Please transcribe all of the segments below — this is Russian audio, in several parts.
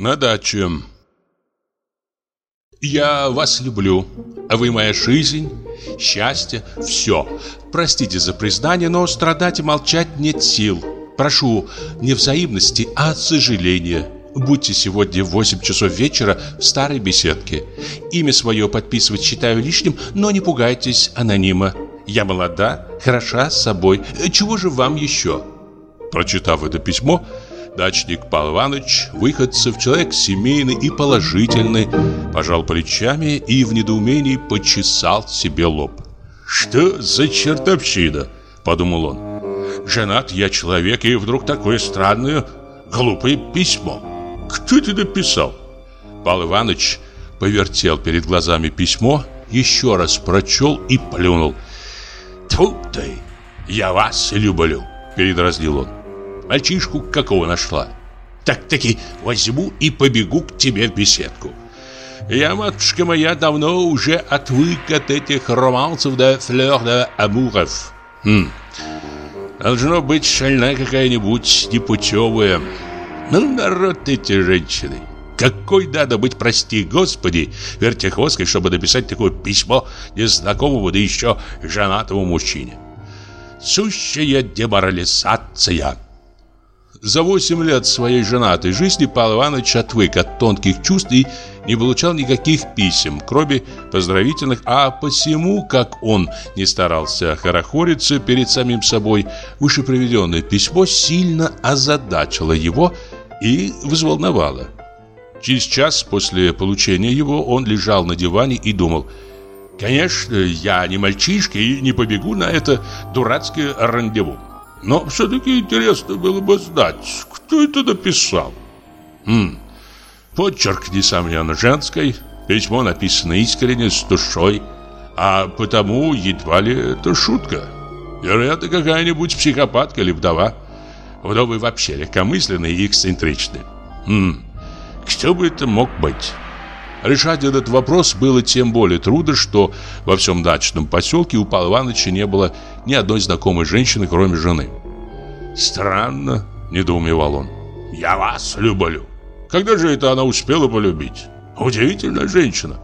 На даче. Я вас люблю, вы моя жизнь, счастье, все. Простите за признание, но страдать и молчать нет сил. Прошу не взаимности, а сожаления. Будьте сегодня в 8 часов вечера в старой беседке. Имя свое подписывать считаю лишним, но не пугайтесь анонима. Я молода, хороша с собой. Чего же вам еще?» Прочитав это письмо, дачник Павел Иванович, выходцев, человек семейный и положительный, пожал плечами и в недоумении почесал себе лоб. «Что за чертовщина?» – подумал он. «Женат я человек, и вдруг такое странное, глупое письмо. Кто это написал?» Павел Иванович повертел перед глазами письмо, еще раз прочел и плюнул – Тьфу ты, я вас люблю, передразнил он. Мальчишку какого нашла? Так-таки возьму и побегу к тебе в беседку. Я, матушка моя, давно уже отвык от этих романсов да флёр да амуров. Хм. Должно быть шальная какая-нибудь непутевая. Ну, народ эти женщины. Какой надо быть, прости господи, вертихвосткой, чтобы написать такое письмо незнакомому, да еще женатому мужчине. Сущая деморализация. За восемь лет своей женатой жизни Павел Иванович отвык от тонких чувств и не получал никаких писем, кроме поздравительных, а посему, как он не старался хорохориться перед самим собой, вышеприведенное письмо сильно озадачило его и взволновало. Через час после получения его он лежал на диване и думал «Конечно, я не мальчишка и не побегу на это дурацкое рандеву. Но все-таки интересно было бы знать, кто это написал». Хм, почерк, несомненно, женской, письмо написано искренне, с душой, а потому едва ли это шутка. Вероятно, какая-нибудь психопатка или вдова. Вдовы вообще легкомысленные и эксцентричные. Хм, кто бы это мог быть? Решать этот вопрос было тем более трудно, что во всем дачном поселке у Павла Ивановича не было ни одной знакомой женщины, кроме жены. «Странно», — недоумевал он. «Я вас люблю. Когда же это она успела полюбить? Удивительная женщина.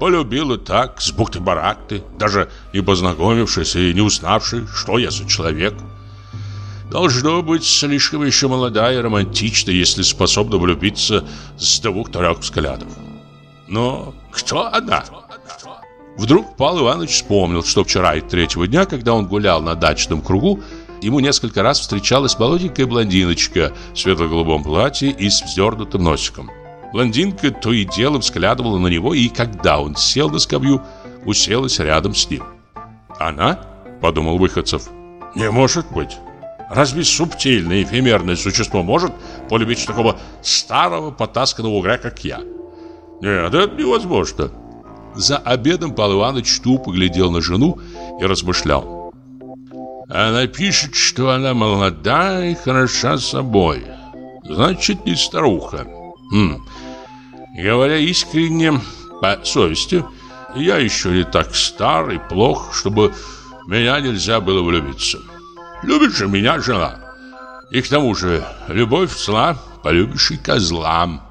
Полюбила так, с бухты-барахты, даже не познакомившись и не узнавшись, что я за человек». Должно быть слишком еще молодая и романтичная, если способна влюбиться с двух-трех взглядов. Но кто она? Вдруг Павел Иванович вспомнил, что вчера и третьего дня, когда он гулял на дачном кругу, ему несколько раз встречалась молоденькая блондиночка в светло-голубом платье и с вздернутым носиком. Блондинка то и дело взглядывала на него, и когда он сел на скамью, уселась рядом с ним. «Она?» – подумал Выходцев. «Не может быть!» Разве субтильное эфемерное существо может полюбить такого старого потасканного угря, как я? Нет, это невозможно. За обедом Павел Иванович тупо глядел на жену и размышлял. Она пишет, что она молода и хороша собой. Значит, не старуха. Хм. Говоря искренне, по совести, я еще не так стар и плох, чтобы меня нельзя было влюбиться. Любит же меня жена. И к тому же, любовь зла, полюбишь и козлам.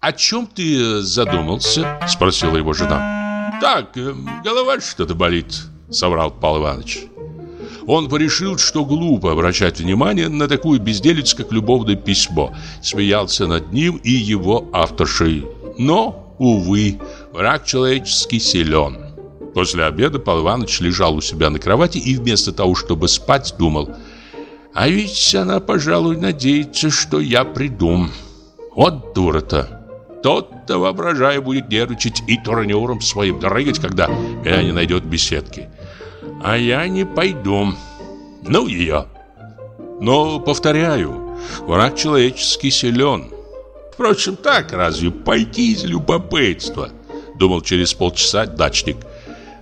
«О чем ты задумался?» – спросила его жена. «Так, э, голова что-то болит», – соврал Павел Иванович. Он порешил, что глупо обращать внимание на такую безделицу, как любовное письмо. Смеялся над ним и его авторшей. Но, увы, враг человеческий силен. После обеда Павел Иванович лежал у себя на кровати и вместо того, чтобы спать, думал «А ведь она, пожалуй, надеется, что я приду. Вот дура-то. Тот-то, воображая, будет нервничать и турнюром своим дрыгать, когда меня не найдет в беседке. А я не пойду. Ну ее». Но, повторяю, враг человеческий силен. Впрочем, так разве пойти из любопытства? Думал через полчаса дачник.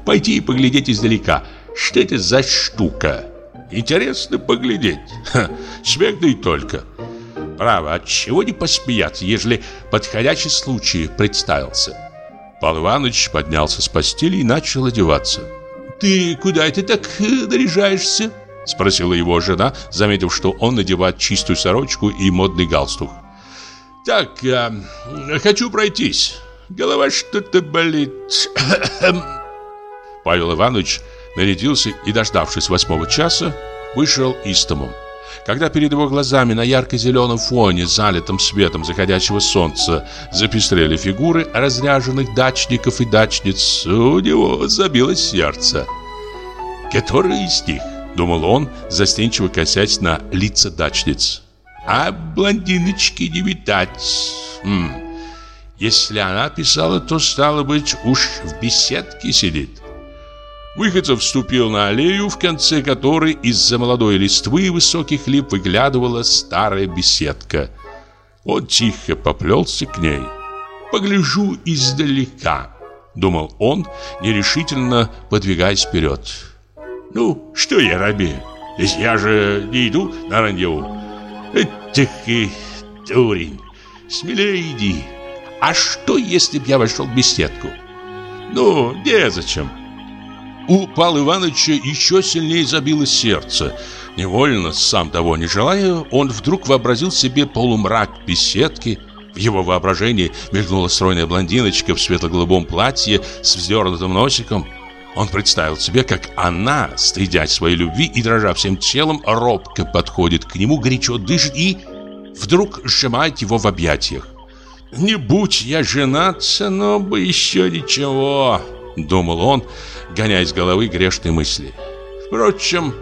Пойти и поглядеть издалека. Что это за штука? Интересно поглядеть. Ха, смех да и только. Право, от чего не посмеяться, ежели подходящий случай представился? Павел Иванович поднялся с постели и начал одеваться. «Ты куда это так э, наряжаешься?» Спросила его жена, заметив, что он надевает чистую сорочку и модный галстук. Так, я хочу пройтись. Голова что-то болит. Павел Иванович нарядился и, дождавшись восьмого часа, вышел из дому. Когда перед его глазами на ярко-зеленом фоне, залитом светом заходящего солнца, запестрели фигуры разряженных дачников и дачниц, у него забилось сердце. «Который из них?» — думал он, застенчиво косясь на лица дачниц. «А блондиночки не видать. М -м. Если она писала, то, стало быть, уж в беседке сидит». Выходцев вступил на аллею, в конце которой из-за молодой листвы и высоких лип выглядывала старая беседка. Он тихо поплелся к ней. «Погляжу издалека», — думал он, нерешительно подвигаясь вперед. «Ну, что я робею? Ведь я же не иду на рандеву. Эх и дурень, смелее иди. А что, если б я вошел в беседку? Ну, незачем». У Павла Ивановича еще сильнее забилось сердце. Невольно, сам того не желая, он вдруг вообразил себе полумрак беседки. В его воображении мелькнула стройная блондиночка в светло-голубом платье с вздернутым носиком. Он представил себе, как она, стыдясь своей любви и дрожа всем телом, робко подходит к нему, горячо дышит и вдруг сжимает его в объятиях. «Не будь я женат, но бы еще ничего», — думал он, гоняя из головы грешные мысли. Впрочем,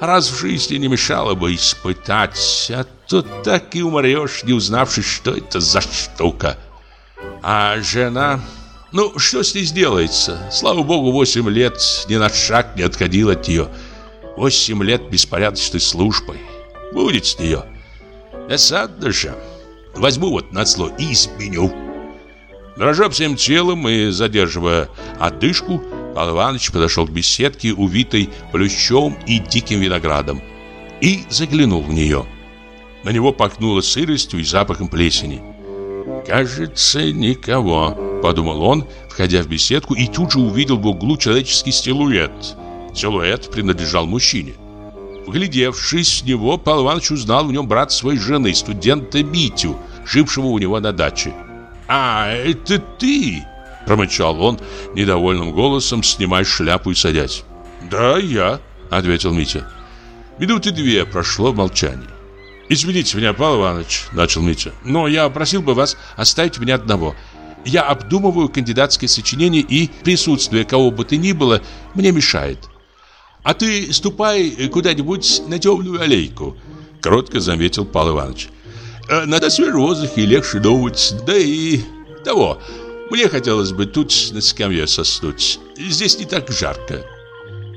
раз в жизни не мешало бы испытать, а то так и умрешь, не узнавши, что это за штука. А жена... Ну, что с ней сделается? Слава богу, восемь лет ни на шаг не отходил от нее. Восемь лет беспорядочной службой. Будет с нее. Досадно же. Возьму вот на зло и изменю. Дрожа всем телом и задерживая отдышку, Павел Иванович подошел к беседке, увитой плющом и диким виноградом, и заглянул в нее. На него пахнуло сыростью и запахом плесени. «Кажется, никого», — подумал он, входя в беседку, и тут же увидел в углу человеческий силуэт. Силуэт принадлежал мужчине. Вглядевшись в него, Павел Иванович узнал в нем брат своей жены, студента Митю, жившего у него на даче. «А, это ты!» Промычал он недовольным голосом, снимая шляпу и садясь. «Да, я», — ответил Митя. Минуты две прошло в молчании. «Извините меня, Павел Иванович», — начал Митя, «но я просил бы вас оставить меня одного. Я обдумываю кандидатское сочинение, и присутствие кого бы то ни было мне мешает. А ты ступай куда-нибудь на темную аллейку», — кротко заметил Павел Иванович. «Э, «Надо свежий воздух и легче думать, да и того». Мне хотелось бы тут на скамье соснуть. Здесь не так жарко.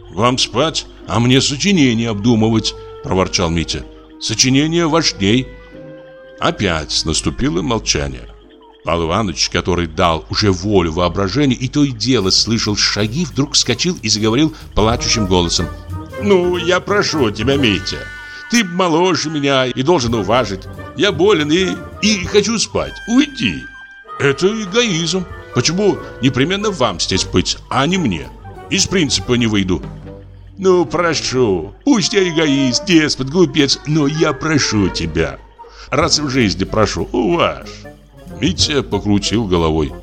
Вам спать, а мне сочинение обдумывать, проворчал Митя. Сочинение важней. Опять наступило молчание. Павел Иванович, который дал уже волю воображению и то и дело слышал шаги, вдруг вскочил и заговорил плачущим голосом. «Ну, я прошу тебя, Митя, ты моложе меня и должен уважить. Я болен и, и хочу спать. Уйди!» Это эгоизм. Почему непременно вам здесь быть, а не мне? Из принципа не выйду. Ну, прошу, пусть я эгоист, деспот, глупец, но я прошу тебя. Раз в жизни прошу, уваж. Митя покрутил головой.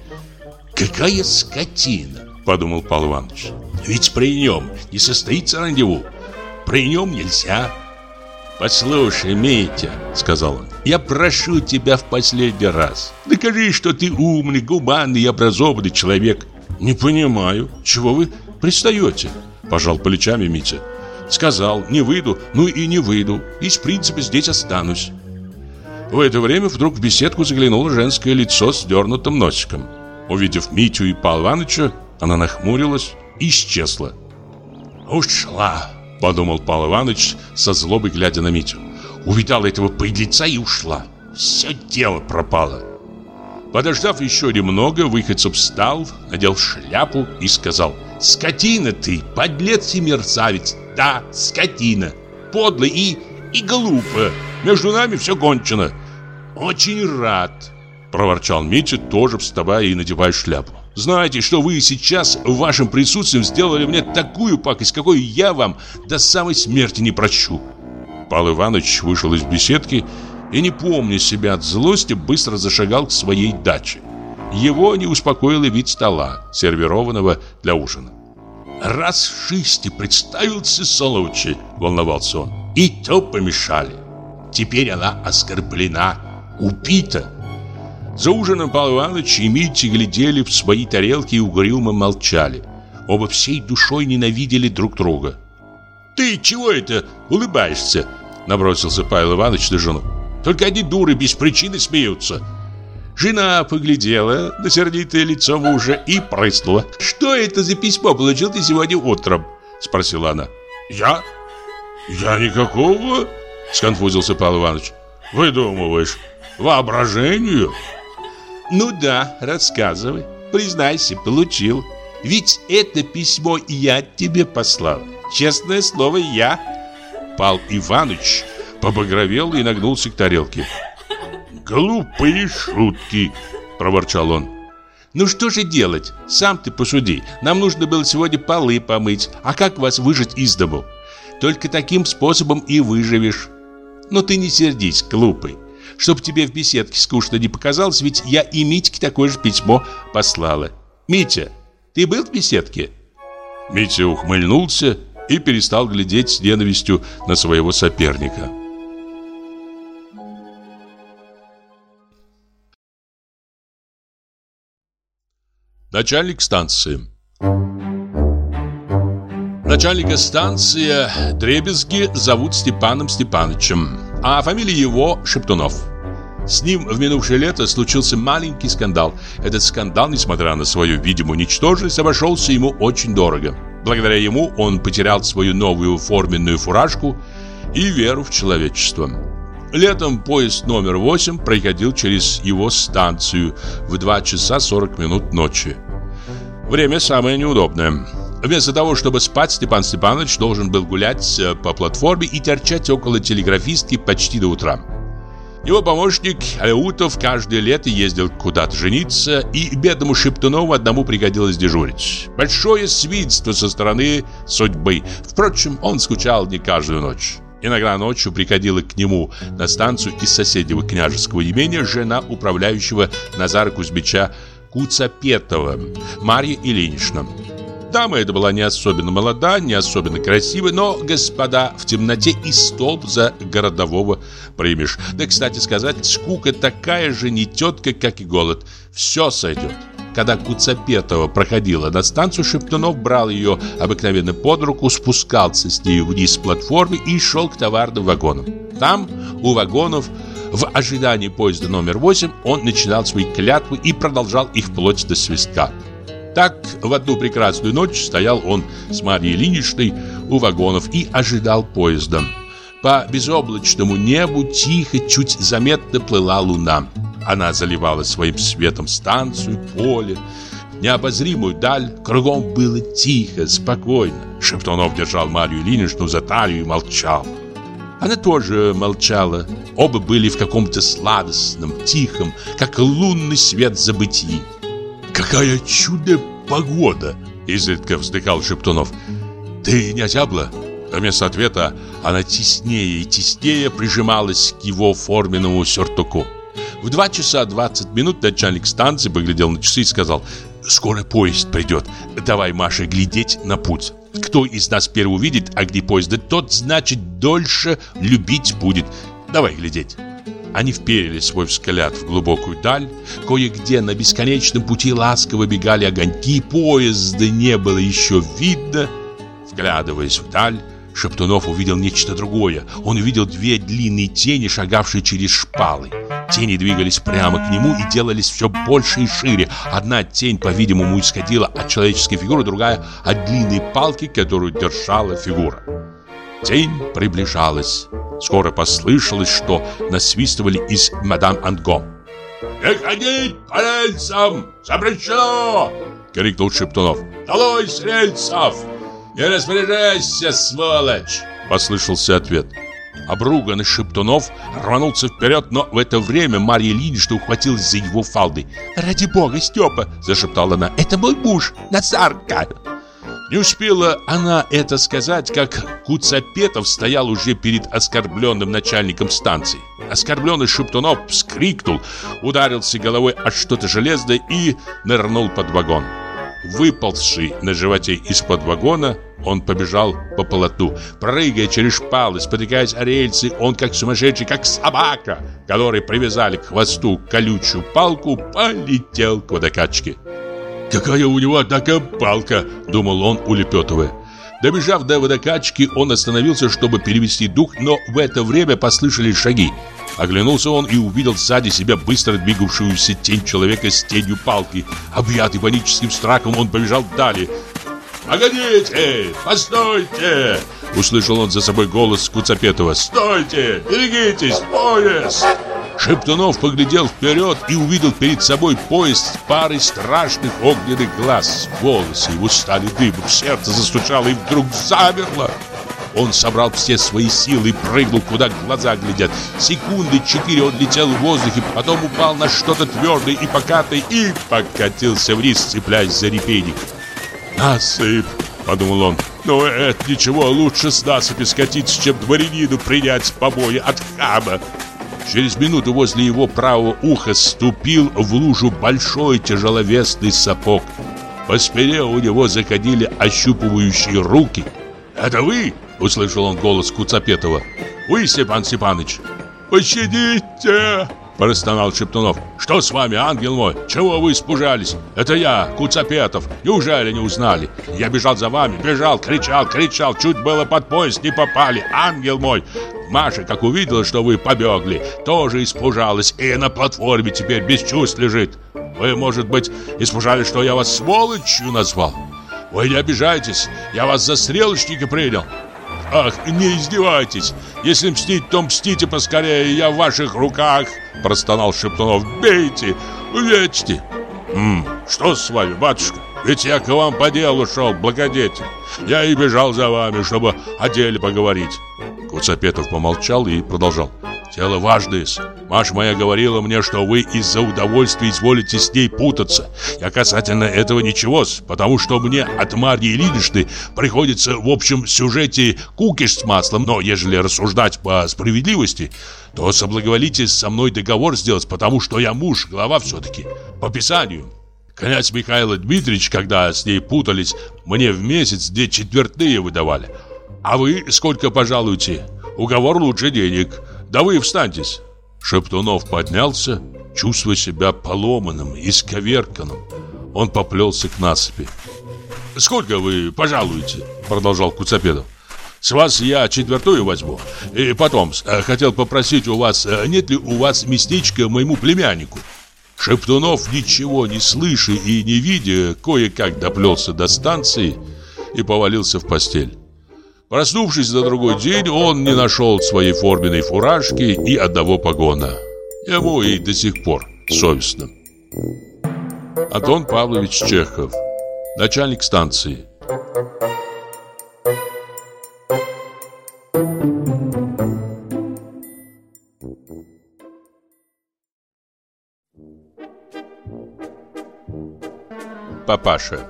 Какая скотина, подумал Павел Иванович. Ведь при нем не состоится рандеву. При нем нельзя. «Послушай, Митя», — сказал он, — «я прошу тебя в последний раз. Докажи, что ты умный, гуманный и образованный человек». «Не понимаю, чего вы пристаете?» — пожал плечами Митя. «Сказал, не выйду, ну и не выйду. Из принципа здесь останусь». В это время вдруг в беседку заглянуло женское лицо с дернутым носиком. Увидев Митю и Павла Ивановича, она нахмурилась и исчезла. «Ушла!» Подумал Павел Иванович со злобой глядя на Митю Увидала этого подлеца и ушла Все дело пропало Подождав еще немного, выходцев встал, надел шляпу и сказал «Скотина ты, подлец и мерзавец, да, скотина, подлый и, и глупо, между нами все кончено». «Очень рад», – проворчал Митя, тоже вставая и надевая шляпу. Знаете, что вы сейчас в вашем присутствии сделали мне такую пакость, какой я вам до самой смерти не прощу. Павел Иванович вышел из беседки и, не помня себя от злости, быстро зашагал к своей даче. Его не успокоил вид стола, сервированного для ужина. «Раз в жизни представился случай», — волновался он, — «и то помешали. Теперь она оскорблена, убита». За ужином Павел Иванович и Митя глядели в свои тарелки и угрюмо молчали. Оба всей душой ненавидели друг друга. «Ты чего это улыбаешься?» Набросился Павел Иванович на жену. «Только одни дуры без причины смеются». Жена поглядела на сердитое лицо мужа и прыснула. «Что это за письмо получил ты сегодня утром?» Спросила она. «Я? Я никакого?» Сконфузился Павел Иванович. «Выдумываешь? Воображению?» «Ну да, рассказывай. Признайся, получил. Ведь это письмо я тебе послал. Честное слово, я. Пал Иванович побагровел и нагнулся к тарелке. «Глупые шутки!» – проворчал он. «Ну что же делать? Сам ты посуди. Нам нужно было сегодня полы помыть. А как вас выжить из дому? Только таким способом и выживешь. Но ты не сердись, глупый. Чтоб тебе в беседке скучно не показалось, ведь я и Митьке такое же письмо послала. Митя, ты был в беседке?» Митя ухмыльнулся и перестал глядеть с ненавистью на своего соперника. Начальник станции Начальника станции Дребезги зовут Степаном Степановичем, а фамилия его Шептунов. С ним в минувшее лето случился маленький скандал. Этот скандал, несмотря на свою видимую ничтожность, обошелся ему очень дорого. Благодаря ему он потерял свою новую форменную фуражку и веру в человечество. Летом поезд номер 8 проходил через его станцию в 2 часа 40 минут ночи. Время самое неудобное. Вместо того, чтобы спать, Степан Степанович должен был гулять э, по платформе и торчать около телеграфистки почти до утра. Его помощник Аутов каждое лето ездил куда-то жениться, и бедному Шептунову одному пригодилось дежурить. Большое свидетельство со стороны судьбы. Впрочем, он скучал не каждую ночь. Иногда ночью приходила к нему на станцию из соседнего княжеского имения жена управляющего Назара Кузьмича Куцапетова, Марья Ильинична. Дама эта была не особенно молода, не особенно красива, но господа в темноте и столб за городового примешь. Да, кстати сказать, скука такая же не тетка, как и голод. Все сойдет. Когда Куцапетова проходила на станцию, Шептунов брал ее обыкновенно под руку, спускался с ней вниз с платформы и шел к товарным вагонам. Там, у вагонов, в ожидании поезда номер 8, он начинал свои клятвы и продолжал их вплоть до свистка. Так, в одну прекрасную ночь стоял он с Марьей Ильиничной у вагонов и ожидал поезда. По безоблачному небу тихо, чуть заметно плыла луна. Она заливала своим светом станцию, поле, необозримую даль. Кругом было тихо, спокойно. Шептунов держал Марию Ильиничну за талию и молчал. Она тоже молчала. Оба были в каком-то сладостном, тихом, как лунный свет забытии. «Какая чудо-погода!» — изредка вздыхал Шептунов. «Ты не озябла?» Вместо ответа она теснее и теснее прижималась к его форменному сюртуку. В 2 часа 20 минут начальник станции поглядел на часы и сказал «Скоро поезд придет, давай, Маша, глядеть на путь. Кто из нас первый увидит огни поезда, тот, значит, дольше любить будет. Давай глядеть». Они вперили свой взгляд в глубокую даль. Кое-где на бесконечном пути ласково бегали огоньки, поезда не было еще видно. Вглядываясь вдаль, Шептунов увидел нечто другое. Он увидел две длинные тени, шагавшие через шпалы. Тени двигались прямо к нему и делались все больше и шире. Одна тень, по-видимому, исходила от человеческой фигуры, другая — от длинной палки, которую держала фигура. Тень приближалась. Скоро послышалось, что насвистывали из «Мадам Анго». «Не ходить по рельсам! Запрещено!» — крикнул Шептунов. «Долой с рельсов! Не распоряжайся, сволочь!» — послышался ответ. Обруганный Шептунов рванулся вперед, но в это время Марья Ильинична ухватилась за его фалды. «Ради бога, Степа!» – зашептала она. «Это мой муж, Назарка!» Не успела она это сказать, как Куцапетов стоял уже перед оскорбленным начальником станции. Оскорбленный Шептунов вскрикнул, ударился головой о что-то железное и нырнул под вагон. Выползший на животе из-под вагона, он побежал по полотну. Прыгая через шпалы, спотыкаясь о рельсы, он как сумасшедший, как собака, которой привязали к хвосту колючую палку, полетел к водокачке. «Какая у него такая палка!» – думал он, улепетывая. Добежав до водокачки, он остановился, чтобы перевести дух, но в это время послышались шаги. Оглянулся он и увидел сзади себя быстро двигавшуюся тень человека с тенью палки. Объятый паническим страхом, он побежал далее. «Погодите! Постойте!» Услышал он за собой голос Куцапетова. «Стойте! Берегитесь! Поезд!» Шептунов поглядел вперед и увидел перед собой поезд с парой страшных огненных глаз. Волосы его стали дыбом, сердце застучало и вдруг замерло. Он собрал все свои силы и прыгнул, куда глаза глядят. Секунды четыре он летел в воздухе, потом упал на что-то твердое и покатое и покатился вниз, цепляясь за репейник. «Насыпь!» — подумал он. «Но это ничего, лучше с насыпи скатиться, чем дворянину принять побои от хама!» Через минуту возле его правого уха ступил в лужу большой тяжеловесный сапог. По спине у него заходили ощупывающие руки. «Это вы?» — услышал он голос Куцапетова. «Вы, Степан Степаныч?» «Пощадите!» — простонал Шептунов. «Что с вами, ангел мой? Чего вы испужались? Это я, Куцапетов. Неужели не узнали? Я бежал за вами, бежал, кричал, кричал. Чуть было под поезд не попали. Ангел мой! Маша, как увидела, что вы побегли, тоже испужалась и на платформе теперь без чувств лежит. Вы, может быть, испужались, что я вас сволочью назвал? Вы не обижайтесь, я вас за стрелочника принял. Ах, не издевайтесь. Если мстить, то мстите поскорее, я в ваших руках, простонал Шептунов. Бейте, увечьте. Что с вами, батюшка? Ведь я к вам по делу шел, благодетель. Я и бежал за вами, чтобы о деле поговорить. Куцапетов помолчал и продолжал. «Дело важное. Маша моя говорила мне, что вы из-за удовольствия изволите с ней путаться. Я касательно этого ничего, потому что мне от Марьи Ильиничны приходится в общем сюжете кукиш с маслом, но ежели рассуждать по справедливости, то соблаговолите со мной договор сделать, потому что я муж, глава все-таки, по писанию». Князь Михаил Дмитриевич, когда с ней путались, мне в месяц две четвертые выдавали – а вы сколько пожалуете? Уговор лучше денег. Да вы встаньтесь. Шептунов поднялся, чувствуя себя поломанным, исковерканным. Он поплелся к насыпи. «Сколько вы пожалуете?» Продолжал Куцапедов. «С вас я четвертую возьму. И потом, э, хотел попросить у вас, э, нет ли у вас местечко моему племяннику?» Шептунов, ничего не слыша и не видя, кое-как доплелся до станции и повалился в постель. Проснувшись на другой день, он не нашел своей форменной фуражки и одного погона. Ему и до сих пор совестно. Антон Павлович Чехов, начальник станции. Папаша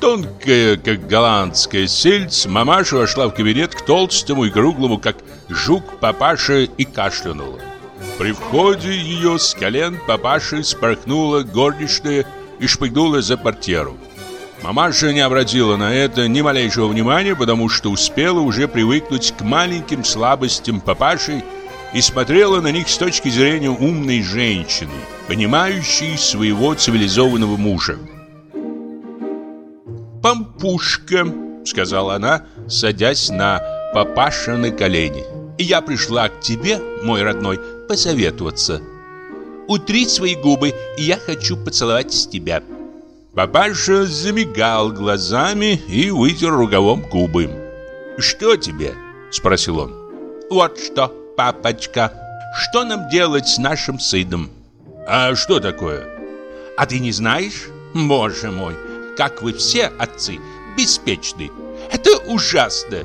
Тонкая, как голландская сельдь, мамаша вошла в кабинет к толстому и круглому, как жук папаше, и кашлянула. При входе ее с колен папаши спорхнула горничная и шпыгнула за портьеру. Мамаша не обратила на это ни малейшего внимания, потому что успела уже привыкнуть к маленьким слабостям папаши и смотрела на них с точки зрения умной женщины, понимающей своего цивилизованного мужа. «Пампушка», — сказала она, садясь на папашины колени. «И я пришла к тебе, мой родной, посоветоваться. Утри свои губы, и я хочу поцеловать тебя». Папаша замигал глазами и вытер рукавом губы. «Что тебе?» — спросил он. «Вот что, папочка, что нам делать с нашим сыном?» «А что такое?» «А ты не знаешь? Боже мой, как вы все, отцы, беспечны. Это ужасно.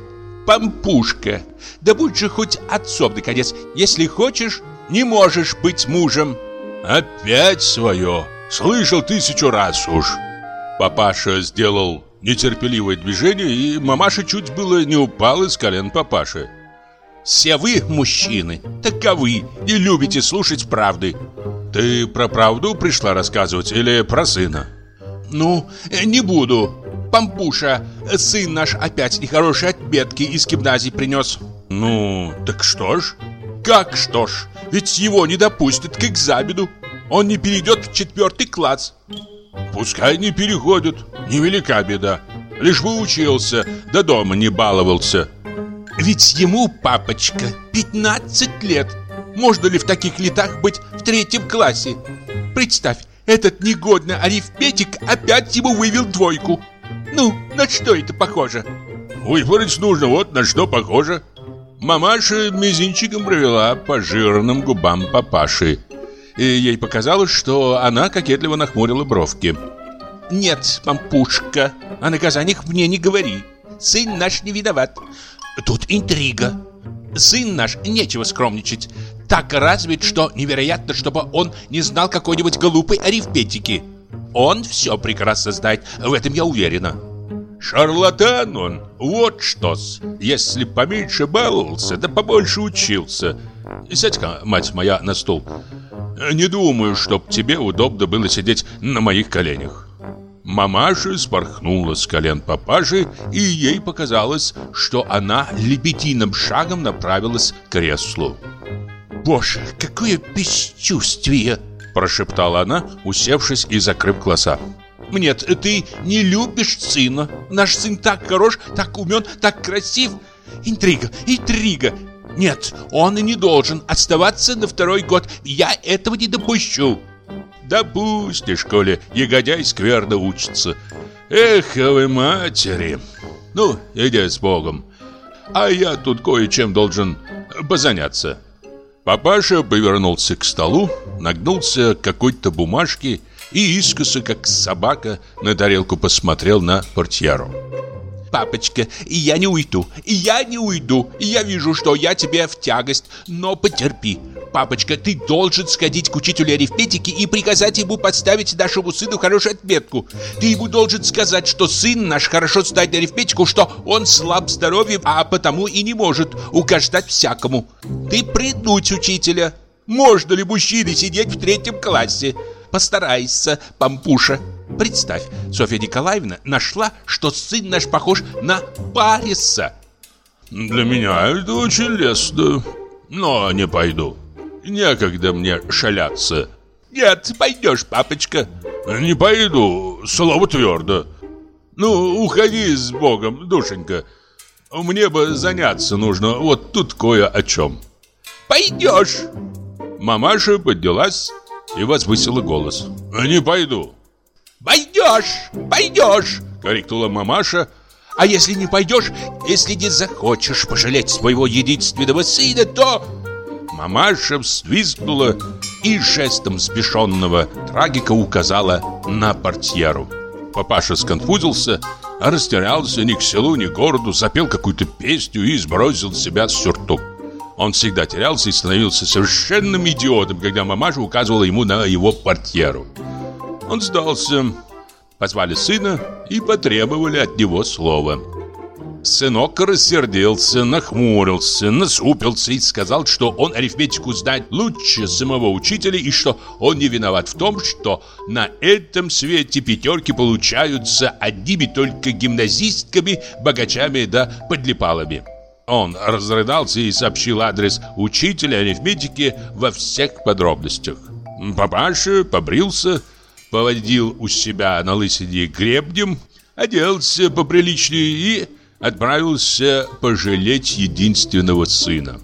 Пампушка. Да будь же хоть отцом, наконец. Если хочешь, не можешь быть мужем. Опять свое. Слышал тысячу раз уж. Папаша сделал нетерпеливое движение, и мамаша чуть было не упала с колен папаши. Все вы, мужчины, таковы, не любите слушать правды. Ты про правду пришла рассказывать или про сына? Ну, не буду. Пампуша, сын наш опять нехорошие отметки из гимназии принес. Ну, так что ж? Как что ж? Ведь его не допустят к экзамену. Он не перейдет в четвертый класс. Пускай не переходит, невелика беда. Лишь бы учился, до дома не баловался. Ведь ему, папочка, 15 лет. Можно ли в таких летах быть в третьем классе? Представь, этот негодный арифметик опять ему вывел двойку. Ну, на что это похоже? Выбрать нужно, вот на что похоже. Мамаша мизинчиком провела по жирным губам папаши. И ей показалось, что она кокетливо нахмурила бровки. «Нет, мампушка, о наказаниях мне не говори. Сын наш не виноват. Тут интрига. Сын наш, нечего скромничать. Так развит, что невероятно, чтобы он не знал какой-нибудь глупой арифметики. Он все прекрасно знает, в этом я уверена. Шарлатан он, вот что-с. Если поменьше баловался, да побольше учился. Сядь-ка, мать моя, на стул. Не думаю, чтоб тебе удобно было сидеть на моих коленях. Мамаша спорхнула с колен папаши, и ей показалось, что она лебединым шагом направилась к креслу. «Боже, какое бесчувствие!» – прошептала она, усевшись и закрыв глаза. «Нет, ты не любишь сына. Наш сын так хорош, так умен, так красив. Интрига, интрига. Нет, он и не должен оставаться на второй год. Я этого не допущу». Да пусть, в школе ягодяй скверно учится. Эх, вы матери. Ну, иди с Богом. А я тут кое-чем должен позаняться. Папаша повернулся к столу, нагнулся к какой-то бумажке и искоса, как собака, на тарелку посмотрел на портьеру. «Папочка, я не уйду, я не уйду, я вижу, что я тебе в тягость, но потерпи. Папочка, ты должен сходить к учителю арифметики и приказать ему подставить нашему сыну хорошую отметку. Ты ему должен сказать, что сын наш хорошо знает арифметику, что он слаб здоровьем, а потому и не может угождать всякому. Ты преднуть учителя. Можно ли мужчине сидеть в третьем классе? Постарайся, пампуша. Представь, Софья Николаевна нашла, что сын наш похож на Париса. Для меня это очень лестно, но не пойду. Некогда мне шаляться. Нет, пойдешь, папочка. Не пойду, слово твердо. Ну, уходи с Богом, душенька. Мне бы заняться нужно вот тут кое о чем. Пойдешь. Мамаша поднялась и возвысила голос. Не пойду. Пойдешь, пойдешь, крикнула мамаша. А если не пойдешь, если не захочешь пожалеть своего единственного сына, то... Мамаша взвизгнула и жестом спешенного трагика указала на портьеру. Папаша сконфузился, а растерялся ни к селу, ни к городу, запел какую-то песню и сбросил с себя сюртук. Он всегда терялся и становился совершенным идиотом, когда мамаша указывала ему на его портьеру. Он сдался, позвали сына и потребовали от него слова. Сынок рассердился, нахмурился, насупился и сказал, что он арифметику знает лучше самого учителя и что он не виноват в том, что на этом свете пятерки получаются одними только гимназистками, богачами да подлипалами. Он разрыдался и сообщил адрес учителя арифметики во всех подробностях. Папаша побрился, поводил у себя на лысине гребнем, оделся поприличнее и отправился пожалеть единственного сына.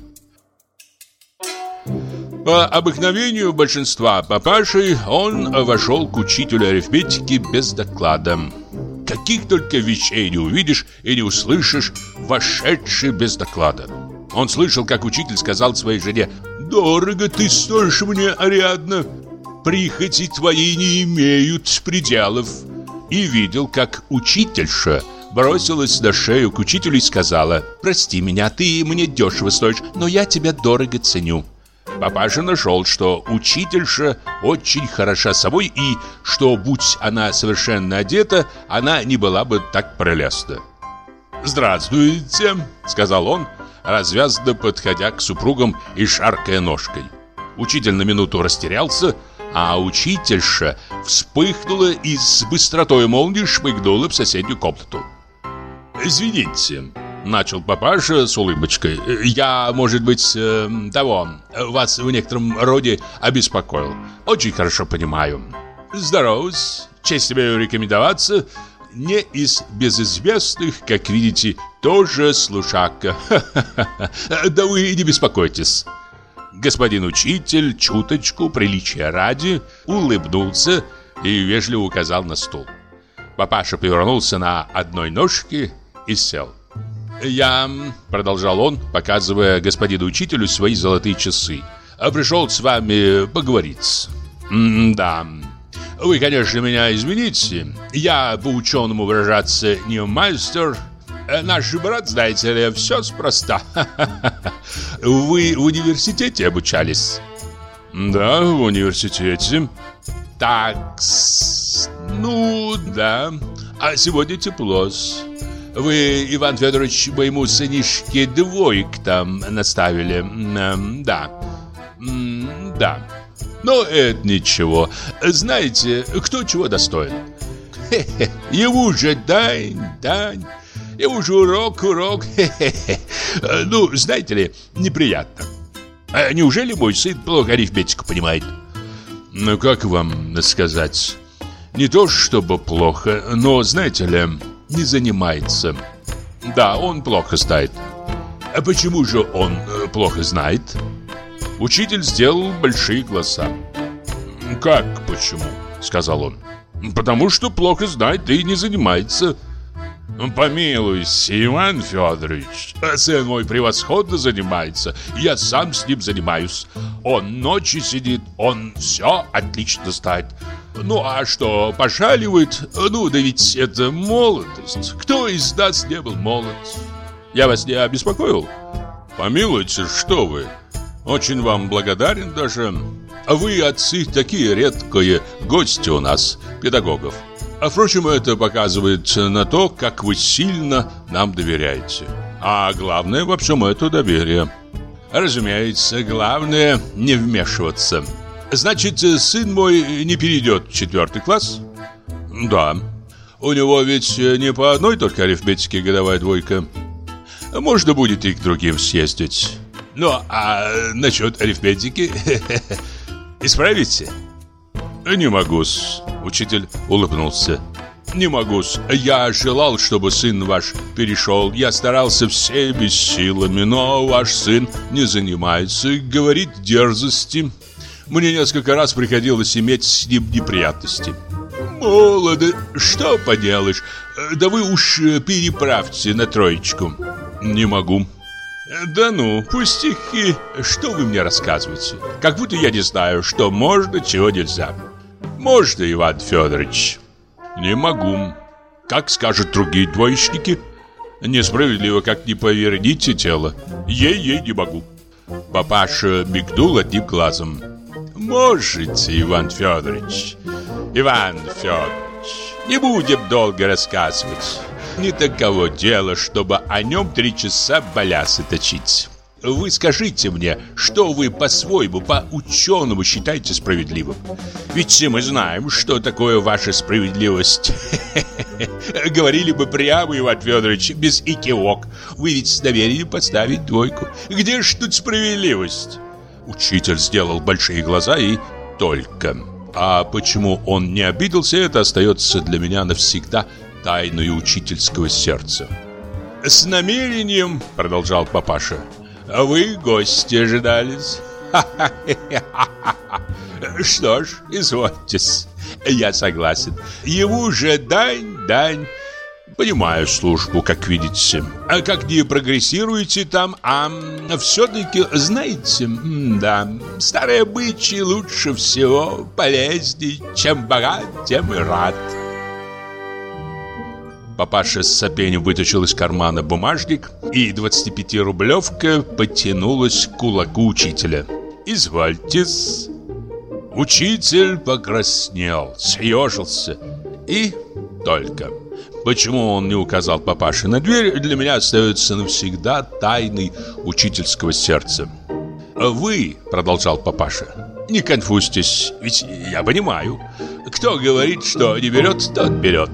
По обыкновению большинства папашей он вошел к учителю арифметики без доклада. Каких только вещей не увидишь и не услышишь, вошедший без доклада. Он слышал, как учитель сказал своей жене «Дорого ты стоишь мне, Ариадна, прихоти твои не имеют пределов». И видел, как учительша бросилась на шею к учителю и сказала «Прости меня, ты мне дешево стоишь, но я тебя дорого ценю». папаша нашел, что учительша очень хороша собой и что, будь она совершенно одета, она не была бы так прелестна. «Здравствуйте», — сказал он, развязно подходя к супругам и шаркая ножкой. Учитель на минуту растерялся, а учительша вспыхнула и с быстротой молнии шмыгнула в соседнюю комнату. «Извините», — начал папаша с улыбочкой, «я, может быть, э, того, вас в некотором роде обеспокоил. Очень хорошо понимаю. Здоровсь, честь тебе рекомендоваться. Не из безызвестных, как видите, тоже слушака. Да вы не беспокойтесь». Господин учитель, чуточку, приличия ради, улыбнулся и вежливо указал на стул. Папаша повернулся на одной ножке и сел. «Я», — продолжал он, показывая господину учителю свои золотые часы, «пришел с вами поговорить». «Да, вы, конечно, меня извините. Я, по-ученому выражаться, не мастер, Э, наш брат, знаете ли, все спроста. Вы в университете обучались? Да, в университете. Так, ну да. А сегодня тепло. Вы, Иван Федорович, моему сынишке двоек там наставили. Да. Да. Но это ничего. Знаете, кто чего достоин? Хе-хе, ему же дань, дань. И уж урок, урок. Ну, знаете ли, неприятно. А неужели мой сын плохо арифметику понимает? Ну, как вам сказать? Не то чтобы плохо, но, знаете ли, не занимается. Да, он плохо знает. А почему же он э, плохо знает? Учитель сделал большие глаза. «Как почему?» — сказал он. «Потому что плохо знает и не занимается». Помилуйся, Иван Федорович, сын мой превосходно занимается, я сам с ним занимаюсь. Он ночи сидит, он все отлично знает. Ну, а что, пошаливает? Ну, да ведь это молодость. Кто из нас не был молод? Я вас не обеспокоил? Помилуйте, что вы. Очень вам благодарен даже. Вы, отцы, такие редкие гости у нас, педагогов. А впрочем, это показывает на то, как вы сильно нам доверяете. А главное во всем это доверие. Разумеется, главное не вмешиваться. Значит, сын мой не перейдет в четвертый класс? Да. У него ведь не по одной только арифметике годовая двойка. Можно будет и к другим съездить. Ну, а насчет арифметики исправите? Не могу-с. Учитель улыбнулся. «Не могу-с. Я желал, чтобы сын ваш перешел. Я старался всеми силами, но ваш сын не занимается, говорит дерзости. Мне несколько раз приходилось иметь с ним неприятности». «Молодо, что поделаешь? Да вы уж переправьте на троечку». «Не могу». «Да ну, пустяки, что вы мне рассказываете? Как будто я не знаю, что можно, чего нельзя». Можно, Иван Федорович? Не могу. Как скажут другие двоечники? Несправедливо, как не поверните тело. Ей-ей не могу. Папаша мигнул одним глазом. Можете, Иван Федорович. Иван Федорович, не будем долго рассказывать. Не таково дело, чтобы о нем три часа балясы точить. Вы скажите мне, что вы по-своему, по-ученому считаете справедливым? Ведь все мы знаем, что такое ваша справедливость. Говорили бы прямо, Иван Федорович, без икивок. Вы ведь доверием поставить двойку. Где ж тут справедливость? Учитель сделал большие глаза и только. А почему он не обиделся, это остается для меня навсегда тайной учительского сердца. «С намерением», — продолжал папаша, — а вы гости ожидались. Что ж, извольтесь. Я согласен. Ему же дань, дань. Понимаю службу, как видите. А как не прогрессируете там, а все-таки, знаете, да, старые обычаи лучше всего, полезней, чем богат, тем и рад. Папаша с сопением вытащил из кармана бумажник, и 25-рублевка потянулась к кулаку учителя. извольтесь. Учитель покраснел, съежился и только. Почему он не указал папаше на дверь, для меня остается навсегда тайной учительского сердца. «Вы», — продолжал папаша, — «не конфузьтесь, ведь я понимаю. Кто говорит, что не берет, тот берет.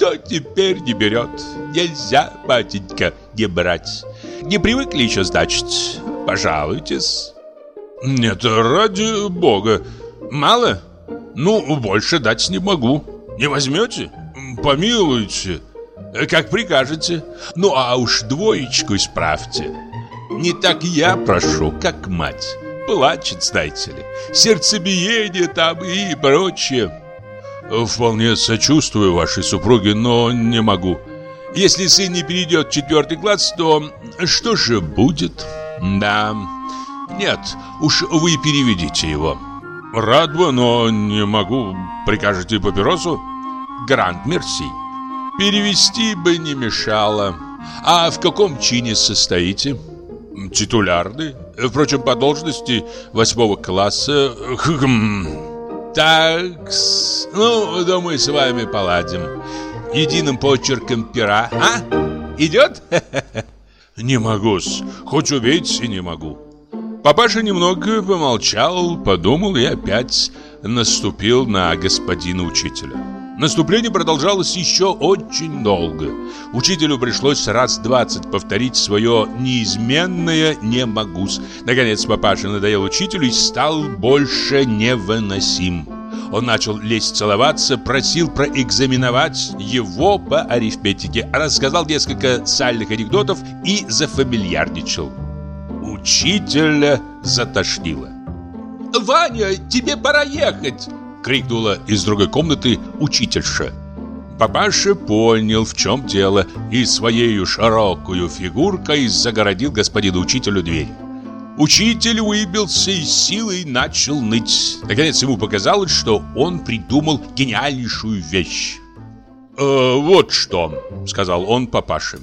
Кто теперь не берет? Нельзя, батенька, не брать. Не привыкли еще, значит? Пожалуйтесь». «Нет, ради бога. Мало? Ну, больше дать не могу. Не возьмете?» помилуйте, как прикажете. Ну, а уж двоечку исправьте. Не так я прошу, как мать. Плачет, знаете ли, сердцебиение там и прочее. Вполне сочувствую вашей супруге, но не могу. Если сын не перейдет в четвертый класс, то что же будет? Да, нет, уж вы переведите его. Рад бы, но не могу. Прикажете папиросу? Гранд Мерси. Перевести бы не мешало. А в каком чине состоите? Титулярный. Впрочем, по должности восьмого класса. Хм. Так, ну, мы с вами поладим. Единым почерком пера, а? Идет? Не могу-с. Хоть убейте, не могу. Папаша немного помолчал, подумал и опять наступил на господина учителя. Наступление продолжалось еще очень долго. Учителю пришлось раз двадцать повторить свое неизменное «не могу-с». Наконец папаша надоел учителю и стал больше невыносим. Он начал лезть целоваться, просил проэкзаменовать его по арифметике, рассказал несколько сальных анекдотов и зафамильярничал. Учителя затошнило. «Ваня, тебе пора ехать!» Крикнула из другой комнаты учительша. Папаша понял, в чем дело, и своей широкую фигуркой загородил господину учителю дверь. Учитель выбился из силы и начал ныть. Наконец ему показалось, что он придумал гениальнейшую вещь. «Э, «Вот что», — сказал он папаше.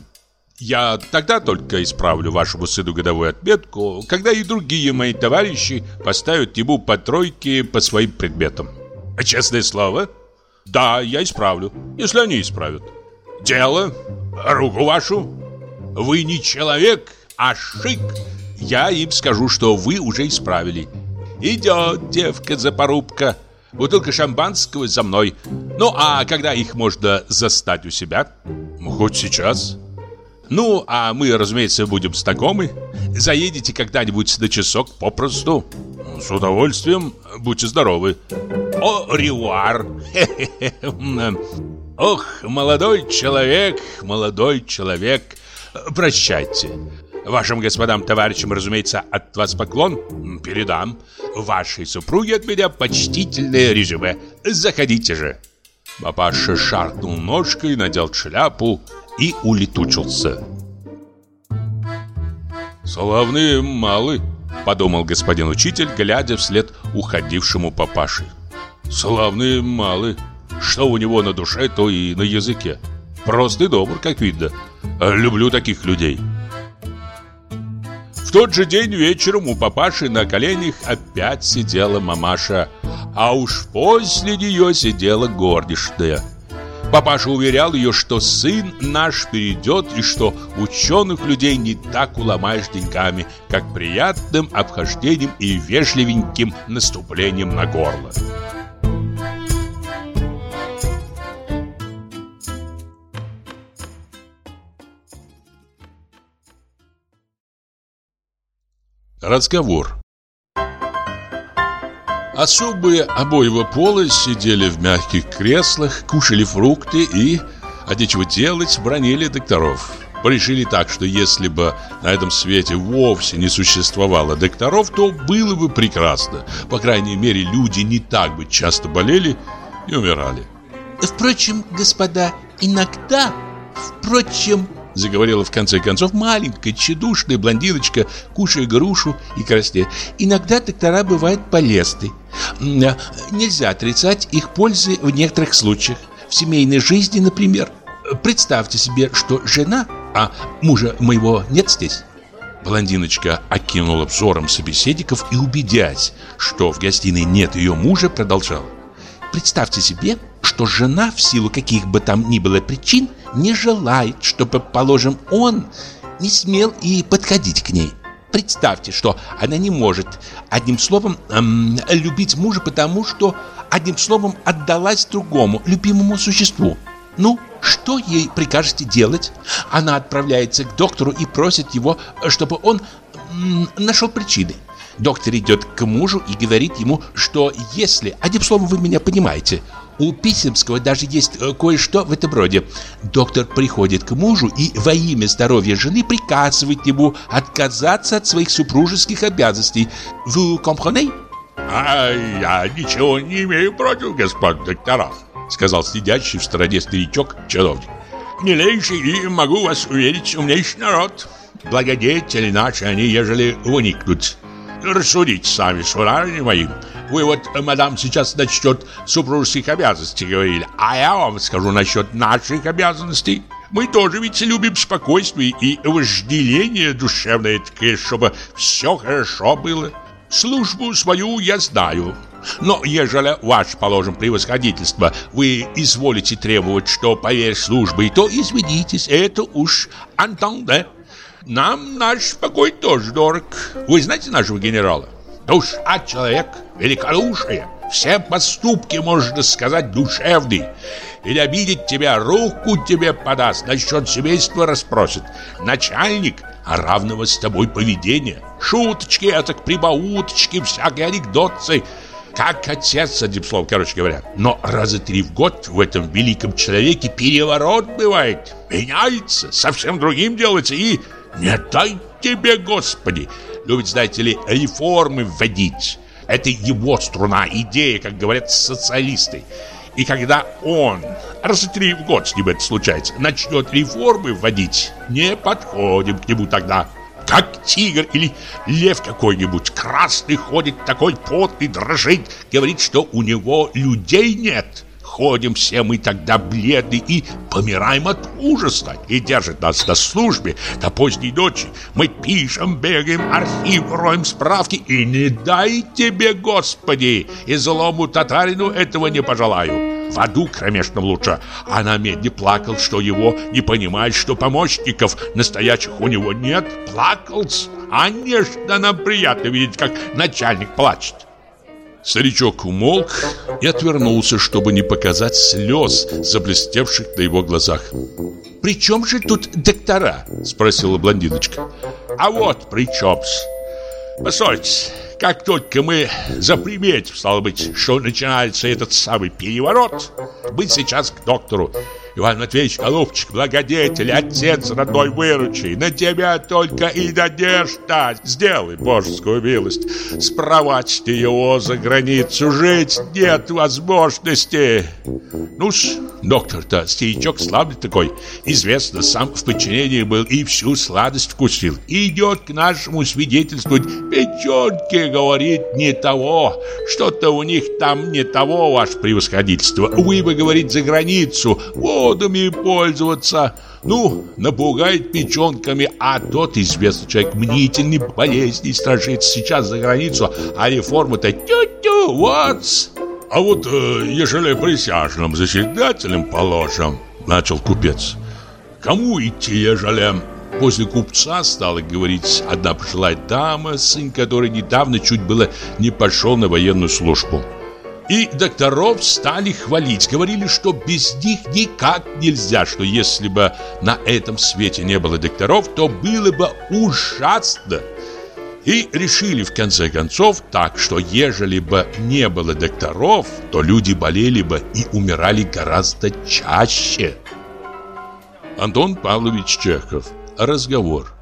«Я тогда только исправлю вашему сыну годовую отметку, когда и другие мои товарищи поставят ему по тройке по своим предметам. Честное слово? Да, я исправлю, если они исправят. Дело, руку вашу. Вы не человек, а шик. Я им скажу, что вы уже исправили. Идет девка за порубка. Бутылка шампанского за мной. Ну, а когда их можно застать у себя? Хоть сейчас. Ну, а мы, разумеется, будем знакомы. Заедете когда-нибудь на часок попросту. С удовольствием. Будьте здоровы. О, ревуар. Ох, молодой человек, молодой человек. Прощайте. Вашим господам товарищам, разумеется, от вас поклон. Передам. Вашей супруге от меня почтительное резюме. Заходите же. Папаша шаркнул ножкой, надел шляпу и улетучился. «Славные малы», — подумал господин учитель, глядя вслед уходившему папаше. «Славные малы. Что у него на душе, то и на языке. Прост добр, как видно. Люблю таких людей». В тот же день вечером у папаши на коленях опять сидела мамаша, а уж после нее сидела горничная. Папаша уверял ее, что сын наш перейдет и что ученых людей не так уломаешь деньгами, как приятным обхождением и вежливеньким наступлением на горло. Разговор Особые обоего пола сидели в мягких креслах, кушали фрукты и, а нечего делать, бронили докторов. Решили так, что если бы на этом свете вовсе не существовало докторов, то было бы прекрасно. По крайней мере, люди не так бы часто болели и умирали. Впрочем, господа, иногда, впрочем, заговорила в конце концов маленькая, тщедушная блондиночка, кушая грушу и краснея. Иногда доктора бывают полезны. Нельзя отрицать их пользы в некоторых случаях. В семейной жизни, например. Представьте себе, что жена, а мужа моего нет здесь, Блондиночка окинула взором собеседников и, убедясь, что в гостиной нет ее мужа, продолжала. Представьте себе, что жена в силу каких бы там ни было причин не желает, чтобы, положим, он не смел и подходить к ней. Представьте, что она не может, одним словом, эм, любить мужа, потому что, одним словом, отдалась другому, любимому существу. Ну, что ей прикажете делать? Она отправляется к доктору и просит его, чтобы он эм, нашел причины. Доктор идет к мужу и говорит ему, что если, одним словом, вы меня понимаете, у Писемского даже есть э, кое-что в этом роде. Доктор приходит к мужу и во имя здоровья жены приказывает ему отказаться от своих супружеских обязанностей. Вы компrenez? А я ничего не имею против господ докторов, сказал сидящий в стороне старичок-чиновник. Милейший и, могу вас уверить, умнейший народ. Благодетели наши они, ежели уникнут. Рассудите сами, сударыни мои. Вы вот, мадам, сейчас насчет супружеских обязанностей говорили, а я вам скажу насчет наших обязанностей. Мы тоже ведь любим спокойствие и вожделение душевное, такое, чтобы все хорошо было. Службу свою я знаю. Но ежели ваше, положим, превосходительство, вы изволите требовать, что поверх службы, то извинитесь, это уж антанде. Нам наш покой тоже дорог. Вы знаете нашего генерала? Душа человек великодушие. Все поступки, можно сказать, душевные. Или обидит тебя, руку тебе подаст, насчет семейства расспросит. Начальник, а равного с тобой поведения. Шуточки, а так прибауточки, всякие анекдотцы. Как отец, одним словом, короче говоря. Но раза три в год в этом великом человеке переворот бывает. Меняется, совсем другим делается и... Не дай тебе, Господи! Любит, знаете ли, реформы вводить. Это его струна, идея, как говорят социалисты. И когда он, раз три в год с ним это случается, начнет реформы вводить, не подходим к нему тогда. Как тигр или лев какой-нибудь, красный ходит такой потный, дрожит, говорит, что у него людей нет. Ходим все мы тогда бледны и помираем от ужаса. И держит нас на службе до поздней ночи. Мы пишем, бегаем, архив, роем справки. И не дай тебе, Господи, и злому татарину этого не пожелаю. В аду кромешном лучше. А на медне плакал, что его не понимает, что помощников настоящих у него нет. Плакал, нежно нам приятно видеть, как начальник плачет. Старичок умолк и отвернулся, чтобы не показать слез, заблестевших на его глазах. «При чем же тут доктора?» – спросила блондиночка. «А вот при чем-с. Постойте, как только мы заприметим, стало быть, что начинается этот самый переворот, быть сейчас к доктору Иван Матвеевич, голубчик, благодетель, отец родной выручи, на тебя только и надежда. Сделай божескую милость, спровадьте его за границу, жить нет возможности. Ну-с, доктор-то старичок слабый такой, известно, сам в подчинении был и всю сладость вкусил. Идет к нашему свидетельствовать, печенки, говорит, не того, что-то у них там не того, ваше превосходительство. Вы бы, говорит, за границу, вот водами пользоваться. Ну, напугает печенками, а тот известный человек мнительный, болезней страшится сейчас за границу, а реформа-то тю-тю, вот. А вот, э, ежели присяжным заседателем положим, начал купец, кому идти, ежели... После купца стала говорить одна пожилая дама, сын которой недавно чуть было не пошел на военную службу. И докторов стали хвалить, говорили, что без них никак нельзя, что если бы на этом свете не было докторов, то было бы ужасно. И решили в конце концов так, что ежели бы не было докторов, то люди болели бы и умирали гораздо чаще. Антон Павлович Чехов. Разговор.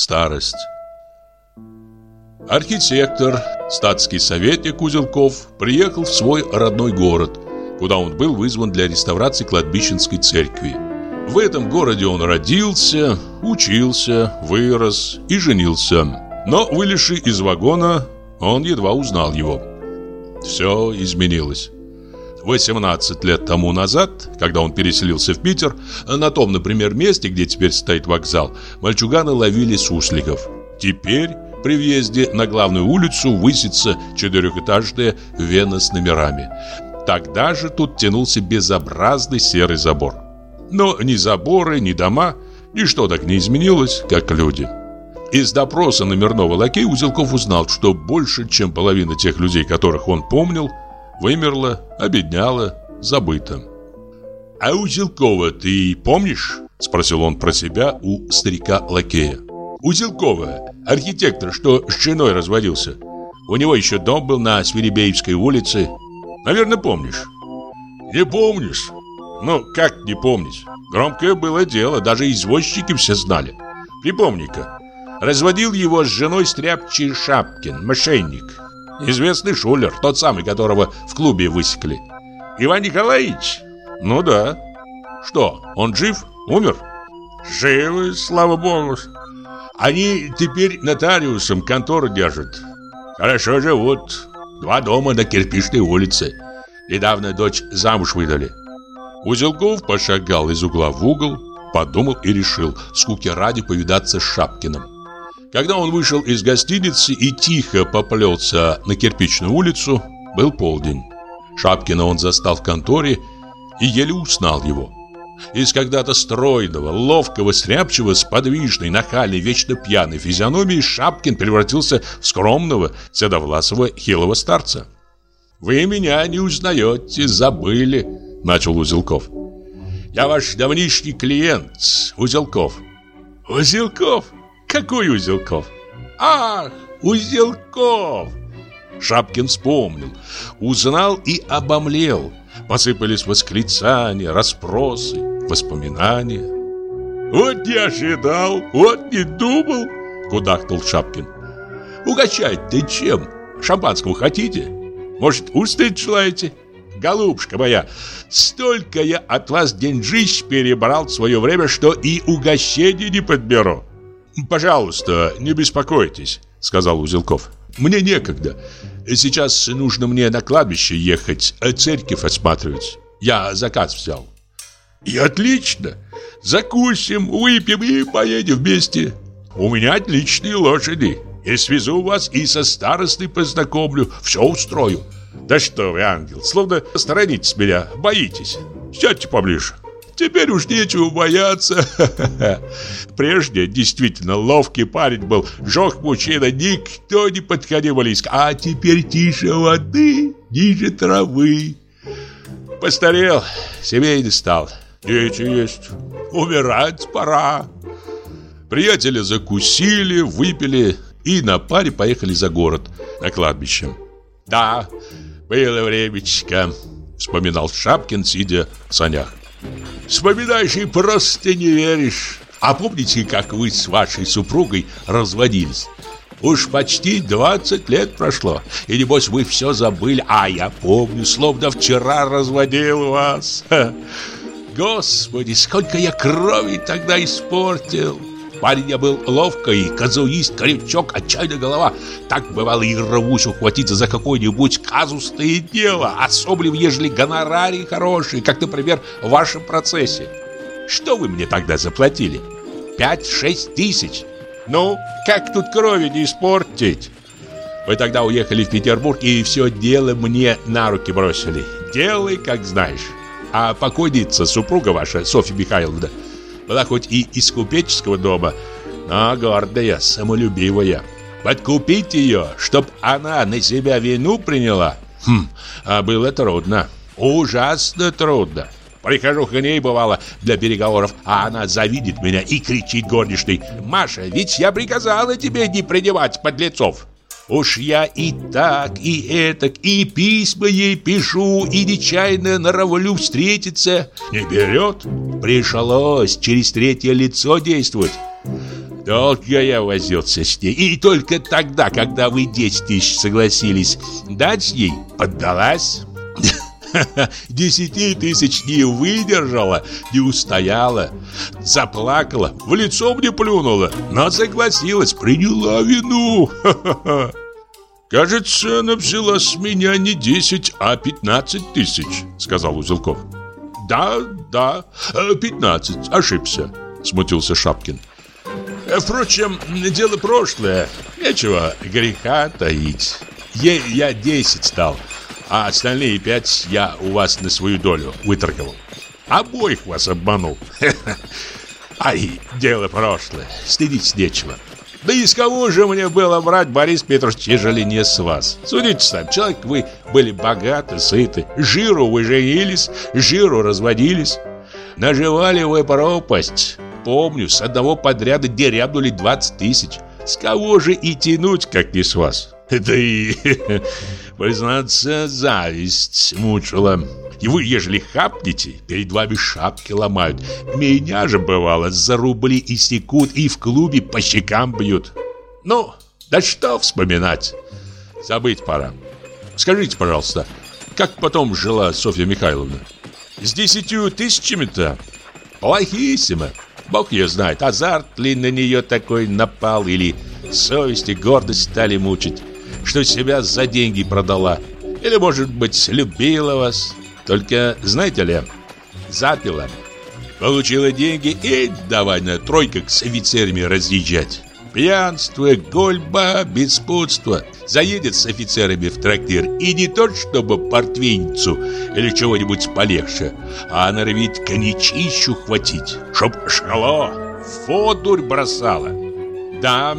Старость Архитектор, статский советник Узелков приехал в свой родной город, куда он был вызван для реставрации кладбищенской церкви. В этом городе он родился, учился, вырос и женился. Но, вылезший из вагона, он едва узнал его. Все изменилось. 18 лет тому назад, когда он переселился в Питер, на том, например, месте, где теперь стоит вокзал, мальчуганы ловили сусликов. Теперь при въезде на главную улицу высится четырехэтажная вена с номерами. Тогда же тут тянулся безобразный серый забор. Но ни заборы, ни дома, ничто так не изменилось, как люди. Из допроса номерного лакея Узелков узнал, что больше, чем половина тех людей, которых он помнил, вымерла, обедняла, забыта. «А Узелкова ты помнишь?» – спросил он про себя у старика-лакея. «Узелкова, архитектор, что с женой разводился. У него еще дом был на Свиребеевской улице. Наверное, помнишь?» «Не помнишь?» «Ну, как не помнить? Громкое было дело, даже извозчики все знали. Припомни-ка, Разводил его с женой стряпчий Шапкин, мошенник. Известный шулер, тот самый, которого в клубе высекли. Иван Николаевич? Ну да. Что, он жив? Умер? Живы, слава богу. Они теперь нотариусом контору держат. Хорошо живут. Два дома на кирпичной улице. Недавно дочь замуж выдали. Узелков пошагал из угла в угол, подумал и решил, скуки ради повидаться с Шапкиным. Когда он вышел из гостиницы и тихо поплелся на кирпичную улицу, был полдень. Шапкина он застал в конторе и еле узнал его. Из когда-то стройного, ловкого, стряпчивого, с подвижной, нахальной, вечно пьяной физиономией Шапкин превратился в скромного, седовласого, хилого старца. «Вы меня не узнаете, забыли», — начал Узелков. «Я ваш давнишний клиент, Узелков». «Узелков?» Какой Узелков? Ах, Узелков! Шапкин вспомнил, узнал и обомлел. Посыпались восклицания, расспросы, воспоминания. «Вот не ожидал, вот не думал!» — кудахнул Шапкин. «Угощать-то чем? Шампанского хотите? Может, устать желаете?» Голубушка моя, столько я от вас деньжищ перебрал в свое время, что и угощение не подберу. «Пожалуйста, не беспокойтесь», — сказал Узелков. «Мне некогда. Сейчас нужно мне на кладбище ехать, а церковь осматривать. Я заказ взял». «И отлично. Закусим, выпьем и поедем вместе. У меня отличные лошади. И свезу вас и со старостой познакомлю, все устрою». «Да что вы, ангел, словно сторонитесь меня, боитесь. Сядьте поближе». Теперь уж нечего бояться. Прежде действительно ловкий парень был, жёг мужчина, никто не подходил близко. А теперь тише воды, ниже травы. Постарел, семейный стал. Дети есть, умирать пора. Приятели закусили, выпили и на паре поехали за город, на кладбище. Да, было времечко, вспоминал Шапкин, сидя в санях. Вспоминаешь и просто не веришь. А помните, как вы с вашей супругой разводились? Уж почти 20 лет прошло, и небось вы все забыли, а я помню, словно вчера разводил вас. Господи, сколько я крови тогда испортил. Парень я был ловкий, казуист, крючок, отчаянная голова. Так бывало и рвусь ухватиться за какое-нибудь казусное дело, особенно ежели гонорарий хороший, как, например, в вашем процессе. Что вы мне тогда заплатили? Пять-шесть тысяч. Ну, как тут крови не испортить? Вы тогда уехали в Петербург и все дело мне на руки бросили. Делай, как знаешь. А покойница, супруга ваша, Софья Михайловна, была хоть и из купеческого дома, но гордая, самолюбивая. Подкупить ее, чтоб она на себя вину приняла, хм, а было трудно, ужасно трудно. Прихожу к ней, бывало, для переговоров, а она завидит меня и кричит горничной, «Маша, ведь я приказала тебе не принимать подлецов!» Уж я и так, и этак, и письма ей пишу, и нечаянно норовлю встретиться. Не берет. Пришлось через третье лицо действовать. Долго я возился с ней, и только тогда, когда вы 10 тысяч согласились дать ей, поддалась. Десяти тысяч не выдержала, не устояла. Заплакала, в лицо мне плюнула, но согласилась, приняла вину. «Кажется, она взяла с меня не 10, а 15 тысяч», — сказал Узелков. «Да, да, 15, ошибся», — смутился Шапкин. «Впрочем, дело прошлое, нечего греха таить. Ей я 10 стал, а остальные пять я у вас на свою долю выторговал. Обоих вас обманул. Ай, дело прошлое, стыдить нечего». Да из кого же мне было брать, Борис Петрович, ежели не с вас? Судите сами, человек вы были богаты, сыты, жиру вы женились, жиру разводились. Наживали вы пропасть. Помню, с одного подряда дерябнули 20 тысяч. С кого же и тянуть, как не с вас? Да и, признаться, зависть мучила. И вы, ежели хапнете, перед вами шапки ломают. Меня же, бывало, за рубли и секут и в клубе по щекам бьют. Ну, да что вспоминать? Забыть пора. Скажите, пожалуйста, как потом жила Софья Михайловна? С десятью тысячами-то? Плохиссимо. Бог ее знает, азарт ли на нее такой напал, или совесть и гордость стали мучить, что себя за деньги продала. Или, может быть, любила вас, только, знаете ли, запила. Получила деньги и давай на тройках с офицерами разъезжать. Пьянство, гольба, беспутство. Заедет с офицерами в трактир и не то чтобы портвейницу или чего-нибудь полегче, а норовит коньячищу хватить, чтоб шкало, фодурь бросала. Да,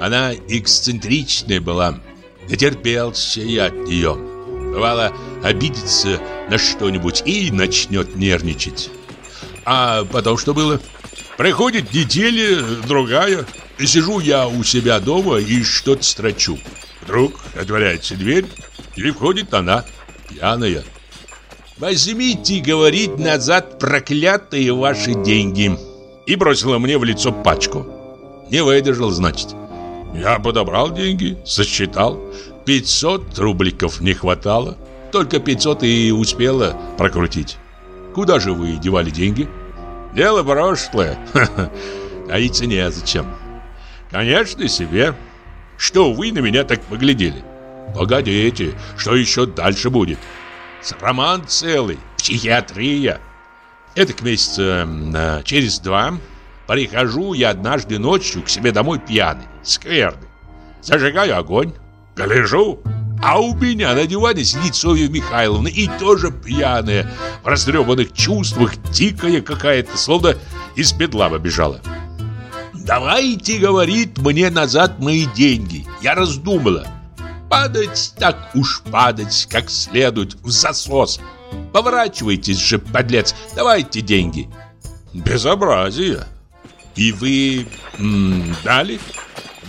она эксцентричная была, натерпелся я от нее. Бывало, обидится на что-нибудь и начнет нервничать. А потом что было? Проходит неделя, другая. Сижу я у себя дома и что-то строчу. Вдруг отворяется дверь, и входит она, пьяная. «Возьмите, — говорит, — назад проклятые ваши деньги!» И бросила мне в лицо пачку. Не выдержал, значит. Я подобрал деньги, сосчитал. 500 рубликов не хватало. Только 500 и успела прокрутить. Куда же вы девали деньги? Дело прошлое. Таиться незачем. Конечно, себе. Что вы на меня так поглядели? Погодите, что еще дальше будет? Роман целый, психиатрия. Это к месяца э, через два прихожу я однажды ночью к себе домой пьяный, скверный. Зажигаю огонь, Гляжу, а у меня на диване сидит Софья Михайловна и тоже пьяная, в растрепанных чувствах, дикая какая-то, словно из бедлама бежала. «Давайте, — говорит, — мне назад мои деньги. Я раздумала. Падать так уж падать, как следует, в засос. Поворачивайтесь же, подлец, давайте деньги». «Безобразие!» «И вы м, дали?»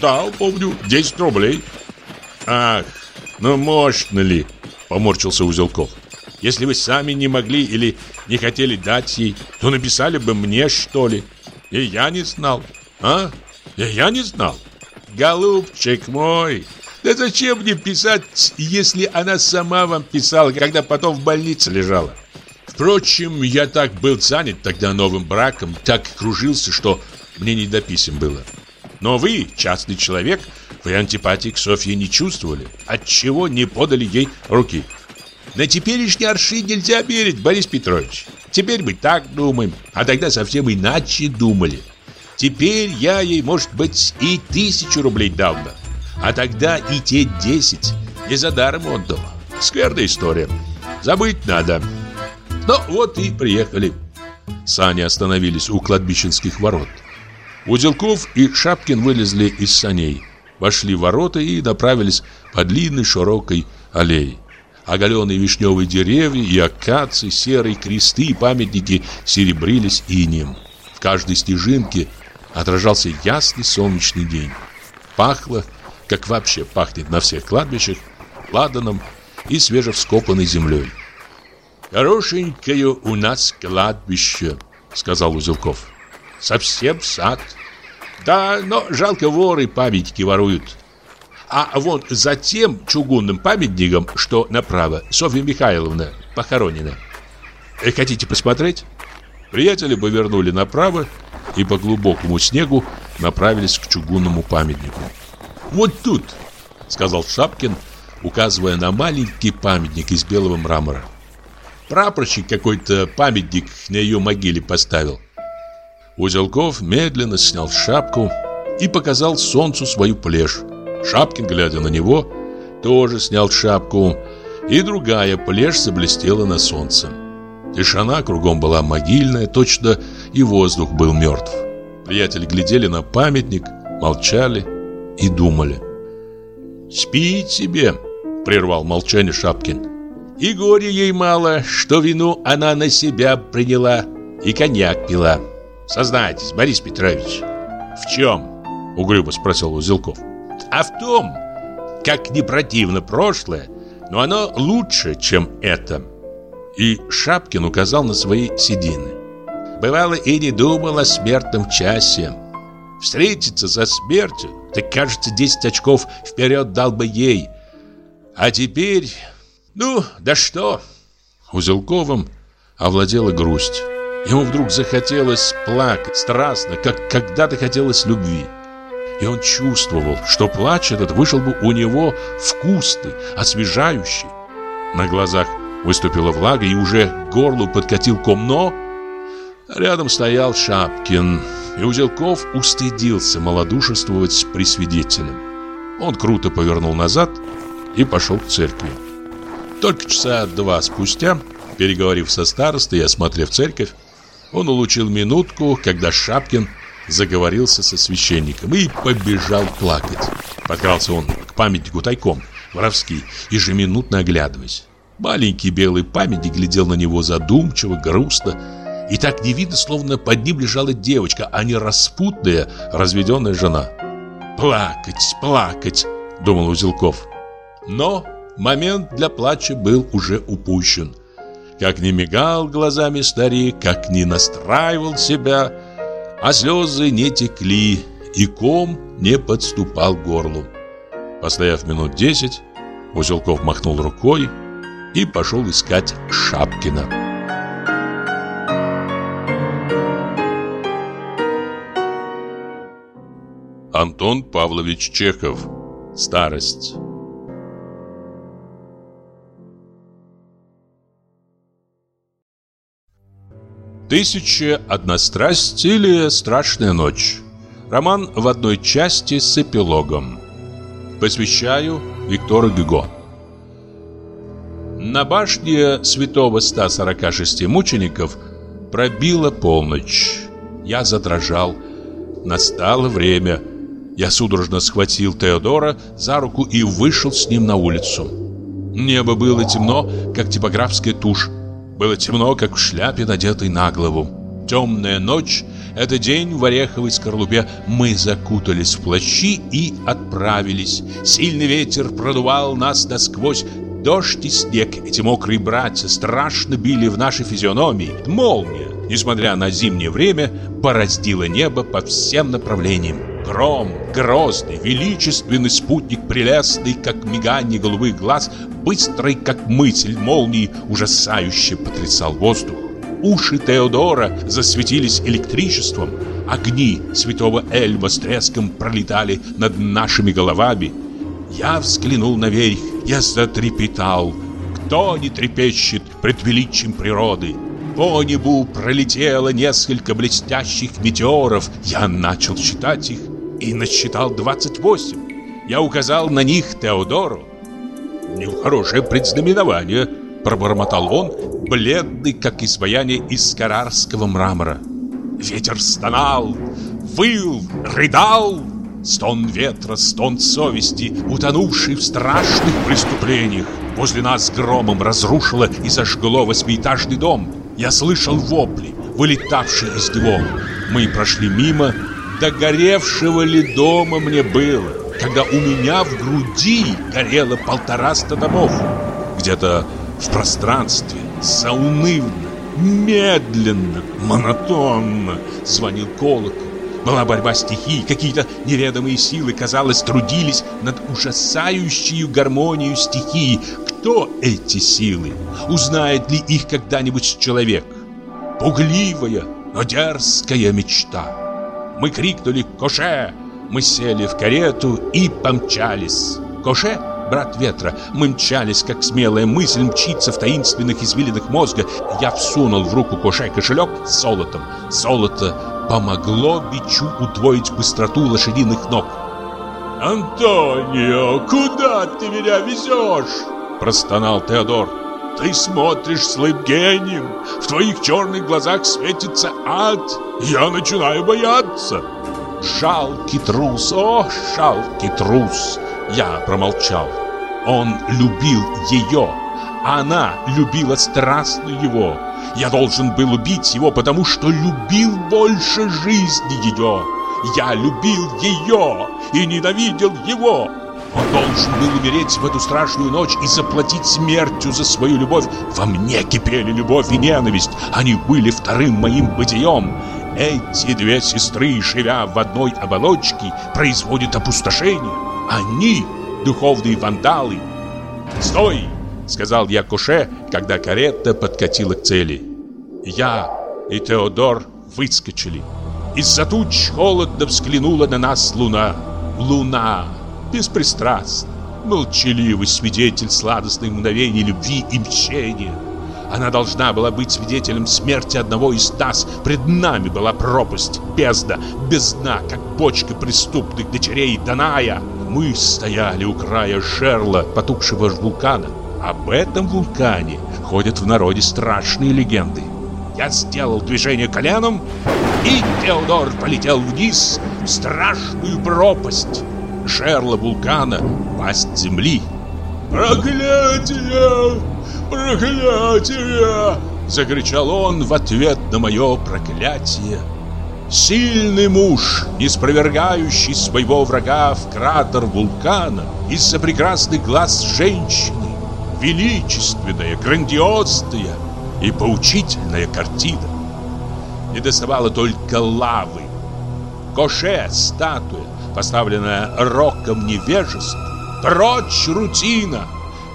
«Да, помню, 10 рублей». «Ах, ну можно ли?» – поморщился Узелков. «Если вы сами не могли или не хотели дать ей, то написали бы мне, что ли. И я не знал. А? И я не знал. Голубчик мой, да зачем мне писать, если она сама вам писала, когда потом в больнице лежала? Впрочем, я так был занят тогда новым браком, так кружился, что мне не до писем было. Но вы, частный человек, вы антипатии к Софье не чувствовали, отчего не подали ей руки. На теперешний аршин нельзя верить, Борис Петрович. Теперь мы так думаем, а тогда совсем иначе думали. Теперь я ей, может быть, и тысячу рублей дал бы. А тогда и те десять не за даром отдал. Скверная история. Забыть надо. Ну, вот и приехали. Сани остановились у кладбищенских ворот. Узелков и Шапкин вылезли из саней, вошли в ворота и направились по длинной широкой аллее. Оголенные вишневые деревья и акации, серые кресты и памятники серебрились инем. В каждой стежинке отражался ясный солнечный день. Пахло, как вообще пахнет на всех кладбищах, ладаном и свежевскопанной землей. «Хорошенькое у нас кладбище», — сказал Узелков. «Совсем сад». Да, но жалко воры памятники воруют. А вон за тем чугунным памятником, что направо, Софья Михайловна похоронена. Э, хотите посмотреть? Приятели повернули направо и по глубокому снегу направились к чугунному памятнику. Вот тут, сказал Шапкин, указывая на маленький памятник из белого мрамора. Прапорщик какой-то памятник на ее могиле поставил. Узелков медленно снял шапку и показал солнцу свою плешь. Шапкин, глядя на него, тоже снял шапку, и другая плешь заблестела на солнце. Тишина кругом была могильная, точно и воздух был мертв. Приятели глядели на памятник, молчали и думали. «Спи себе!» — прервал молчание Шапкин. «И горе ей мало, что вину она на себя приняла и коньяк пила. Сознайтесь, Борис Петрович». «В чем?» — угрюмо спросил Узелков. «А в том, как не противно прошлое, но оно лучше, чем это». И Шапкин указал на свои седины. Бывало и не думал о смертном часе. Встретиться со смертью, так кажется, 10 очков вперед дал бы ей. А теперь... Ну, да что? Узелковым овладела грусть. Ему вдруг захотелось плакать страстно, как когда-то хотелось любви. И он чувствовал, что плач этот вышел бы у него вкусный, освежающий. На глазах выступила влага и уже к горлу подкатил ком, но... Рядом стоял Шапкин, и Узелков устыдился малодушествовать при свидетелем. Он круто повернул назад и пошел к церкви. Только часа два спустя, переговорив со старостой и осмотрев церковь, он улучил минутку, когда Шапкин заговорился со священником и побежал плакать. Подкрался он к памятнику тайком, воровски, ежеминутно оглядываясь. Маленький белый памятник глядел на него задумчиво, грустно, и так не видно, словно под ним лежала девочка, а не распутная, разведенная жена. «Плакать, плакать!» — думал Узелков. Но момент для плача был уже упущен. Как не мигал глазами старик, как не настраивал себя, а слезы не текли, и ком не подступал к горлу. Постояв минут десять, Узелков махнул рукой и пошел искать Шапкина. Антон Павлович Чехов. Старость. Тысяча одна страсть или страшная ночь. Роман в одной части с эпилогом. Посвящаю Виктору Гюго. На башне святого 146 мучеников пробила полночь. Я задрожал. Настало время. Я судорожно схватил Теодора за руку и вышел с ним на улицу. Небо было темно, как типографская тушь. Было темно, как в шляпе, надетой на голову. Темная ночь — это день в ореховой скорлупе. Мы закутались в плащи и отправились. Сильный ветер продувал нас насквозь. Дождь и снег, эти мокрые братья, страшно били в наши физиономии. Молния, несмотря на зимнее время, бороздила небо по всем направлениям. Гром, грозный, величественный спутник, прелестный, как мигание голубых глаз, быстрый, как мысль молнии, ужасающе потрясал воздух. Уши Теодора засветились электричеством. Огни святого Эльма с треском пролетали над нашими головами. Я взглянул наверх, я затрепетал. Кто не трепещет пред величием природы? По небу пролетело несколько блестящих метеоров. Я начал считать их и насчитал 28. Я указал на них Теодору. «Нехорошее предзнаменование», — пробормотал он, бледный, как изваяние из карарского мрамора. Ветер стонал, выл, рыдал. Стон ветра, стон совести, утонувший в страшных преступлениях. Возле нас громом разрушило и сожгло восьмиэтажный дом. Я слышал вопли, вылетавшие из него. Мы прошли мимо, догоревшего ли дома мне было, когда у меня в груди горело полтораста домов. Где-то в пространстве, заунывно, медленно, монотонно звонил колокол. Была борьба стихий, какие-то неведомые силы, казалось, трудились над ужасающей гармонией стихии. Кто эти силы? Узнает ли их когда-нибудь человек? Пугливая, но дерзкая мечта. Мы крикнули «Коше!» Мы сели в карету и помчались. Коше, брат ветра, мы мчались, как смелая мысль мчится в таинственных извилинах мозга. Я всунул в руку Коше кошелек с золотом. Золото помогло бичу удвоить быстроту лошадиных ног. «Антонио, куда ты меня везешь?» Простонал Теодор. «Ты смотришь слым гением, в твоих черных глазах светится ад, я начинаю бояться». Жалкий трус, о, жалкий трус. Я промолчал. Он любил ее Она любила страстно его. Я должен был убить его, потому что любил больше жизни ее Я любил ее и ненавидел его он должен был умереть в эту страшную ночь и заплатить смертью за свою любовь. Во мне кипели любовь и ненависть. Они были вторым моим бытием. Эти две сестры, живя в одной оболочке, производят опустошение. Они – духовные вандалы. «Стой!» – сказал я Коше, когда карета подкатила к цели. Я и Теодор выскочили. Из-за туч холодно взглянула на нас луна. Луна, беспристрастна, молчаливый свидетель сладостных мгновений любви и мщения. Она должна была быть свидетелем смерти одного из нас. Пред нами была пропасть, бездна, без дна, как бочка преступных дочерей Даная. Мы стояли у края жерла потухшего вулкана. Об этом вулкане ходят в народе страшные легенды. Я сделал движение коленом, и Теодор полетел вниз в страшную пропасть. Жерло вулкана, пасть земли. «Проклятие!» «Проклятие!» — закричал он в ответ на мое проклятие. Сильный муж, не своего врага в кратер вулкана из-за прекрасных глаз женщины, величественная, грандиозная и поучительная картина. Не доставало только лавы. Коше, статуя, поставленная роком невежества. Прочь рутина!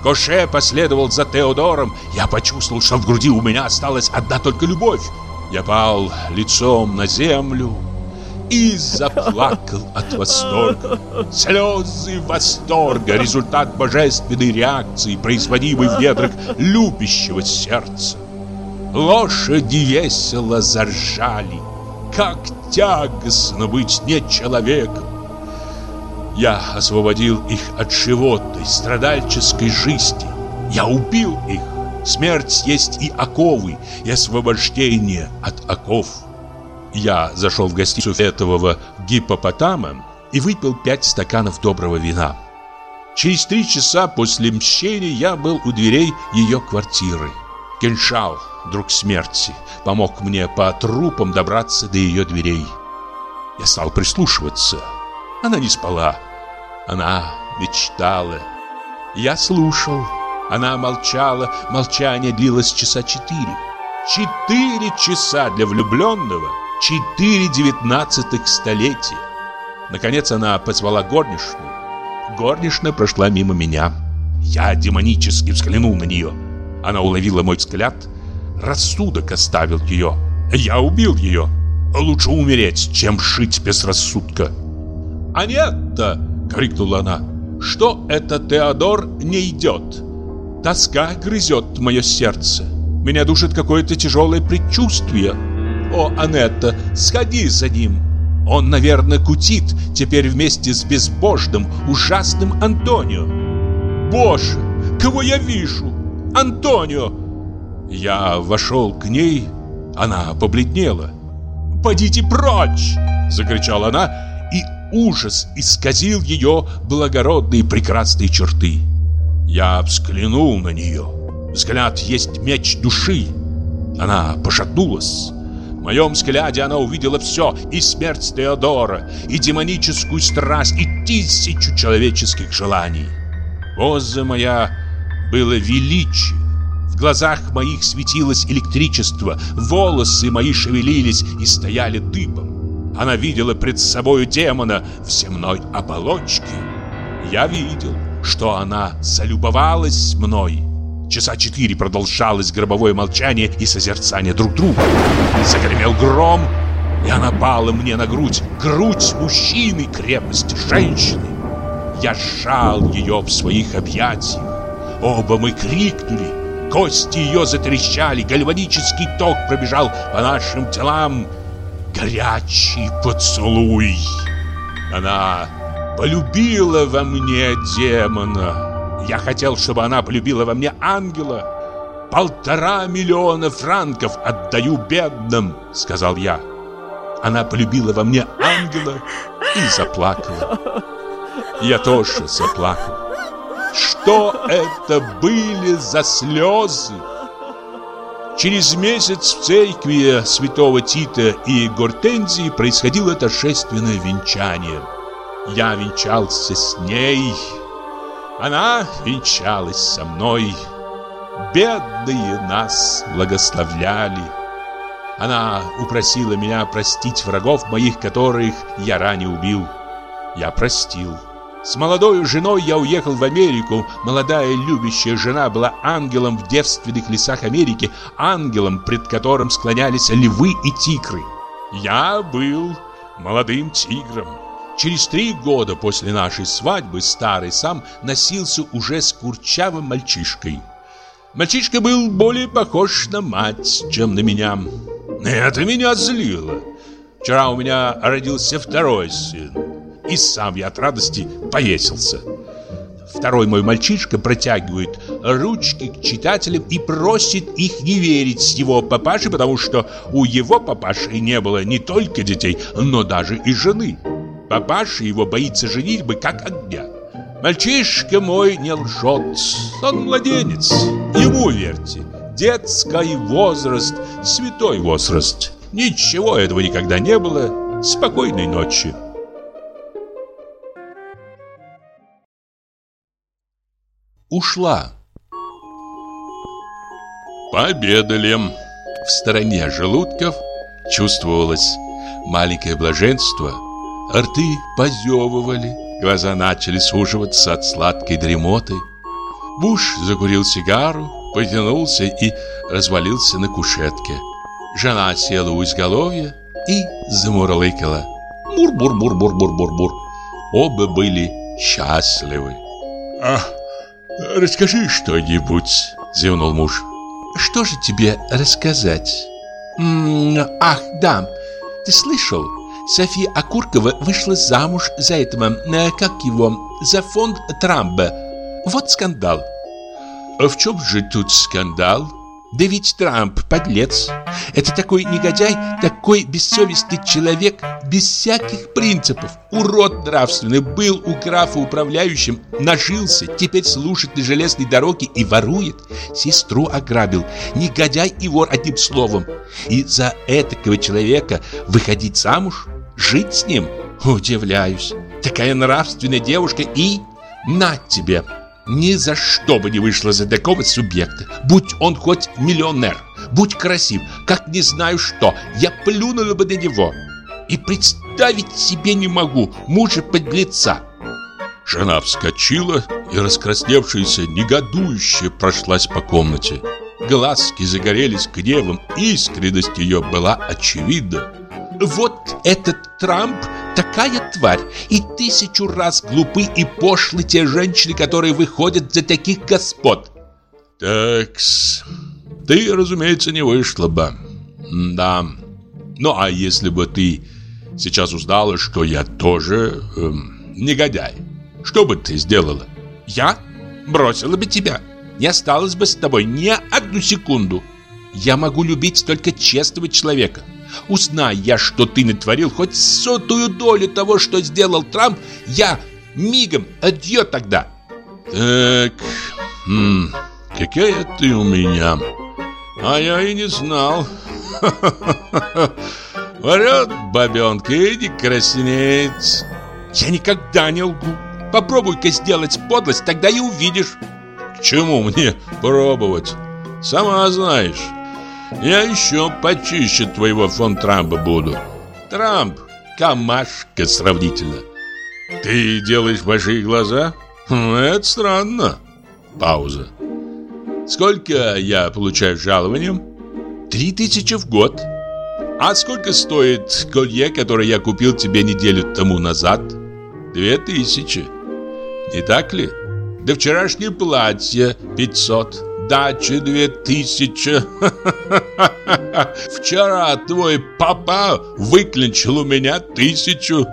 Коше последовал за Теодором. Я почувствовал, что в груди у меня осталась одна только любовь. Я пал лицом на землю и заплакал от восторга. Слезы восторга – результат божественной реакции, производимой в недрах любящего сердца. Лошади весело заржали. Как тягостно быть не человеком. Я освободил их от животной, страдальческой жизни. Я убил их. Смерть есть и оковы, и освобождение от оков. Я зашел в гостиницу этого гипопотама и выпил пять стаканов доброго вина. Через три часа после мщения я был у дверей ее квартиры. Киншал, друг смерти, помог мне по трупам добраться до ее дверей. Я стал прислушиваться. Она не спала. Она мечтала. Я слушал. Она молчала. Молчание длилось часа четыре. Четыре часа для влюбленного. Четыре девятнадцатых столетия. Наконец она позвала горничную. Горничная прошла мимо меня. Я демонически взглянул на нее. Она уловила мой взгляд. Рассудок оставил ее. Я убил ее. Лучше умереть, чем жить без рассудка. «Анетта!» — крикнула она. «Что это Теодор не идет?» Тоска грызет мое сердце. Меня душит какое-то тяжелое предчувствие. О, Анетта, сходи за ним. Он, наверное, кутит теперь вместе с безбожным, ужасным Антонио. Боже, кого я вижу? Антонио! Я вошел к ней, она побледнела. «Подите прочь!» — закричала она ужас исказил ее благородные прекрасные черты. Я взглянул на нее. Взгляд есть меч души. Она пошатнулась. В моем взгляде она увидела все, и смерть Теодора, и демоническую страсть, и тысячу человеческих желаний. Поза моя было величие. В глазах моих светилось электричество, волосы мои шевелились и стояли дыбом. Она видела пред собою демона в земной оболочке. Я видел, что она залюбовалась мной. Часа четыре продолжалось гробовое молчание и созерцание друг друга. Загремел гром, и она пала мне на грудь. Грудь мужчины, крепость женщины. Я сжал ее в своих объятиях. Оба мы крикнули. Кости ее затрещали, гальванический ток пробежал по нашим телам. Горячий поцелуй. Она полюбила во мне демона. Я хотел, чтобы она полюбила во мне ангела. Полтора миллиона франков отдаю бедным, сказал я. Она полюбила во мне ангела и заплакала. Я тоже заплакал. Что это были за слезы? Через месяц в церкви святого Тита и Гортензии происходило торжественное венчание. Я венчался с ней, она венчалась со мной. Бедные нас благословляли. Она упросила меня простить врагов моих, которых я ранее убил. Я простил. С молодой женой я уехал в Америку. Молодая любящая жена была ангелом в девственных лесах Америки, ангелом, пред которым склонялись львы и тигры. Я был молодым тигром. Через три года после нашей свадьбы старый сам носился уже с курчавым мальчишкой. Мальчишка был более похож на мать, чем на меня. Это меня злило. Вчера у меня родился второй сын. И сам я от радости повесился. Второй мой мальчишка протягивает ручки к читателям и просит их не верить с его папашей, потому что у его папаши не было не только детей, но даже и жены. Папаша его боится женитьбы как огня. Мальчишка мой не лжет, он младенец. Ему верьте, детский возраст, святой возраст. Ничего этого никогда не было. Спокойной ночи. Ушла. Пообедали. В стороне желудков чувствовалось маленькое блаженство. Рты позевывали, Глаза начали суживаться от сладкой дремоты. Буш закурил сигару, потянулся и развалился на кушетке. Жена села у изголовья и замурлыкала. Мур-бур-бур-бур-бур-бур-бур. Оба были счастливы. «Ах, расскажи что-нибудь», — зевнул муж. «Что же тебе рассказать?» М -м, «Ах, да, ты слышал?» София Акуркова вышла замуж за этого, э, как его, за фонд Трамба. Вот скандал. А в чем же тут скандал? Да ведь Трамп подлец. Это такой негодяй, такой бессовестный человек, без всяких принципов. Урод нравственный, был у графа управляющим, нажился, теперь служит на железной дороге и ворует. Сестру ограбил. Негодяй и вор одним словом. И за этакого человека выходить замуж? Жить с ним? Удивляюсь. Такая нравственная девушка и... На тебе! Ни за что бы не вышла за такого субъекта. Будь он хоть миллионер, будь красив, как не знаю что, я плюнула бы на него. И представить себе не могу мужа подлеца. Жена вскочила и, раскрасневшаяся, негодующе прошлась по комнате. Глазки загорелись гневом, искренность ее была очевидна. Вот этот Трамп такая тварь, и тысячу раз глупы и пошлы те женщины, которые выходят за таких господ. Такс, ты, разумеется, не вышла бы. Да. Ну, а если бы ты сейчас узнала, что я тоже эм, негодяй, что бы ты сделала? Я бросила бы тебя. Не осталось бы с тобой ни одну секунду. Я могу любить только честного человека. Узнай я, что ты натворил хоть сотую долю того, что сделал Трамп, я мигом адьё тогда. Так, хм, какая ты у меня. А я и не знал. Врет бабенка и не краснеет. Я никогда не лгу. Попробуй-ка сделать подлость, тогда и увидишь. К чему мне пробовать? Сама знаешь. Я еще почище твоего фон Трампа буду. Трамп – камашка сравнительно. Ты делаешь большие глаза? Хм, это странно. Пауза. Сколько я получаю жалованием? Три тысячи в год. А сколько стоит колье, которое я купил тебе неделю тому назад? Две тысячи. Не так ли? Да вчерашнее платье 500, дача 2000. Вчера твой папа выклинчил у меня тысячу.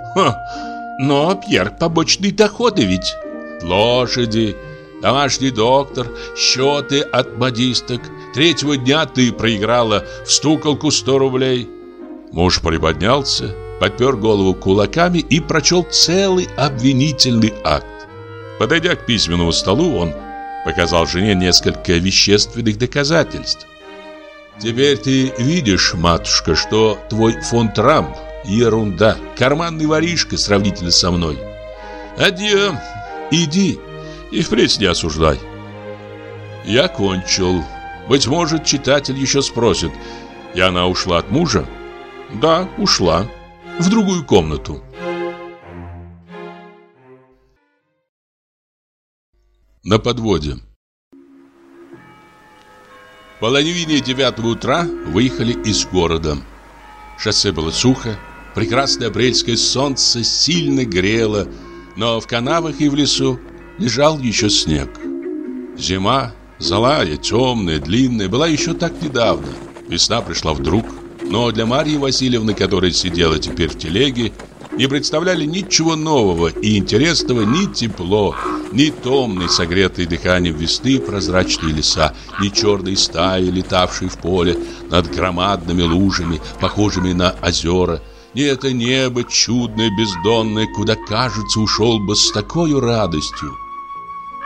Но, Пьер, побочные доходы ведь. Лошади, домашний доктор, счеты от модисток. Третьего дня ты проиграла в стуколку 100 рублей. Муж приподнялся, подпер голову кулаками и прочел целый обвинительный акт. Подойдя к письменному столу, он показал жене несколько вещественных доказательств. «Теперь ты видишь, матушка, что твой фонд Рамп – ерунда, карманный воришка сравнительно со мной. Адьё, иди и впредь не осуждай». Я кончил. Быть может, читатель еще спросит, и она ушла от мужа? Да, ушла. В другую комнату. На подводе. Половине девятого утра выехали из города. Шоссе было сухо, прекрасное апрельское солнце сильно грело, но в канавах и в лесу лежал еще снег. Зима, злая, темная, длинная, была еще так недавно. Весна пришла вдруг, но для Марьи Васильевны, которая сидела теперь в телеге, не представляли ничего нового и интересного ни тепло, ни томный, согретый дыханием весны прозрачные леса, ни черные стаи, летавшие в поле над громадными лужами, похожими на озера, ни это небо чудное, бездонное, куда, кажется, ушел бы с такой радостью.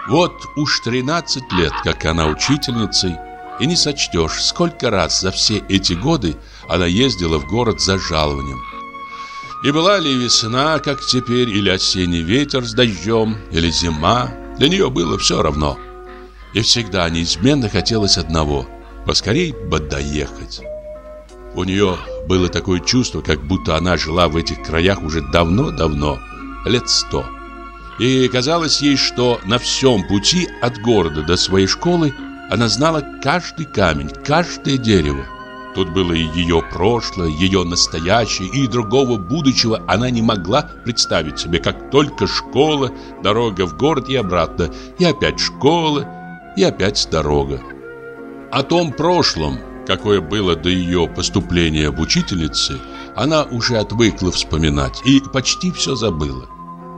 Вот уж 13 лет, как она учительницей, и не сочтешь, сколько раз за все эти годы она ездила в город за жалованием. И была ли весна, как теперь, или осенний ветер с дождем, или зима, для нее было все равно. И всегда неизменно хотелось одного – поскорей бы доехать. У нее было такое чувство, как будто она жила в этих краях уже давно-давно, лет сто. И казалось ей, что на всем пути от города до своей школы она знала каждый камень, каждое дерево. Тут было и ее прошлое, ее настоящее, и другого будущего она не могла представить себе, как только школа, дорога в город и обратно, и опять школа, и опять дорога. О том прошлом, какое было до ее поступления в учительницы, она уже отвыкла вспоминать и почти все забыла.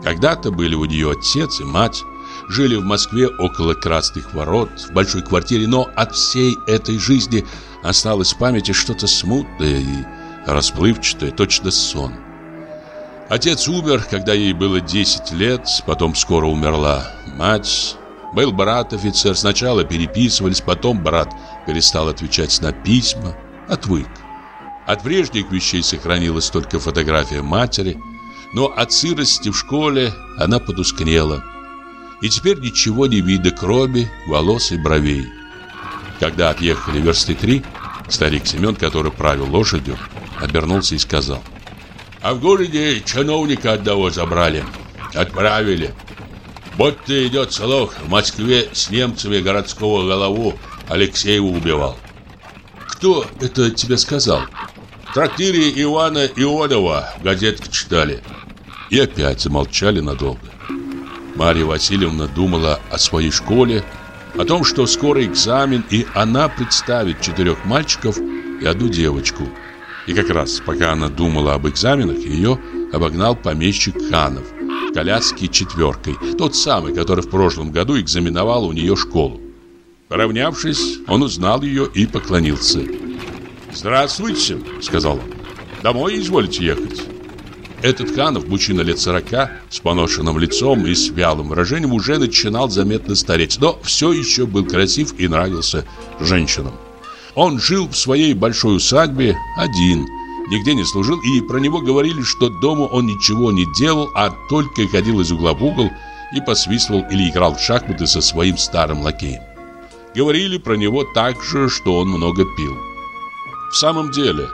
Когда-то были у нее отец и мать, жили в Москве около Красных ворот, в большой квартире, но от всей этой жизни – осталось в памяти что-то смутное и расплывчатое, точно сон. Отец умер, когда ей было 10 лет, потом скоро умерла мать. Был брат-офицер, сначала переписывались, потом брат перестал отвечать на письма, отвык. От прежних вещей сохранилась только фотография матери, но от сырости в школе она потускнела. И теперь ничего не видно, кроме волос и бровей. Когда отъехали версты три, старик Семен, который правил лошадью, обернулся и сказал. А в городе чиновника одного забрали, отправили. Будто идет слух, в Москве с немцами городского голову Алексеева убивал. Кто это тебе сказал? В трактире Ивана Ионова в газетке читали. И опять замолчали надолго. Марья Васильевна думала о своей школе, о том, что скоро экзамен, и она представит четырех мальчиков и одну девочку. И как раз, пока она думала об экзаменах, ее обогнал помещик Ханов в коляске четверкой, тот самый, который в прошлом году экзаменовал у нее школу. Поравнявшись, он узнал ее и поклонился. «Здравствуйте», — сказал он. «Домой изволите ехать?» Этот Ханов, мужчина лет сорока, с поношенным лицом и с вялым выражением, уже начинал заметно стареть, но все еще был красив и нравился женщинам. Он жил в своей большой усадьбе один, нигде не служил, и про него говорили, что дома он ничего не делал, а только ходил из угла в угол и посвистывал или играл в шахматы со своим старым лакеем. Говорили про него также, что он много пил. В самом деле,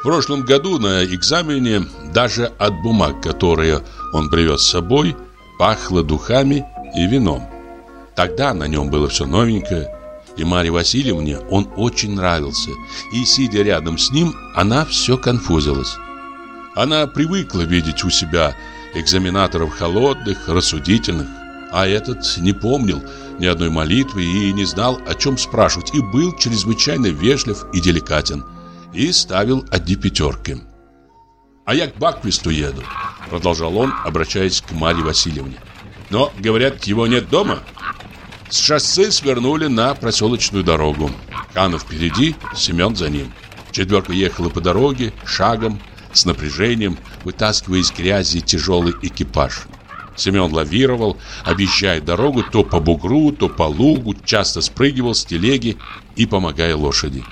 в прошлом году на экзамене даже от бумаг, которые он привез с собой, пахло духами и вином. Тогда на нем было все новенькое, и Марье Васильевне он очень нравился, и, сидя рядом с ним, она все конфузилась. Она привыкла видеть у себя экзаменаторов холодных, рассудительных. А этот не помнил ни одной молитвы и не знал, о чем спрашивать, и был чрезвычайно вежлив и деликатен, и ставил одни пятерки. «А я к Баквисту еду», — продолжал он, обращаясь к Марье Васильевне. «Но, говорят, его нет дома?» С шоссе свернули на проселочную дорогу. Канов впереди, Семен за ним. Четверка ехала по дороге, шагом, с напряжением, вытаскивая из грязи тяжелый экипаж. Семен лавировал, объезжая дорогу то по бугру, то по лугу, часто спрыгивал с телеги и помогая лошади.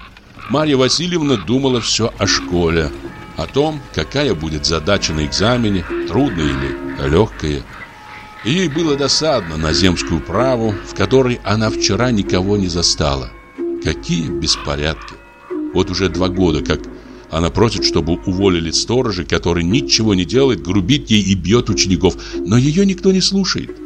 Марья Васильевна думала все о школе, о том, какая будет задача на экзамене, трудная или легкая. ей было досадно на земскую праву, в которой она вчера никого не застала. Какие беспорядки! Вот уже два года, как она просит, чтобы уволили сторожа, который ничего не делает, грубит ей и бьет учеников, но ее никто не слушает.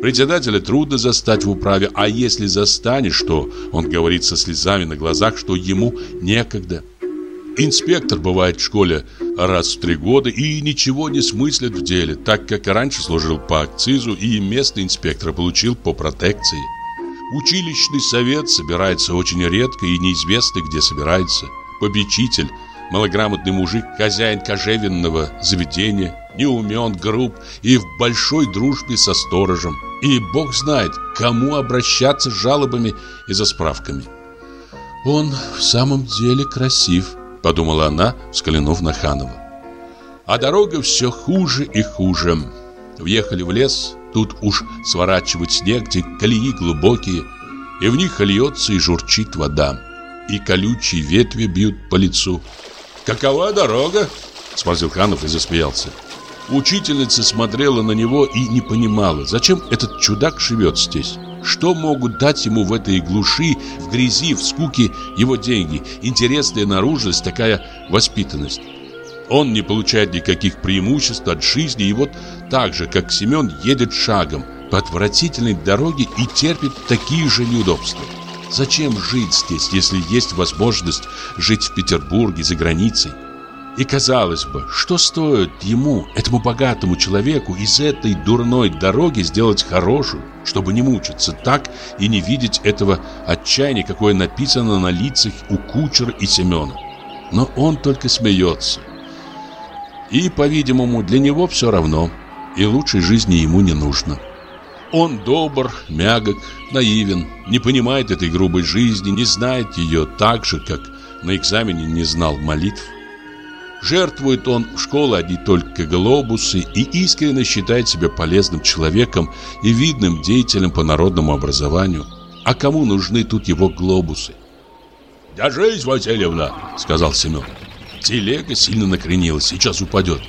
Председателя трудно застать в управе, а если застанешь, то он говорит со слезами на глазах, что ему некогда. Инспектор бывает в школе раз в три года и ничего не смыслит в деле, так как раньше служил по акцизу и место инспектора получил по протекции. Училищный совет собирается очень редко и неизвестно, где собирается. Попечитель малограмотный мужик, хозяин кожевенного заведения, не умен, груб и в большой дружбе со сторожем. И бог знает, кому обращаться с жалобами и за справками. «Он в самом деле красив», — подумала она, взглянув на Ханова. А дорога все хуже и хуже. Въехали в лес, тут уж сворачивать снег, где колеи глубокие, и в них льется и журчит вода, и колючие ветви бьют по лицу. «Какова дорога?» – спросил Ханов и засмеялся. Учительница смотрела на него и не понимала, зачем этот чудак живет здесь. Что могут дать ему в этой глуши, в грязи, в скуке его деньги, интересная наружность, такая воспитанность? Он не получает никаких преимуществ от жизни и вот так же, как Семен, едет шагом по отвратительной дороге и терпит такие же неудобства. Зачем жить здесь, если есть возможность жить в Петербурге, за границей? И казалось бы, что стоит ему, этому богатому человеку, из этой дурной дороги сделать хорошую, чтобы не мучиться так и не видеть этого отчаяния, какое написано на лицах у кучера и Семена. Но он только смеется. И, по-видимому, для него все равно, и лучшей жизни ему не нужно. Он добр, мягок, наивен, не понимает этой грубой жизни, не знает ее так же, как на экзамене не знал молитв. Жертвует он в школу одни только глобусы и искренне считает себя полезным человеком и видным деятелем по народному образованию. А кому нужны тут его глобусы? «Держись, Васильевна!» — сказал Семен. Телега сильно накренилась, сейчас упадет.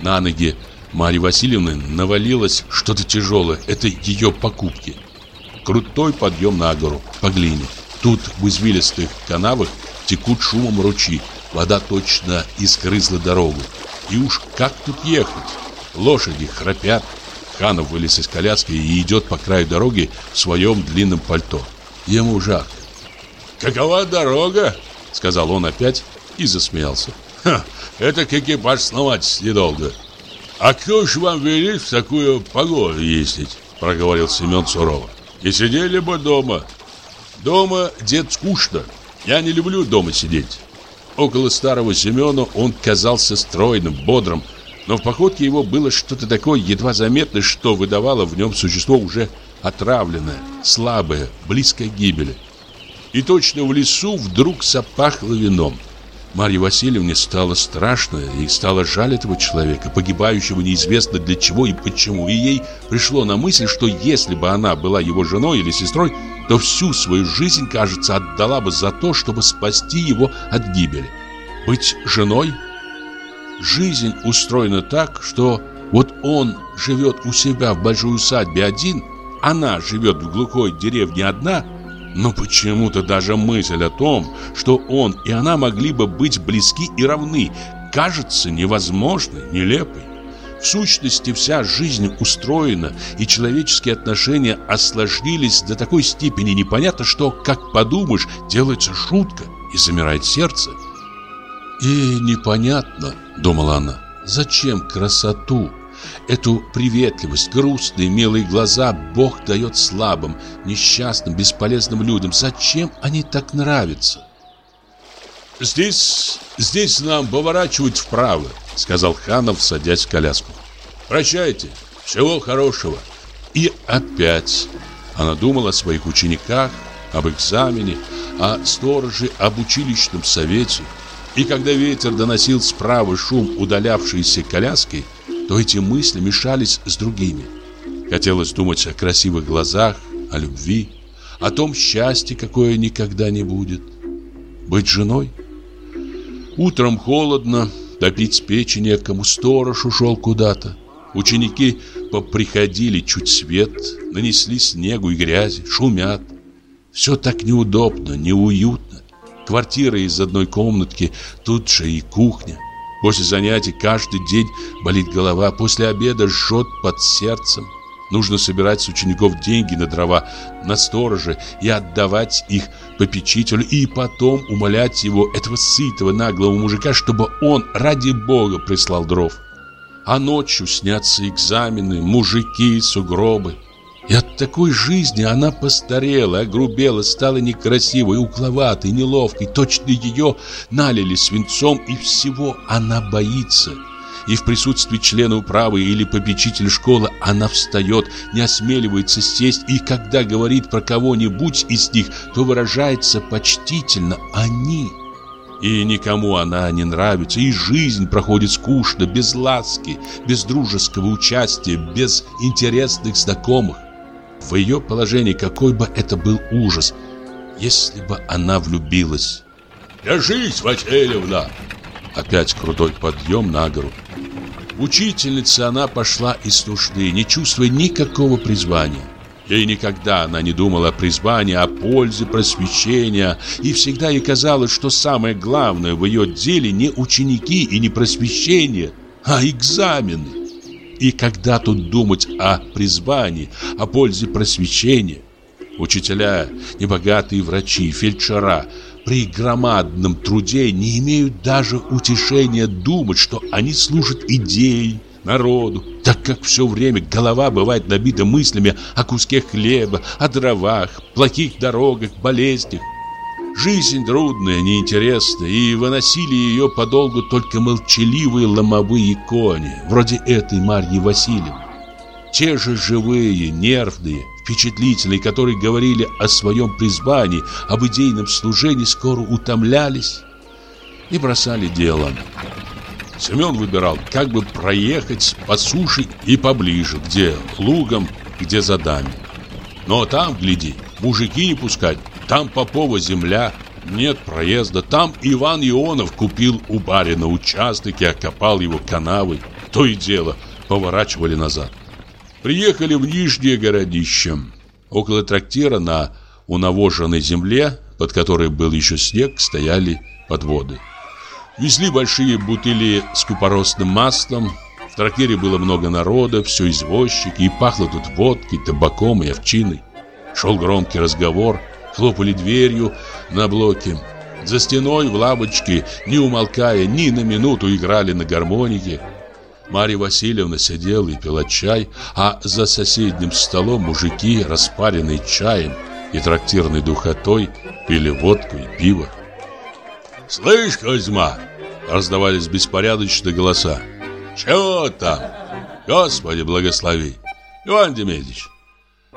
На ноги Марьи Васильевны навалилось что-то тяжелое. Это ее покупки. Крутой подъем на гору, по глине. Тут в извилистых канавах текут шумом ручьи. Вода точно искрызла дорогу. И уж как тут ехать? Лошади храпят. Ханов вылез из коляски и идет по краю дороги в своем длинном пальто. Ему жарко. «Какова дорога?» — сказал он опять и засмеялся. «Ха, это к экипаж сновать недолго. «А кто ж вам велит в такую погоду ездить?» Проговорил Семен сурово. «И сидели бы дома». «Дома, дед, скучно. Я не люблю дома сидеть». Около старого Семена он казался стройным, бодрым, но в походке его было что-то такое едва заметное, что выдавало в нем существо уже отравленное, слабое, близкое к гибели. И точно в лесу вдруг запахло вином. Марье Васильевне стало страшно и стало жаль этого человека, погибающего неизвестно для чего и почему. И ей пришло на мысль, что если бы она была его женой или сестрой, то всю свою жизнь, кажется, отдала бы за то, чтобы спасти его от гибели. Быть женой? Жизнь устроена так, что вот он живет у себя в большой усадьбе один, она живет в глухой деревне одна – но почему-то даже мысль о том, что он и она могли бы быть близки и равны, кажется невозможной, нелепой. В сущности, вся жизнь устроена, и человеческие отношения осложнились до такой степени непонятно, что, как подумаешь, делается шутка и замирает сердце. И непонятно, думала она, зачем красоту, Эту приветливость, грустные, милые глаза Бог дает слабым, несчастным, бесполезным людям. Зачем они так нравятся? «Здесь, здесь нам поворачивать вправо», — сказал Ханов, садясь в коляску. «Прощайте, всего хорошего». И опять она думала о своих учениках, об экзамене, о стороже, об училищном совете. И когда ветер доносил справа шум удалявшейся коляски, то эти мысли мешались с другими. Хотелось думать о красивых глазах, о любви, о том счастье, какое никогда не будет. Быть женой? Утром холодно, топить печи некому, сторож ушел куда-то. Ученики поприходили чуть свет, нанесли снегу и грязи, шумят. Все так неудобно, неуютно. Квартира из одной комнатки, тут же и кухня. После занятий каждый день болит голова, после обеда жжет под сердцем. Нужно собирать с учеников деньги на дрова, на стороже и отдавать их попечителю, и потом умолять его, этого сытого наглого мужика, чтобы он ради бога прислал дров. А ночью снятся экзамены, мужики, сугробы. И от такой жизни она постарела, огрубела, стала некрасивой, угловатой, неловкой. Точно ее налили свинцом, и всего она боится. И в присутствии члена управы или попечителя школы она встает, не осмеливается сесть, и когда говорит про кого-нибудь из них, то выражается почтительно «они». И никому она не нравится, и жизнь проходит скучно, без ласки, без дружеского участия, без интересных знакомых. В ее положении какой бы это был ужас, если бы она влюбилась. «Держись, Васильевна!» Опять крутой подъем на гору. Учительница она пошла из нужды, не чувствуя никакого призвания. Ей никогда она не думала о призвании, о пользе просвещения, и всегда ей казалось, что самое главное в ее деле не ученики и не просвещение, а экзамены. И когда тут думать о призвании, о пользе просвещения? Учителя, небогатые врачи, фельдшера при громадном труде не имеют даже утешения думать, что они служат идее, народу, так как все время голова бывает набита мыслями о куске хлеба, о дровах, плохих дорогах, болезнях. Жизнь трудная, неинтересная, и выносили ее подолгу только молчаливые ломовые кони, вроде этой Марьи Васильевны. Те же живые, нервные, впечатлительные, которые говорили о своем призвании, об идейном служении, скоро утомлялись и бросали дело. Семен выбирал, как бы проехать по суше и поближе, где лугом, где за дами. Но там, гляди, мужики не пускать, там Попова земля, нет проезда. Там Иван Ионов купил у барина участок и окопал его канавой. То и дело, поворачивали назад. Приехали в Нижнее городище. Около трактира на унавоженной земле, под которой был еще снег, стояли подводы. Везли большие бутыли с купоросным маслом. В трактире было много народа, все извозчики, и пахло тут водкой, табаком и овчиной. Шел громкий разговор, хлопали дверью на блоке. За стеной в лавочке, не умолкая, ни на минуту играли на гармонике. Марья Васильевна сидела и пила чай, а за соседним столом мужики, распаренные чаем и трактирной духотой, пили водку и пиво. «Слышь, Козьма!» Раздавались беспорядочные голоса. «Чего там? Господи, благослови! Иван Демидович,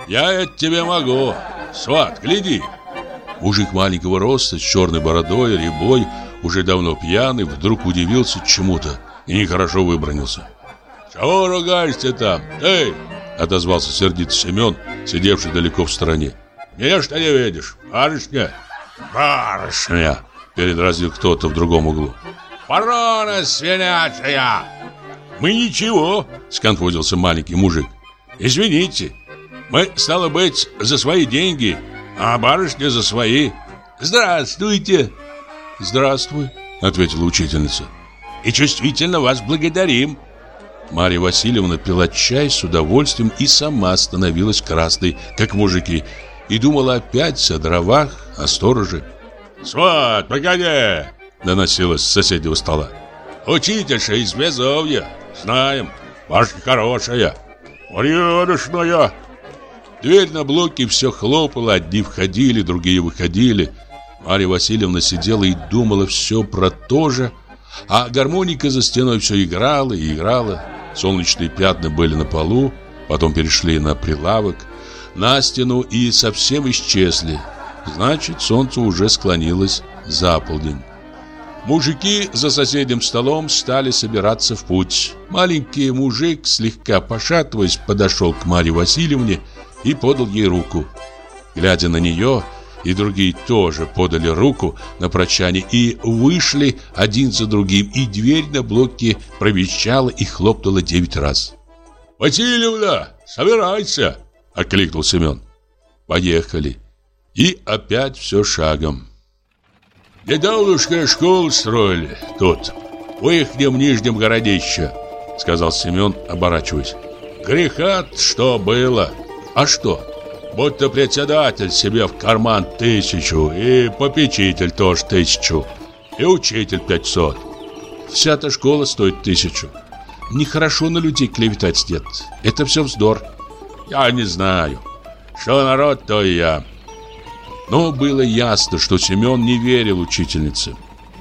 я это тебе могу! Сват, гляди!» Мужик маленького роста, с черной бородой, рябой, уже давно пьяный, вдруг удивился чему-то и нехорошо выбронился. «Чего ругаешься там? Эй!» Отозвался сердито Семен, сидевший далеко в стороне. «Меня что не видишь? Барышня?» «Барышня!» Передразнил кто-то в другом углу. «Ворона свинячая!» «Мы ничего!» Сконфузился маленький мужик. «Извините, мы, стало быть, за свои деньги, а барышня за свои. Здравствуйте!» «Здравствуй!» Ответила учительница. «И чувствительно вас благодарим!» Марья Васильевна пила чай с удовольствием и сама становилась красной, как мужики, и думала опять о дровах, о стороже. «Сват, погоди!» Доносилось с соседнего стола. «Учительша из Безовья, знаем. Машка хорошая, порядочная. Дверь на блоке все хлопала, одни входили, другие выходили. Марья Васильевна сидела и думала все про то же, а гармоника за стеной все играла и играла. Солнечные пятна были на полу, потом перешли на прилавок, на стену и совсем исчезли. Значит, солнце уже склонилось за полдень. Мужики за соседним столом стали собираться в путь. Маленький мужик, слегка пошатываясь, подошел к Марье Васильевне и подал ей руку. Глядя на нее, и другие тоже подали руку на прощание и вышли один за другим, и дверь на блоке провещала и хлопнула девять раз. «Васильевна, собирайся!» — окликнул Семен. Поехали. И опять все шагом. «Недавнушка школу строили тут, в ихнем нижнем городище», — сказал Семен, оборачиваясь. «Греха что было? А что? Будто председатель себе в карман тысячу, и попечитель тоже тысячу, и учитель пятьсот. Вся-то школа стоит тысячу. Нехорошо на людей клеветать, дед. Это все вздор. Я не знаю. Что народ, то и я». Но было ясно, что Семен не верил учительнице.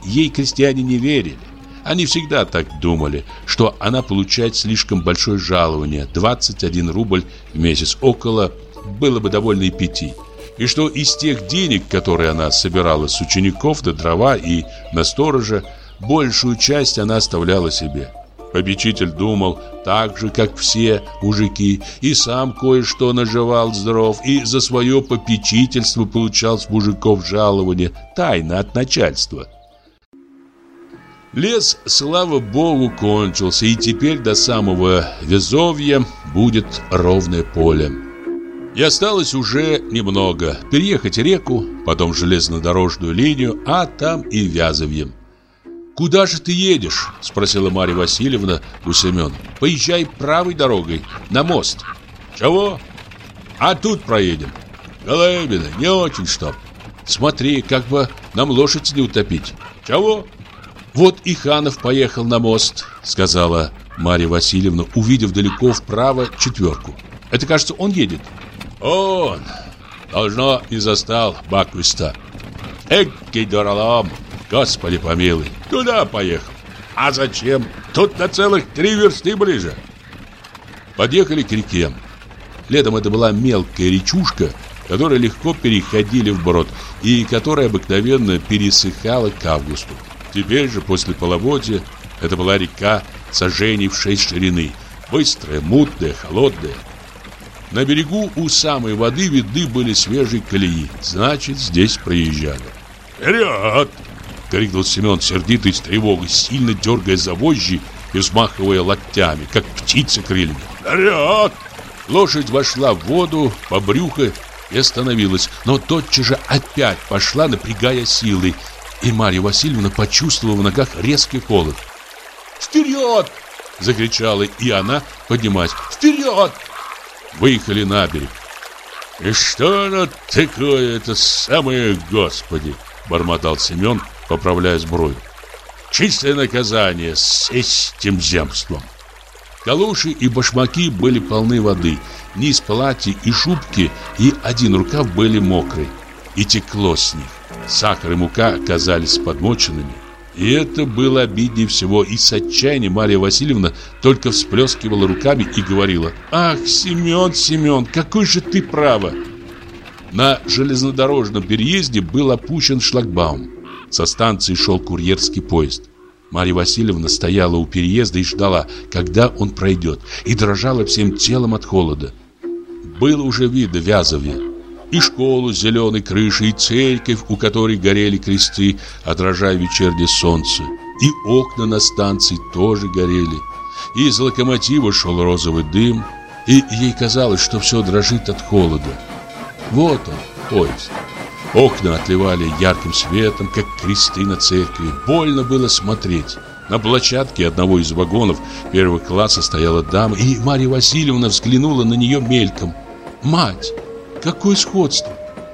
Ей крестьяне не верили. Они всегда так думали, что она получает слишком большое жалование, 21 рубль в месяц, около, было бы довольно и пяти. И что из тех денег, которые она собирала с учеников до дрова и на сторожа, большую часть она оставляла себе. Попечитель думал так же, как все мужики, и сам кое-что наживал здоров, и за свое попечительство получал с мужиков жалование, тайно от начальства. Лес, слава богу, кончился, и теперь до самого Везовья будет ровное поле. И осталось уже немного. Переехать реку, потом железнодорожную линию, а там и Вязовье. «Куда же ты едешь?» – спросила Марья Васильевна у Семена. «Поезжай правой дорогой, на мост». «Чего?» «А тут проедем». «Голыбина, не очень что». «Смотри, как бы нам лошадь не утопить». «Чего?» «Вот и Ханов поехал на мост», — сказала Марья Васильевна, увидев далеко вправо четверку. «Это, кажется, он едет». «Он! Должно, не застал Баквиста. Экий дуралом!» Господи помилуй, туда поехал. А зачем? Тут на целых три версты ближе. Подъехали к реке. Летом это была мелкая речушка, которая легко переходили вброд и которая обыкновенно пересыхала к августу. Теперь же, после половодья, это была река сожжений в шесть ширины, быстрая, мутная, холодная. На берегу у самой воды видны были свежие колеи, значит, здесь проезжали. «Вперед!» — крикнул Семен сердитый с тревогой, сильно дергая за вожжи и взмахивая локтями, как птица крыльями. «Вперед!» Лошадь вошла в воду по брюхо и остановилась, но тотчас же опять пошла, напрягая силы, и Марья Васильевна почувствовала в ногах резкий холод. «Вперед!» — закричала и она, поднимаясь. «Вперед!» Выехали на берег. «И что оно такое, это самое Господи!» — бормотал Семен, поправляя сбрую. Чистое наказание с этим земством. Калоши и башмаки были полны воды, низ платья и шубки и один рукав были мокрый, и текло с них. Сахар и мука оказались подмоченными. И это было обиднее всего, и с отчаянием Марья Васильевна только всплескивала руками и говорила «Ах, Семен, Семен, какой же ты право!» На железнодорожном переезде был опущен шлагбаум. Со станции шел курьерский поезд. Марья Васильевна стояла у переезда и ждала, когда он пройдет, и дрожала всем телом от холода. Было уже видно Вязовье. И школу с зеленой крышей, и церковь, у которой горели кресты, отражая вечернее солнце. И окна на станции тоже горели. И из локомотива шел розовый дым. И ей казалось, что все дрожит от холода. Вот он, поезд. Окна отливали ярким светом, как кресты на церкви. Больно было смотреть. На площадке одного из вагонов первого класса стояла дама, и Марья Васильевна взглянула на нее мельком. «Мать! Какое сходство!»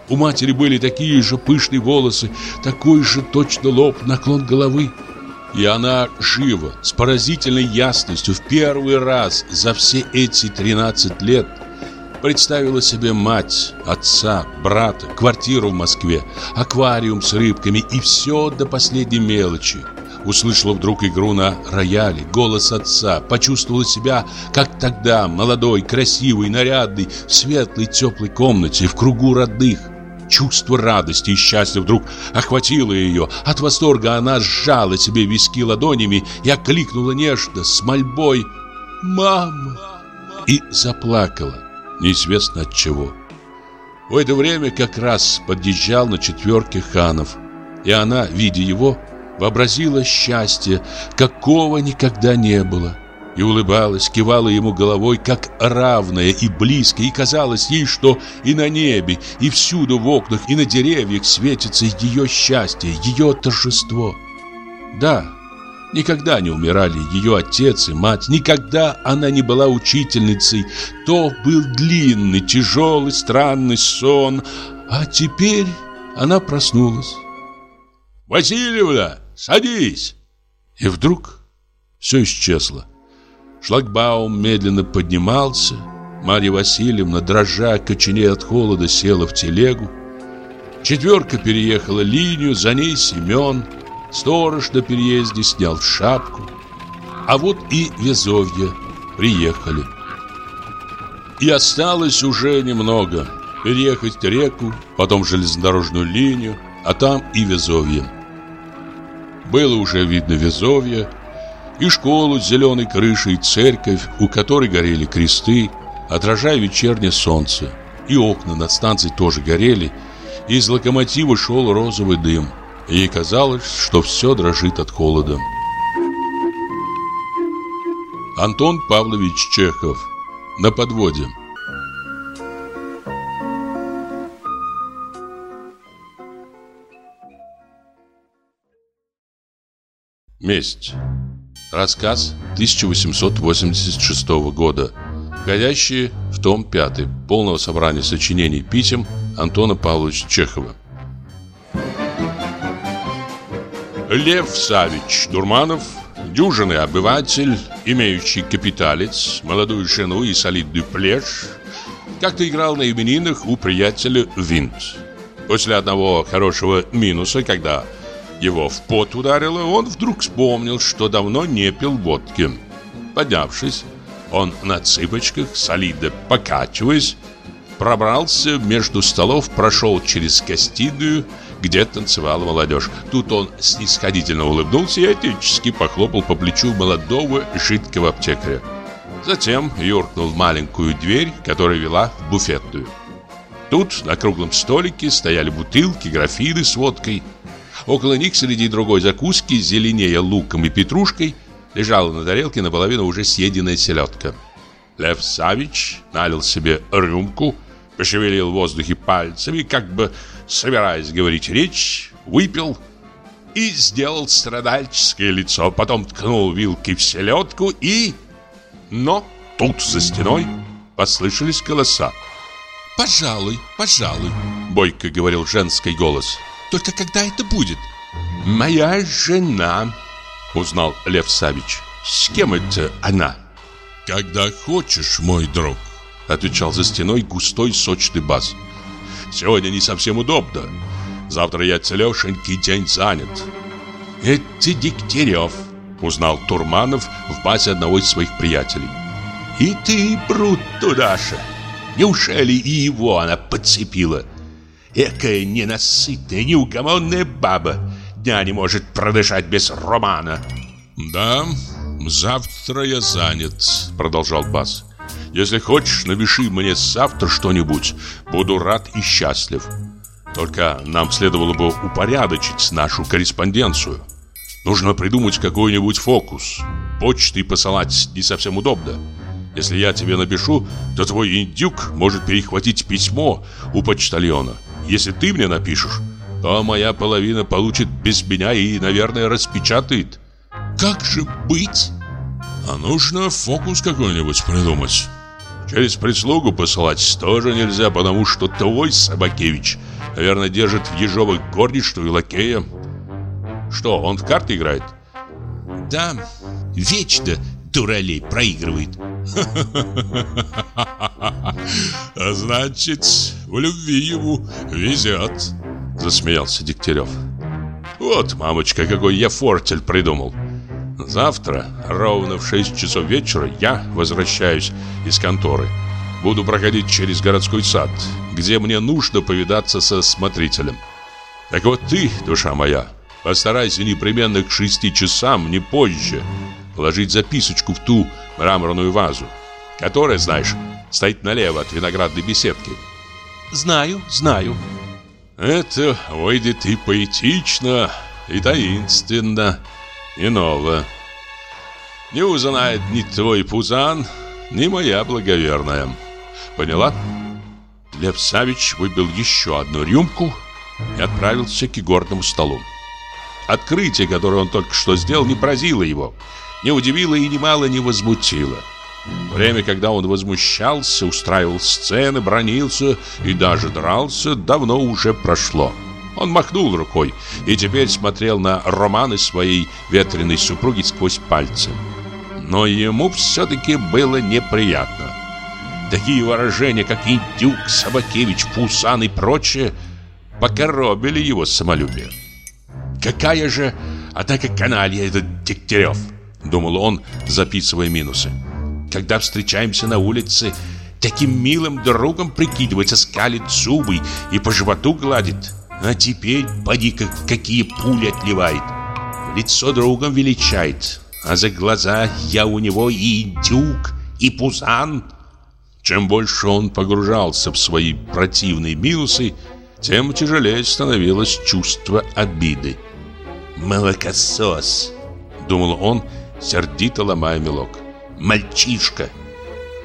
У матери были такие же пышные волосы, такой же точно лоб, наклон головы. И она живо, с поразительной ясностью, в первый раз за все эти 13 лет представила себе мать, отца, брата, квартиру в Москве, аквариум с рыбками и все до последней мелочи. Услышала вдруг игру на рояле, голос отца, почувствовала себя, как тогда, молодой, красивый, нарядный, в светлой, теплой комнате, в кругу родных. Чувство радости и счастья вдруг охватило ее. От восторга она сжала себе виски ладонями и окликнула нежно, с мольбой «Мама!» и заплакала, неизвестно от чего. В это время как раз подъезжал на четверке ханов, и она, видя его, вообразила счастье, какого никогда не было и улыбалась, кивала ему головой, как равная и близкая, и казалось ей, что и на небе, и всюду в окнах, и на деревьях светится ее счастье, ее торжество. Да, никогда не умирали ее отец и мать, никогда она не была учительницей, то был длинный, тяжелый, странный сон, а теперь она проснулась. «Васильевна, садись!» И вдруг все исчезло. Шлагбаум медленно поднимался. Марья Васильевна, дрожа, коченея от холода, села в телегу. Четверка переехала линию, за ней Семен. Сторож на переезде снял шапку. А вот и Везовье приехали. И осталось уже немного. Переехать реку, потом железнодорожную линию, а там и Везовье. Было уже видно Везовье, и школу с зеленой крышей, церковь, у которой горели кресты, отражая вечернее солнце. И окна над станцией тоже горели, и из локомотива шел розовый дым. Ей казалось, что все дрожит от холода. Антон Павлович Чехов На подводе Месть Рассказ 1886 года, входящий в том 5 полного собрания сочинений писем Антона Павловича Чехова. Лев Савич Дурманов, дюжинный обыватель, имеющий капиталец, молодую жену и солидную плешь, как-то играл на именинах у приятеля Винт. После одного хорошего минуса, когда его в пот ударило, он вдруг вспомнил, что давно не пил водки. Поднявшись, он на цыпочках, солидно покачиваясь, пробрался между столов, прошел через гостиную, где танцевала молодежь. Тут он снисходительно улыбнулся и отечески похлопал по плечу молодого жидкого аптекаря. Затем юркнул в маленькую дверь, которая вела в буфетную. Тут на круглом столике стояли бутылки, графины с водкой – Около них среди другой закуски, зеленее луком и петрушкой, лежала на тарелке наполовину уже съеденная селедка. Лев Савич налил себе рюмку, пошевелил в воздухе пальцами, как бы собираясь говорить речь, выпил и сделал страдальческое лицо, потом ткнул вилкой в селедку и... Но тут за стеной послышались голоса. «Пожалуй, пожалуй», — бойко говорил женский голос. Только когда это будет? Моя жена, узнал Лев Савич. С кем это она? Когда хочешь, мой друг, отвечал за стеной густой сочный бас. Сегодня не совсем удобно. Завтра я целешенький день занят. Это Дегтярев, узнал Турманов в базе одного из своих приятелей. И ты, Брут, туда же. Неужели и его она подцепила? Экая ненасытная, неугомонная баба. Дня не может продышать без романа. Да, завтра я занят Продолжал Бас. Если хочешь, напиши мне завтра что-нибудь. Буду рад и счастлив. Только нам следовало бы упорядочить нашу корреспонденцию. Нужно придумать какой-нибудь фокус. Почтой посылать не совсем удобно. Если я тебе напишу, то твой индюк может перехватить письмо у почтальона. Если ты мне напишешь, то моя половина получит без меня и, наверное, распечатает. Как же быть? А нужно фокус какой-нибудь придумать. Через прислугу посылать тоже нельзя, потому что твой Собакевич, наверное, держит в ежовых горничную и лакея. Что, он в карты играет? да, вечно дуралей проигрывает. А значит, в любви ему везет, засмеялся Дегтярев. Вот, мамочка, какой я фортель придумал. Завтра, ровно в 6 часов вечера, я возвращаюсь из конторы. Буду проходить через городской сад, где мне нужно повидаться со смотрителем. Так вот ты, душа моя, постарайся непременно к шести часам, не позже, положить записочку в ту мраморную вазу, которая, знаешь, стоит налево от виноградной беседки. Знаю, знаю. Это выйдет и поэтично, и таинственно, и ново. Не узнает ни твой пузан, ни моя благоверная. Поняла? Лев Савич выпил еще одну рюмку и отправился к игорному столу. Открытие, которое он только что сделал, не поразило его, не удивило и немало не возмутило. Время, когда он возмущался, устраивал сцены, бронился и даже дрался, давно уже прошло. Он махнул рукой и теперь смотрел на романы своей ветреной супруги сквозь пальцы. Но ему все-таки было неприятно. Такие выражения, как «индюк», «собакевич», «пусан» и прочее, покоробили его самолюбие. «Какая же, однако, каналья этот Дегтярев!» — думал он, записывая минусы. «Когда встречаемся на улице, таким милым другом прикидывается, скалит зубы и по животу гладит. А теперь, поди-ка, какие пули отливает. Лицо другом величает, а за глаза я у него и индюк, и пузан». Чем больше он погружался в свои противные минусы, тем тяжелее становилось чувство обиды. «Молокосос!» — думал он, сердито ломая мелок. «Мальчишка!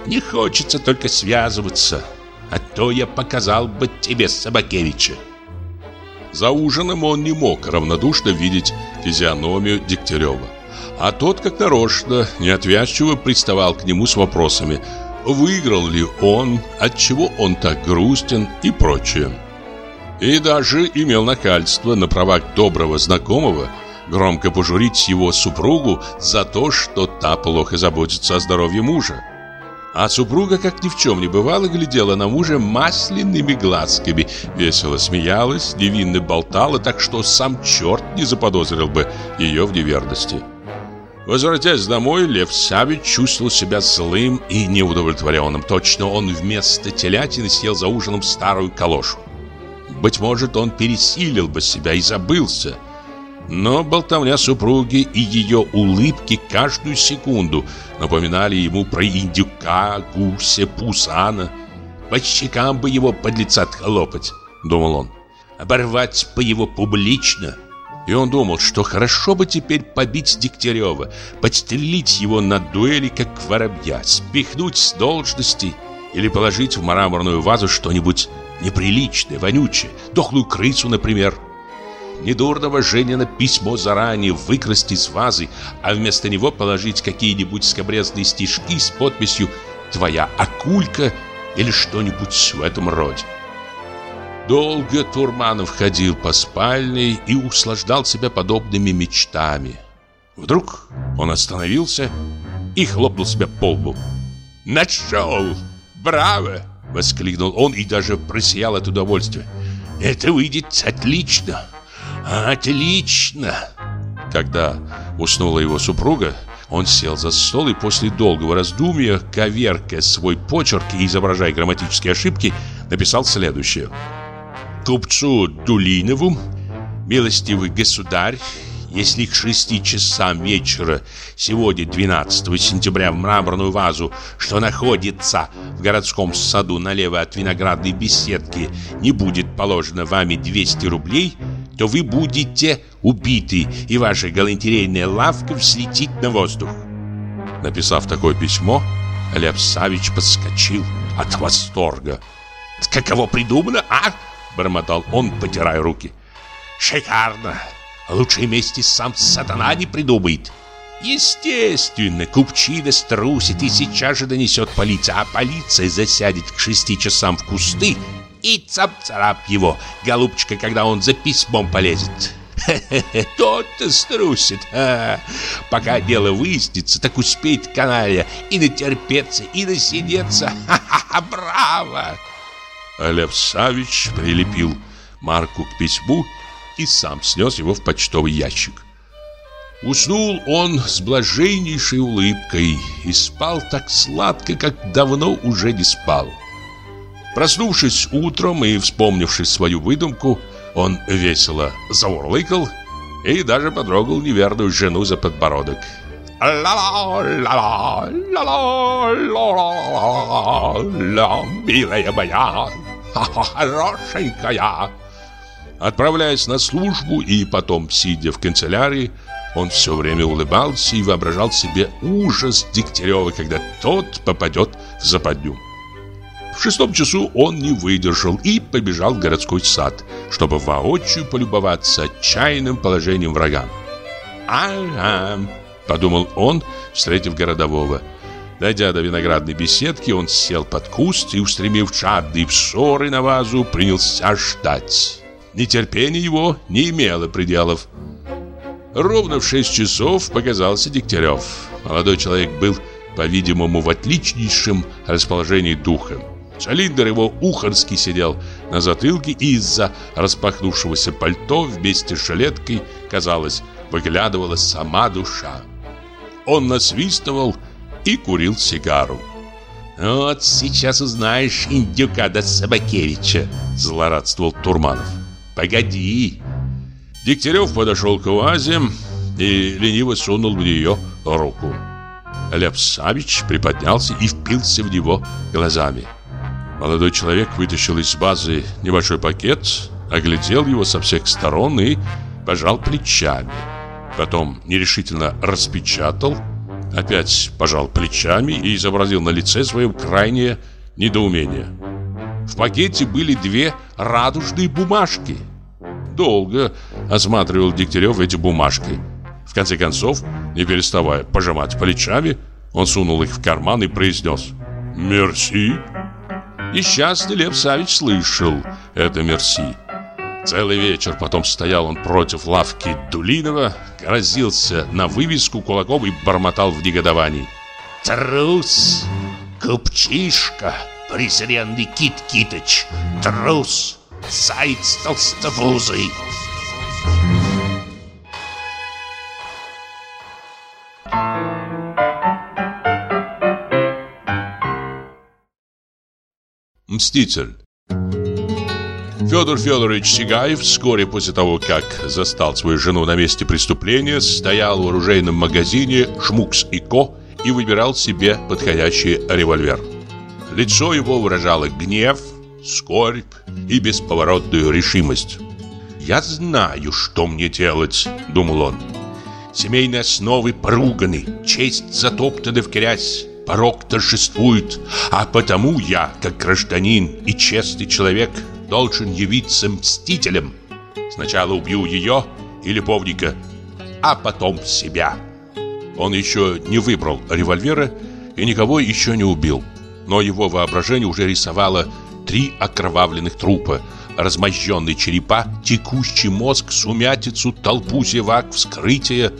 Не хочется только связываться, а то я показал бы тебе Собакевича!» За ужином он не мог равнодушно видеть физиономию Дегтярева. А тот, как нарочно, неотвязчиво приставал к нему с вопросами – выиграл ли он, отчего он так грустен и прочее. И даже имел накальство на правах доброго знакомого громко пожурить его супругу за то, что та плохо заботится о здоровье мужа. А супруга, как ни в чем не бывало, глядела на мужа масляными глазками, весело смеялась, невинно болтала, так что сам черт не заподозрил бы ее в неверности. Возвратясь домой, Лев Савич чувствовал себя злым и неудовлетворенным. Точно он вместо телятины съел за ужином старую калошу. Быть может, он пересилил бы себя и забылся. Но болтовня супруги и ее улыбки каждую секунду напоминали ему про индюка, гуся, пусана. По щекам бы его под лица отхлопать, думал он. Оборвать бы его публично – и он думал, что хорошо бы теперь побить Дегтярева, подстрелить его на дуэли, как воробья, спихнуть с должности или положить в мраморную вазу что-нибудь неприличное, вонючее, дохлую крысу, например. Недурного Женина письмо заранее выкрасть из вазы, а вместо него положить какие-нибудь скобрезные стишки с подписью «Твоя акулька» или что-нибудь в этом роде. Долго Турманов ходил по спальне и услаждал себя подобными мечтами. Вдруг он остановился и хлопнул себя по лбу. «Нашел! Браво!» — воскликнул он и даже просиял от удовольствия. «Это выйдет отлично! Отлично!» Когда уснула его супруга, он сел за стол и после долгого раздумья, коверкая свой почерк и изображая грамматические ошибки, написал следующее – купцу Дулинову, милостивый государь, если к шести часам вечера сегодня, 12 сентября, в мраморную вазу, что находится в городском саду налево от виноградной беседки, не будет положено вами 200 рублей, то вы будете убиты, и ваша галантерейная лавка взлетит на воздух. Написав такое письмо, Лев Савич подскочил от восторга. «Каково придумано, а?» Бормотал он, потирая руки. Шикарно! Лучшей мести сам сатана не придумает. Естественно, купчина струсит и сейчас же донесет полиция, а полиция засядет к шести часам в кусты и цап-царап его, голубчика, когда он за письмом полезет. Тот-то струсит. А, пока дело выяснится, так успеет каналья и натерпеться, и насидеться. Ха-ха-ха, браво! Лев Савич прилепил марку к письму и сам снес его в почтовый ящик. Уснул он с блаженнейшей улыбкой и спал так сладко, как давно уже не спал. Проснувшись утром и вспомнившись свою выдумку, он весело заурлыкал и даже потрогал неверную жену за подбородок. «Ла-ла-ла-ла, ла-ла-ла-ла, милая моя, хорошенькая!» Отправляясь на службу и потом, сидя в канцелярии, он все время улыбался и воображал себе ужас Дегтярева, когда тот попадет в западню. В шестом часу он не выдержал и побежал в городской сад, чтобы воочию полюбоваться отчаянным положением врага. «Ага», — подумал он, встретив городового. Дойдя до виноградной беседки, он сел под куст и, устремив жадные взоры на вазу, принялся ждать. Нетерпение его не имело пределов. Ровно в шесть часов показался Дегтярев. Молодой человек был, по-видимому, в отличнейшем расположении духа. Цилиндр его ухарский сидел на затылке и из-за распахнувшегося пальто вместе с жилеткой, казалось, выглядывала сама душа. Он насвистывал и курил сигару. «Вот сейчас узнаешь индюка до Собакевича», – злорадствовал Турманов. «Погоди, Дегтярев подошел к вазе и лениво сунул в нее руку. Лев Савич приподнялся и впился в него глазами. Молодой человек вытащил из базы небольшой пакет, оглядел его со всех сторон и пожал плечами. Потом нерешительно распечатал, опять пожал плечами и изобразил на лице своем крайнее недоумение. В пакете были две радужные бумажки – долго осматривал Дегтярев эти бумажки. В конце концов, не переставая пожимать плечами, он сунул их в карман и произнес «Мерси». Несчастный Лев Савич слышал это «мерси». Целый вечер потом стоял он против лавки Дулинова, грозился на вывеску кулаком и бормотал в негодовании. «Трус! Купчишка! Презренный Кит Китыч! Трус!» Заяц толстовузый. Мститель Федор Федорович Сигаев вскоре после того, как застал свою жену на месте преступления, стоял в оружейном магазине «Шмукс и Ко» и выбирал себе подходящий револьвер. Лицо его выражало гнев, скорбь и бесповоротную решимость. «Я знаю, что мне делать», — думал он. «Семейные основы поруганы, честь затоптана в грязь, порог торжествует, а потому я, как гражданин и честный человек, должен явиться мстителем. Сначала убью ее и любовника, а потом себя». Он еще не выбрал револьвера и никого еще не убил, но его воображение уже рисовало три окровавленных трупа, размозженные черепа, текущий мозг, сумятицу, толпу зевак, вскрытие.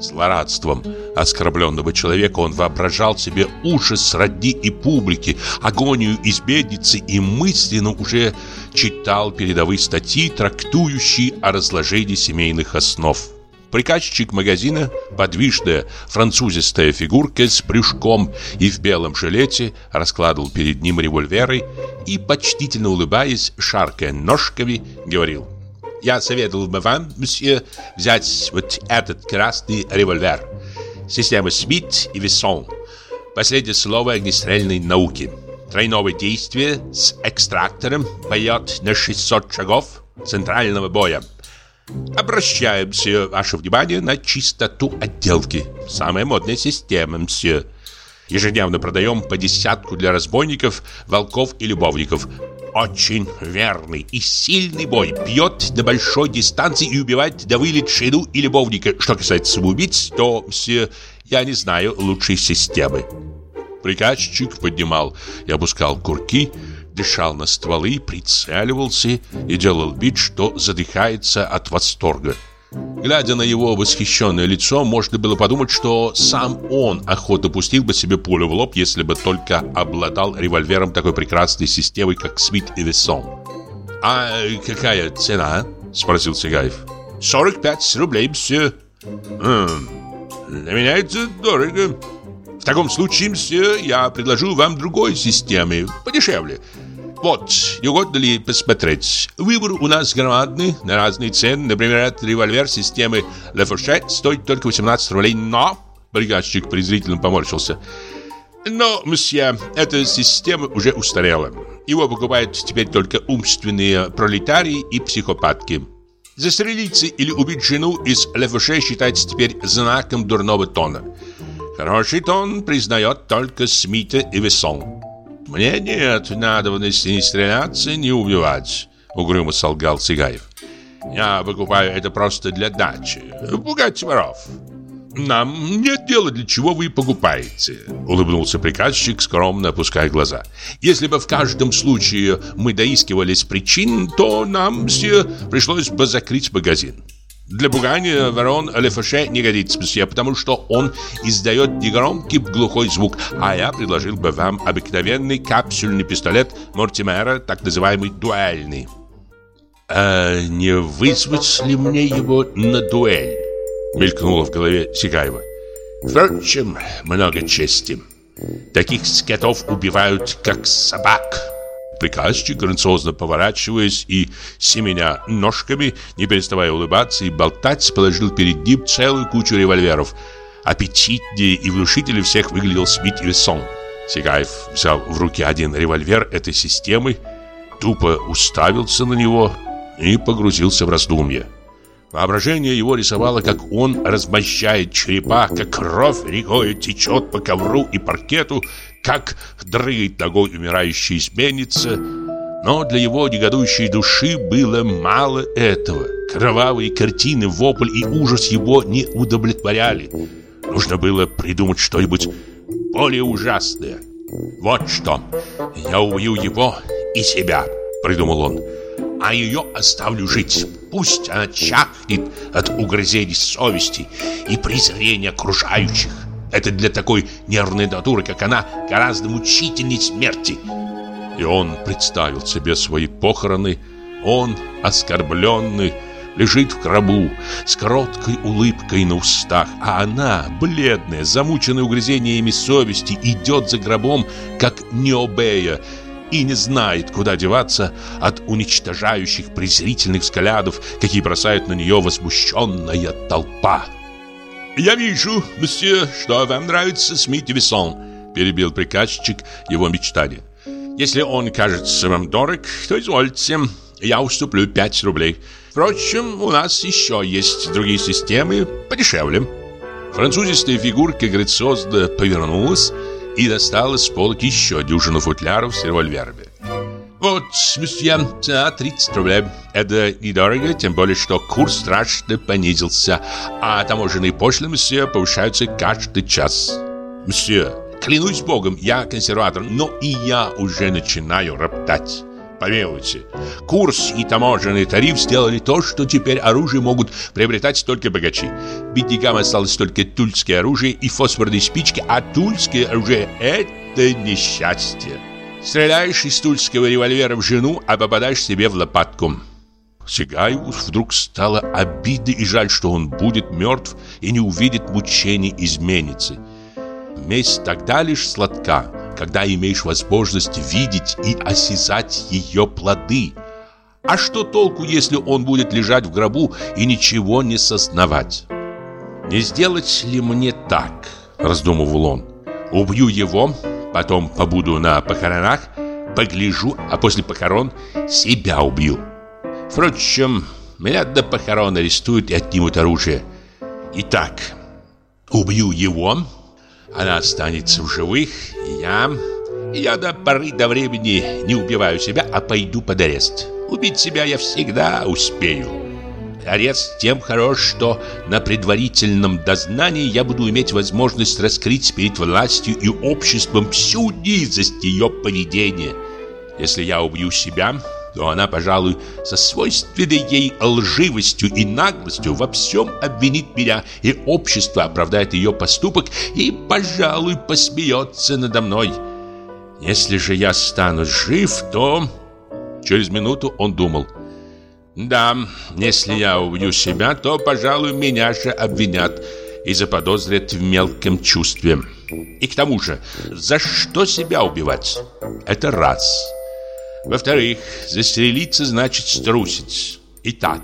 Злорадством оскорбленного человека он воображал себе ужас родни и публики, агонию избедницы и мысленно уже читал передовые статьи, трактующие о разложении семейных основ. Приказчик магазина, подвижная французистая фигурка с брюшком и в белом жилете, раскладывал перед ним револьверы и, почтительно улыбаясь, шаркая ножками, говорил «Я советовал бы вам, месье, взять вот этот красный револьвер. Система Смит и Вессон. Последнее слово огнестрельной науки. Тройное действие с экстрактором поет на 600 шагов центрального боя». Обращаемся ваше внимание на чистоту отделки. Самая модная система, мсье. Ежедневно продаем по десятку для разбойников, волков и любовников. Очень верный и сильный бой. Бьет на большой дистанции и убивает до вылет шину и любовника. Что касается самоубийц, то, мсье, я не знаю лучшей системы. Приказчик поднимал и опускал курки, дышал на стволы, прицеливался и делал вид, что задыхается от восторга. Глядя на его восхищенное лицо, можно было подумать, что сам он охотно пустил бы себе пулю в лоб, если бы только обладал револьвером такой прекрасной системы, как Смит и Вессон. «А какая цена?» – спросил Сигаев. «45 рублей, все». «Хм, для меня это дорого. В таком случае, мсье, я предложу вам другой системы, подешевле. Вот, не угодно ли посмотреть? Выбор у нас громадный, на разные цены. Например, этот револьвер системы Лефорше стоит только 18 рублей, но... Бригадчик презрительно поморщился. Но, мсье, эта система уже устарела. Его покупают теперь только умственные пролетарии и психопатки. Застрелиться или убить жену из Лефорше считается теперь знаком дурного тона. Хороший тон признает только Смита и Вессон. «Мне нет надобности ни стреляться, ни убивать», — угрюмо солгал Сигаев. «Я покупаю это просто для дачи. Пугать воров». «Нам нет дела, для чего вы покупаете», — улыбнулся приказчик, скромно опуская глаза. «Если бы в каждом случае мы доискивались причин, то нам все пришлось бы закрыть магазин». Для пугания ворон Лефеше не годится, месье, потому что он издает негромкий глухой звук, а я предложил бы вам обыкновенный капсюльный пистолет Мортимера, так называемый дуэльный. «А не вызвать ли мне его на дуэль?» мелькнуло в голове Сигаева. «Впрочем, много чести. Таких скотов убивают, как собак». Приказчик, грациозно поворачиваясь и семеня ножками, не переставая улыбаться и болтать, положил перед ним целую кучу револьверов. Аппетитнее и внушительнее всех выглядел Смит и. Сигаев взял в руки один револьвер этой системы, тупо уставился на него и погрузился в раздумье. Воображение его рисовало, как он размощает черепа, как кровь рекой течет по ковру и паркету, как дрыгает ногой умирающая изменница. Но для его негодующей души было мало этого. Кровавые картины, вопль и ужас его не удовлетворяли. Нужно было придумать что-нибудь более ужасное. «Вот что, я убью его и себя», — придумал он а ее оставлю жить. Пусть она чахнет от угрызений совести и презрения окружающих. Это для такой нервной натуры, как она, гораздо мучительней смерти. И он представил себе свои похороны. Он, оскорбленный, лежит в гробу с короткой улыбкой на устах, а она, бледная, замученная угрызениями совести, идет за гробом, как Необея, и не знает, куда деваться от уничтожающих презрительных взглядов, какие бросает на нее возмущенная толпа. «Я вижу, месье, что вам нравится Смит и Вессон», перебил приказчик его мечтания. «Если он кажется вам дорог, то извольте, я уступлю 5 рублей. Впрочем, у нас еще есть другие системы подешевле». Французистая фигурка грациозно повернулась и достал из полок еще дюжину футляров с револьверами. «Вот, месье, за 30 рублей. Это недорого, тем более, что курс страшно понизился, а таможенные пошлины, месье, повышаются каждый час. Месье, клянусь богом, я консерватор, но и я уже начинаю роптать». Помилуйте, курс и таможенный тариф сделали то, что теперь оружие могут приобретать только богачи. Беднякам осталось только тульское оружие и фосфорные спички, а тульское оружие – это несчастье. Стреляешь из тульского револьвера в жену, а попадаешь себе в лопатку. Сигаеву вдруг стало обидно и жаль, что он будет мертв и не увидит мучений изменницы. Месть тогда лишь сладка – когда имеешь возможность видеть и осязать ее плоды. А что толку, если он будет лежать в гробу и ничего не сознавать? «Не сделать ли мне так?» – раздумывал он. «Убью его, потом побуду на похоронах, погляжу, а после похорон себя убью. Впрочем, меня до похорон арестуют и отнимут оружие. Итак, убью его, она останется в живых, и я... Я до поры до времени не убиваю себя, а пойду под арест. Убить себя я всегда успею. Арест тем хорош, что на предварительном дознании я буду иметь возможность раскрыть перед властью и обществом всю низость ее поведения. Если я убью себя, то она, пожалуй, со свойственной ей лживостью и наглостью во всем обвинит меня, и общество оправдает ее поступок и, пожалуй, посмеется надо мной. Если же я стану жив, то... Через минуту он думал. Да, если я убью себя, то, пожалуй, меня же обвинят и заподозрят в мелком чувстве. И к тому же, за что себя убивать? Это раз. Во-вторых, застрелиться значит струсить. Итак,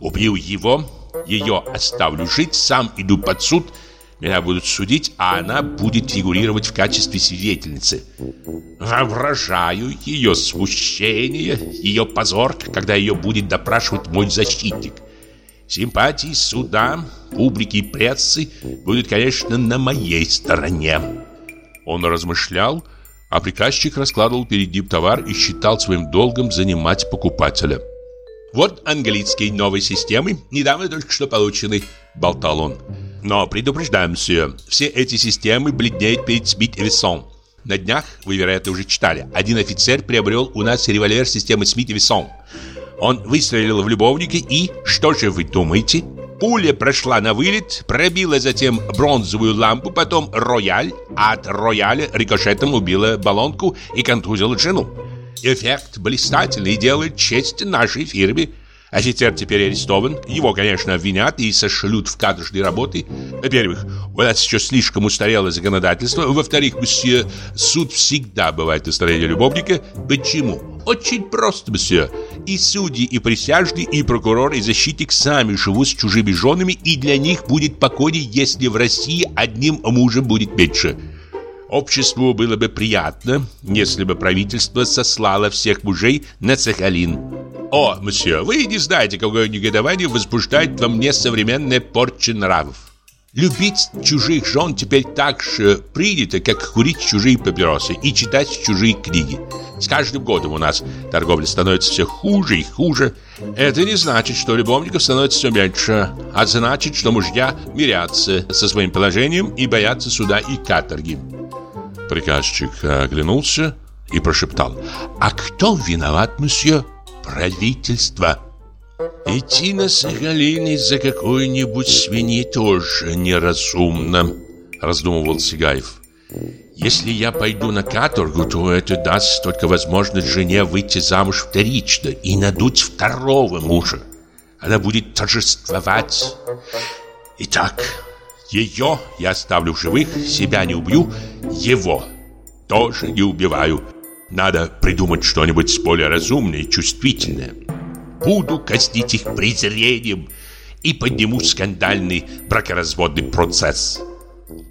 убью его, ее оставлю жить, сам иду под суд, меня будут судить, а она будет фигурировать в качестве свидетельницы. Воображаю ее смущение, ее позор, когда ее будет допрашивать мой защитник. Симпатии суда, публики и прессы будут, конечно, на моей стороне. Он размышлял, а приказчик раскладывал перед ним товар и считал своим долгом занимать покупателя. «Вот английские новые системы, недавно только что получены», — болтал он. «Но предупреждаем, все, все эти системы бледнеют перед Смит и Вессон. На днях, вы, вероятно, уже читали, один офицер приобрел у нас револьвер системы Смит и Вессон. Он выстрелил в любовника и, что же вы думаете?» Пуля прошла на вылет, пробила затем бронзовую лампу, потом рояль, а от рояля рикошетом убила баллонку и контузила жену. Эффект блистательный и делает честь нашей фирме. Офицер теперь арестован. Его, конечно, обвинят и сошлют в каторжные работы. Во-первых, у нас еще слишком устарелое законодательство. Во-вторых, месье, суд всегда бывает на стороне любовника. Почему? Очень просто, месье. И судьи, и присяжные, и прокурор, и защитник сами живут с чужими женами, и для них будет покойней, если в России одним мужем будет меньше. Обществу было бы приятно, если бы правительство сослало всех мужей на Сахалин. О, месье, вы не знаете, какое негодование возбуждает во мне современная порча нравов. Любить чужих жен теперь так же принято, как курить чужие папиросы и читать чужие книги. С каждым годом у нас торговля становится все хуже и хуже. Это не значит, что любовников становится все меньше, а значит, что мужья мирятся со своим положением и боятся суда и каторги. Приказчик оглянулся и прошептал. «А кто виноват, месье? Правительство!» Идти на Сахалин из-за какой-нибудь свиньи тоже неразумно, раздумывал Сигаев. Если я пойду на каторгу, то это даст только возможность жене выйти замуж вторично и надуть второго мужа. Она будет торжествовать. Итак, ее я оставлю в живых, себя не убью, его тоже не убиваю. Надо придумать что-нибудь более разумное и чувствительное. Буду костить их презрением и подниму скандальный бракоразводный процесс.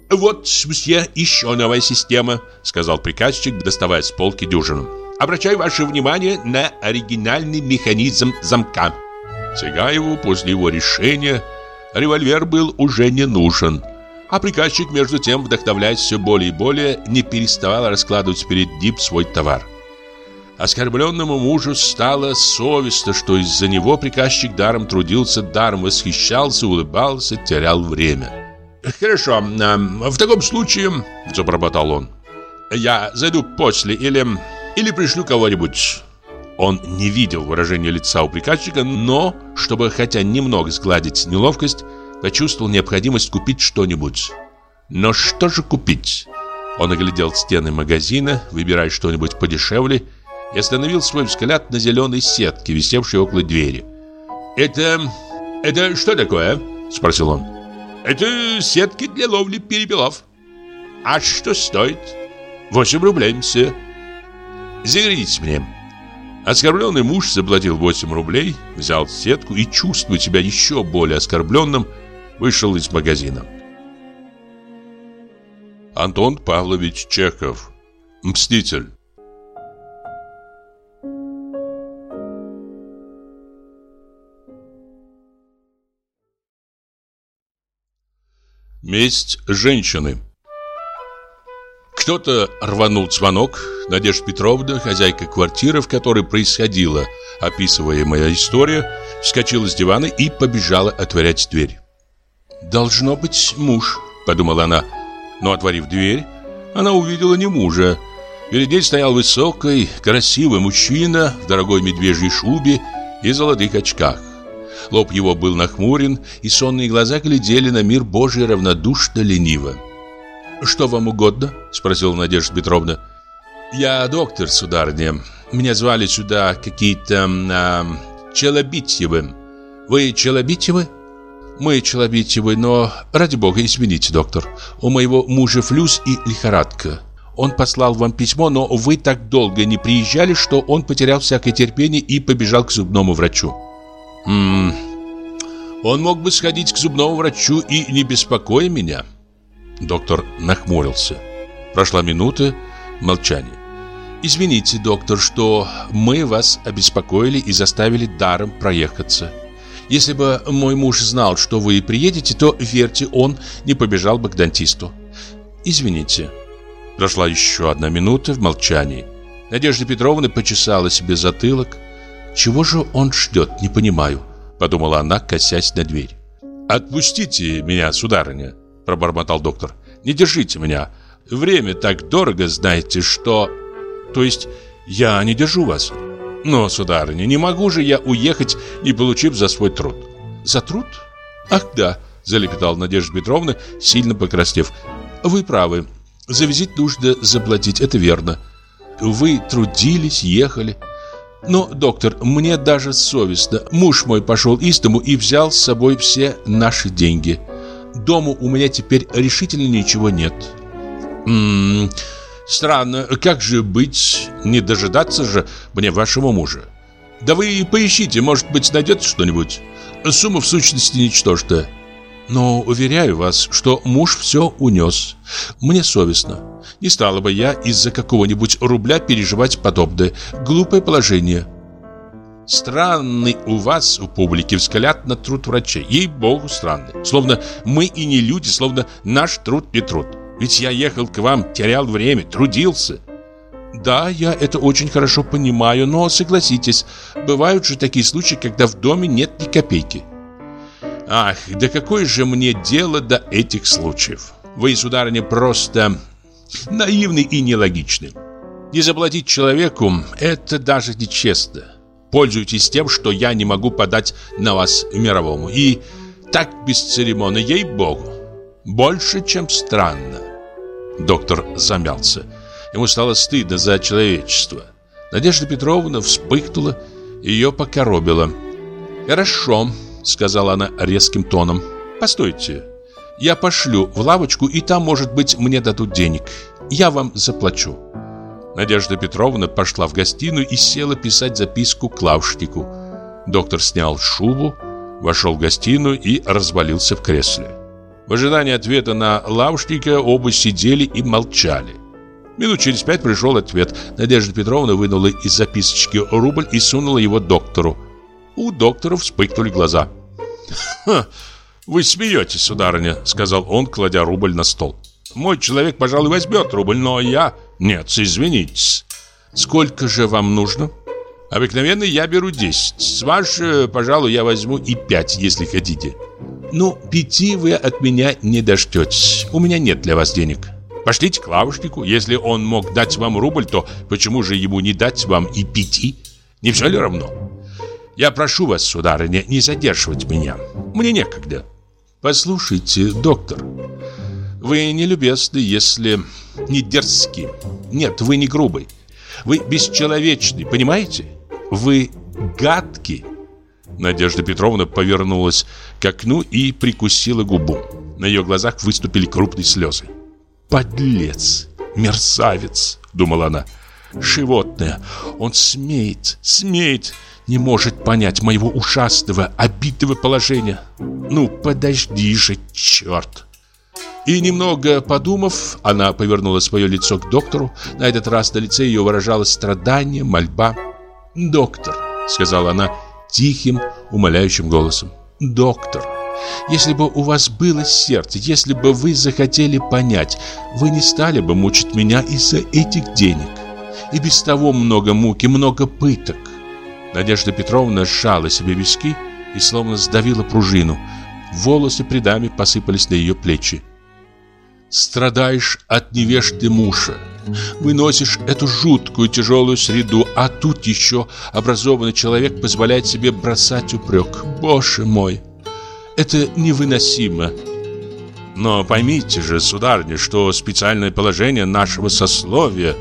«Вот, мсье, еще новая система», — сказал приказчик, доставая с полки дюжину. «Обращаю ваше внимание на оригинальный механизм замка». Сигаеву после его решения револьвер был уже не нужен. А приказчик, между тем, вдохновляясь все более и более, не переставал раскладывать перед ним свой товар. Оскорбленному мужу стало совестно, что из-за него приказчик даром трудился, даром восхищался, улыбался, терял время. «Хорошо, в таком случае...» – забормотал он. «Я зайду после или... или пришлю кого-нибудь». Он не видел выражения лица у приказчика, но, чтобы хотя немного сгладить неловкость, почувствовал необходимость купить что-нибудь. Но что же купить? Он оглядел стены магазина, выбирая что-нибудь подешевле, и остановил свой взгляд на зеленой сетке, висевшей около двери. «Это... это что такое?» – спросил он. «Это сетки для ловли перепелов». «А что стоит?» «Восемь рублей, мсье». «Заверните мне». Оскорбленный муж заплатил 8 рублей, взял сетку и, чувствуя себя еще более оскорбленным, вышел из магазина. Антон Павлович Чехов Мститель Месть женщины кто-то рванул звонок. Надежда Петровна, хозяйка квартиры, в которой происходила описываемая история, вскочила с дивана и побежала отворять дверь. «Должно быть муж», — подумала она. Но, отворив дверь, она увидела не мужа. Перед ней стоял высокий, красивый мужчина в дорогой медвежьей шубе и золотых очках. Лоб его был нахмурен, и сонные глаза глядели на мир Божий равнодушно-лениво. «Что вам угодно?» – спросила Надежда Петровна. «Я доктор, сударыня. Меня звали сюда какие-то... А, Челобитьевы. Вы Челобитьевы?» «Мы Челобитьевы, но, ради бога, извините, доктор. У моего мужа флюс и лихорадка. Он послал вам письмо, но вы так долго не приезжали, что он потерял всякое терпение и побежал к зубному врачу». «Ммм... Он мог бы сходить к зубному врачу и не беспокоя меня». Доктор нахмурился. Прошла минута, молчание. «Извините, доктор, что мы вас обеспокоили и заставили даром проехаться. Если бы мой муж знал, что вы приедете, то, верьте, он не побежал бы к дантисту. Извините». Прошла еще одна минута в молчании. Надежда Петровна почесала себе затылок. «Чего же он ждет, не понимаю», — подумала она, косясь на дверь. «Отпустите меня, сударыня», — пробормотал доктор. «Не держите меня. Время так дорого, знаете, что...» «То есть я не держу вас?» «Но, сударыня, не могу же я уехать, не получив за свой труд». «За труд? Ах, да», — залепетала Надежда Петровна, сильно покраснев. «Вы правы. За визит нужно заплатить, это верно. Вы трудились, ехали. Но, доктор, мне даже совестно. Муж мой пошел из дому и взял с собой все наши деньги. Дому у меня теперь решительно ничего нет. Ммм, странно, как же быть, не дожидаться же мне вашего мужа? Да вы поищите, может быть, найдется что-нибудь. Сумма в сущности ничтожная. Но уверяю вас, что муж все унес. Мне совестно. Не стала бы я из-за какого-нибудь рубля переживать подобное глупое положение. Странный у вас, у публики, взгляд на труд врачей. Ей-богу, странный. Словно мы и не люди, словно наш труд не труд. Ведь я ехал к вам, терял время, трудился. Да, я это очень хорошо понимаю, но согласитесь, бывают же такие случаи, когда в доме нет ни копейки. Ах, да какое же мне дело до этих случаев? Вы, сударыня, просто наивны и нелогичны. Не заплатить человеку – это даже нечестно. Пользуйтесь тем, что я не могу подать на вас мировому. И так бесцеремонно, ей-богу. Больше, чем странно. Доктор замялся. Ему стало стыдно за человечество. Надежда Петровна вспыхнула, ее покоробило. «Хорошо», сказала она резким тоном. Постойте. Я пошлю в лавочку, и там, может быть, мне дадут денег. Я вам заплачу. Надежда Петровна пошла в гостиную и села писать записку к лавшнику. Доктор снял шубу, вошел в гостиную и развалился в кресле. В ожидании ответа на лавшника оба сидели и молчали. Минут через пять пришел ответ. Надежда Петровна вынула из записочки рубль и сунула его доктору. У доктора вспыхнули глаза. «Ха, вы смеетесь, сударыня», — сказал он, кладя рубль на стол. «Мой человек, пожалуй, возьмет рубль, но я...» «Нет, извинитесь. Сколько же вам нужно?» «Обыкновенно я беру 10. С вашей, пожалуй, я возьму и 5, если хотите». «Ну, пяти вы от меня не дождетесь. У меня нет для вас денег». Пошлите к лавушнику. Если он мог дать вам рубль, то почему же ему не дать вам и пяти? Не все ли равно? Я прошу вас, сударыня, не задерживать меня. Мне некогда. Послушайте, доктор, вы не любезны, если не дерзки. Нет, вы не грубый. Вы бесчеловечный, понимаете? Вы гадкий. Надежда Петровна повернулась к окну и прикусила губу. На ее глазах выступили крупные слезы. «Подлец! Мерзавец!» — думала она. «Животное! Он смеет, смеет не может понять моего ужасного, обидного положения. Ну, подожди же, черт!» И немного подумав, она повернула свое лицо к доктору. На этот раз на лице ее выражалось страдание, мольба. «Доктор», — сказала она тихим, умоляющим голосом, — «доктор, если бы у вас было сердце, если бы вы захотели понять, вы не стали бы мучить меня из-за этих денег. И без того много муки, много пыток. Надежда Петровна сжала себе виски и словно сдавила пружину. Волосы придами посыпались на ее плечи. «Страдаешь от невежды мужа, Выносишь эту жуткую тяжелую среду, а тут еще образованный человек позволяет себе бросать упрек. Боже мой, это невыносимо. Но поймите же, сударыня, что специальное положение нашего сословия...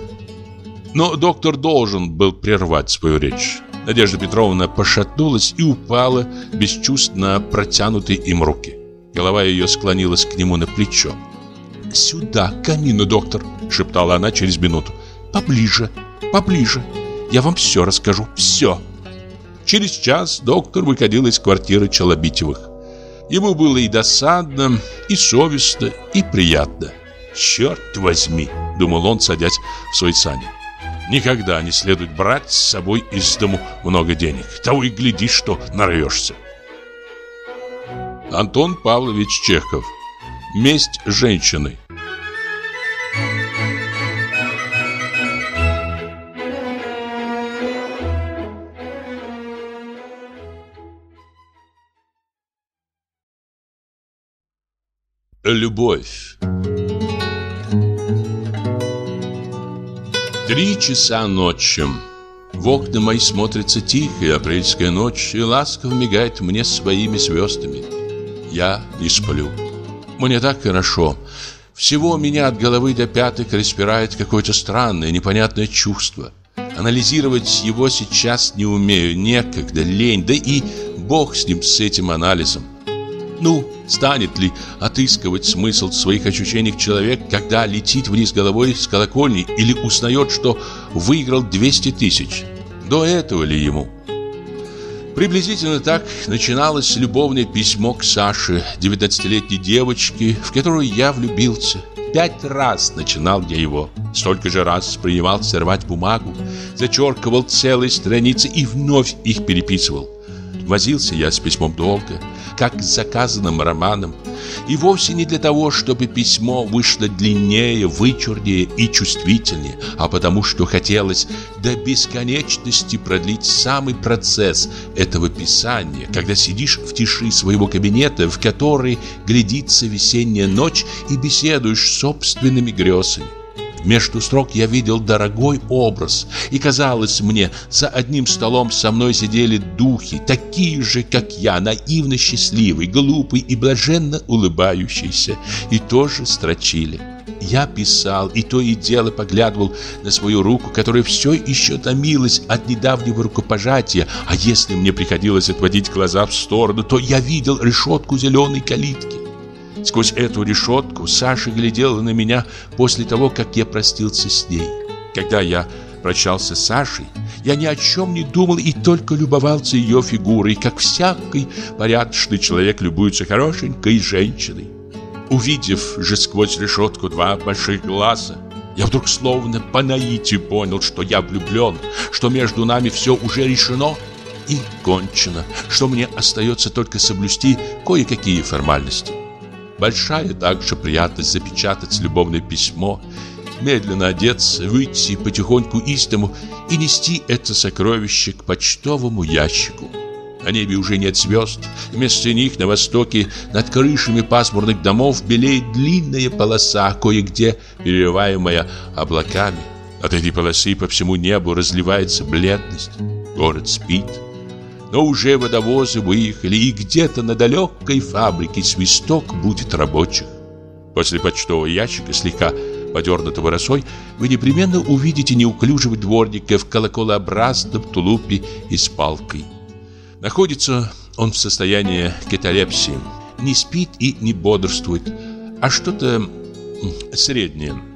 Но доктор должен был прервать свою речь. Надежда Петровна пошатнулась и упала без чувств на протянутые им руки. Голова ее склонилась к нему на плечо. «Сюда, к камину, доктор!» — шептала она через минуту. «Поближе, поближе. Я вам все расскажу, все!» Через час доктор выходил из квартиры Челобитевых. Ему было и досадно, и совестно, и приятно. «Черт возьми!» — думал он, садясь в свой сани. «Никогда не следует брать с собой из дому много денег. Того и гляди, что нарвешься». Антон Павлович Чехов Месть женщины. Любовь. Три часа ночи. В окна мои смотрится тихая апрельская ночь И ласково мигает мне своими звездами. Я не сплю Мне так хорошо Всего меня от головы до пяток распирает какое-то странное, непонятное чувство Анализировать его сейчас не умею, некогда, лень Да и бог с ним, с этим анализом ну, станет ли отыскивать смысл своих ощущений человек, когда летит вниз головой с колокольни или узнает, что выиграл 200 тысяч? До этого ли ему? Приблизительно так начиналось любовное письмо к Саше, 19-летней девочке, в которую я влюбился. Пять раз начинал я его. Столько же раз принимался рвать бумагу, зачеркивал целые страницы и вновь их переписывал. Возился я с письмом долго, как с заказанным романом. И вовсе не для того, чтобы письмо вышло длиннее, вычурнее и чувствительнее, а потому что хотелось до бесконечности продлить самый процесс этого писания, когда сидишь в тиши своего кабинета, в который глядится весенняя ночь и беседуешь с собственными грезами. Между строк я видел дорогой образ, и казалось мне, за одним столом со мной сидели духи, такие же, как я, наивно счастливый, глупый и блаженно улыбающийся, и тоже строчили. Я писал и то и дело поглядывал на свою руку, которая все еще томилась от недавнего рукопожатия, а если мне приходилось отводить глаза в сторону, то я видел решетку зеленой калитки. Сквозь эту решетку Саша глядела на меня после того, как я простился с ней. Когда я прощался с Сашей, я ни о чем не думал и только любовался ее фигурой, как всякий порядочный человек любуется хорошенькой женщиной. Увидев же сквозь решетку два больших глаза, я вдруг словно по наитию понял, что я влюблен, что между нами все уже решено и кончено, что мне остается только соблюсти кое-какие формальности. Большая также приятность запечатать любовное письмо, медленно одеться, выйти потихоньку из дому и нести это сокровище к почтовому ящику. На небе уже нет звезд, вместо них на востоке над крышами пасмурных домов белеет длинная полоса, кое-где переливаемая облаками. От этой полосы по всему небу разливается бледность. Город спит, но уже водовозы выехали, и где-то на далекой фабрике свисток будет рабочих. После почтового ящика, слегка подернутого росой, вы непременно увидите неуклюжего дворника в колоколообразном тулупе и с палкой. Находится он в состоянии кеталепсии. Не спит и не бодрствует, а что-то среднее –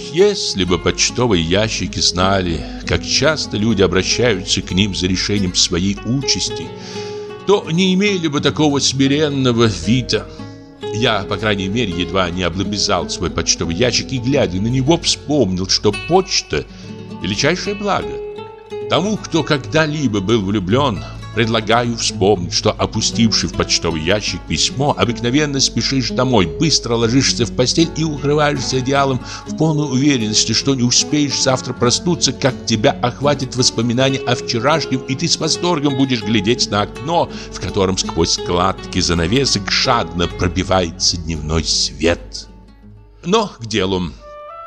если бы почтовые ящики знали, как часто люди обращаются к ним за решением своей участи, то не имели бы такого смиренного вида. Я, по крайней мере, едва не облобезал свой почтовый ящик и, глядя на него, вспомнил, что почта – величайшее благо. Тому, кто когда-либо был влюблен, Предлагаю вспомнить, что опустивший в почтовый ящик письмо, обыкновенно спешишь домой, быстро ложишься в постель и укрываешься одеялом в полной уверенности, что не успеешь завтра проснуться, как тебя охватит воспоминание о вчерашнем, и ты с восторгом будешь глядеть на окно, в котором сквозь складки занавесок жадно пробивается дневной свет. Но к делу.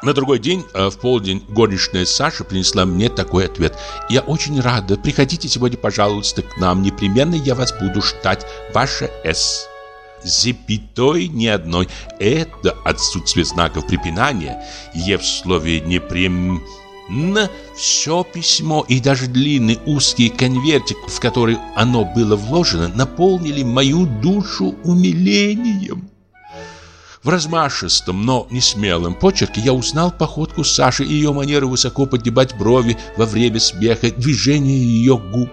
На другой день, э, в полдень, горничная Саша принесла мне такой ответ. «Я очень рада. Приходите сегодня, пожалуйста, к нам. Непременно я вас буду ждать. Ваша С». Запятой ни одной. Это отсутствие знаков препинания. Е в слове «непрем...» на все письмо и даже длинный узкий конвертик, в который оно было вложено, наполнили мою душу умилением. В размашистом, но не смелом почерке я узнал походку Саши и ее манеру высоко поднимать брови во время смеха, движение ее губ.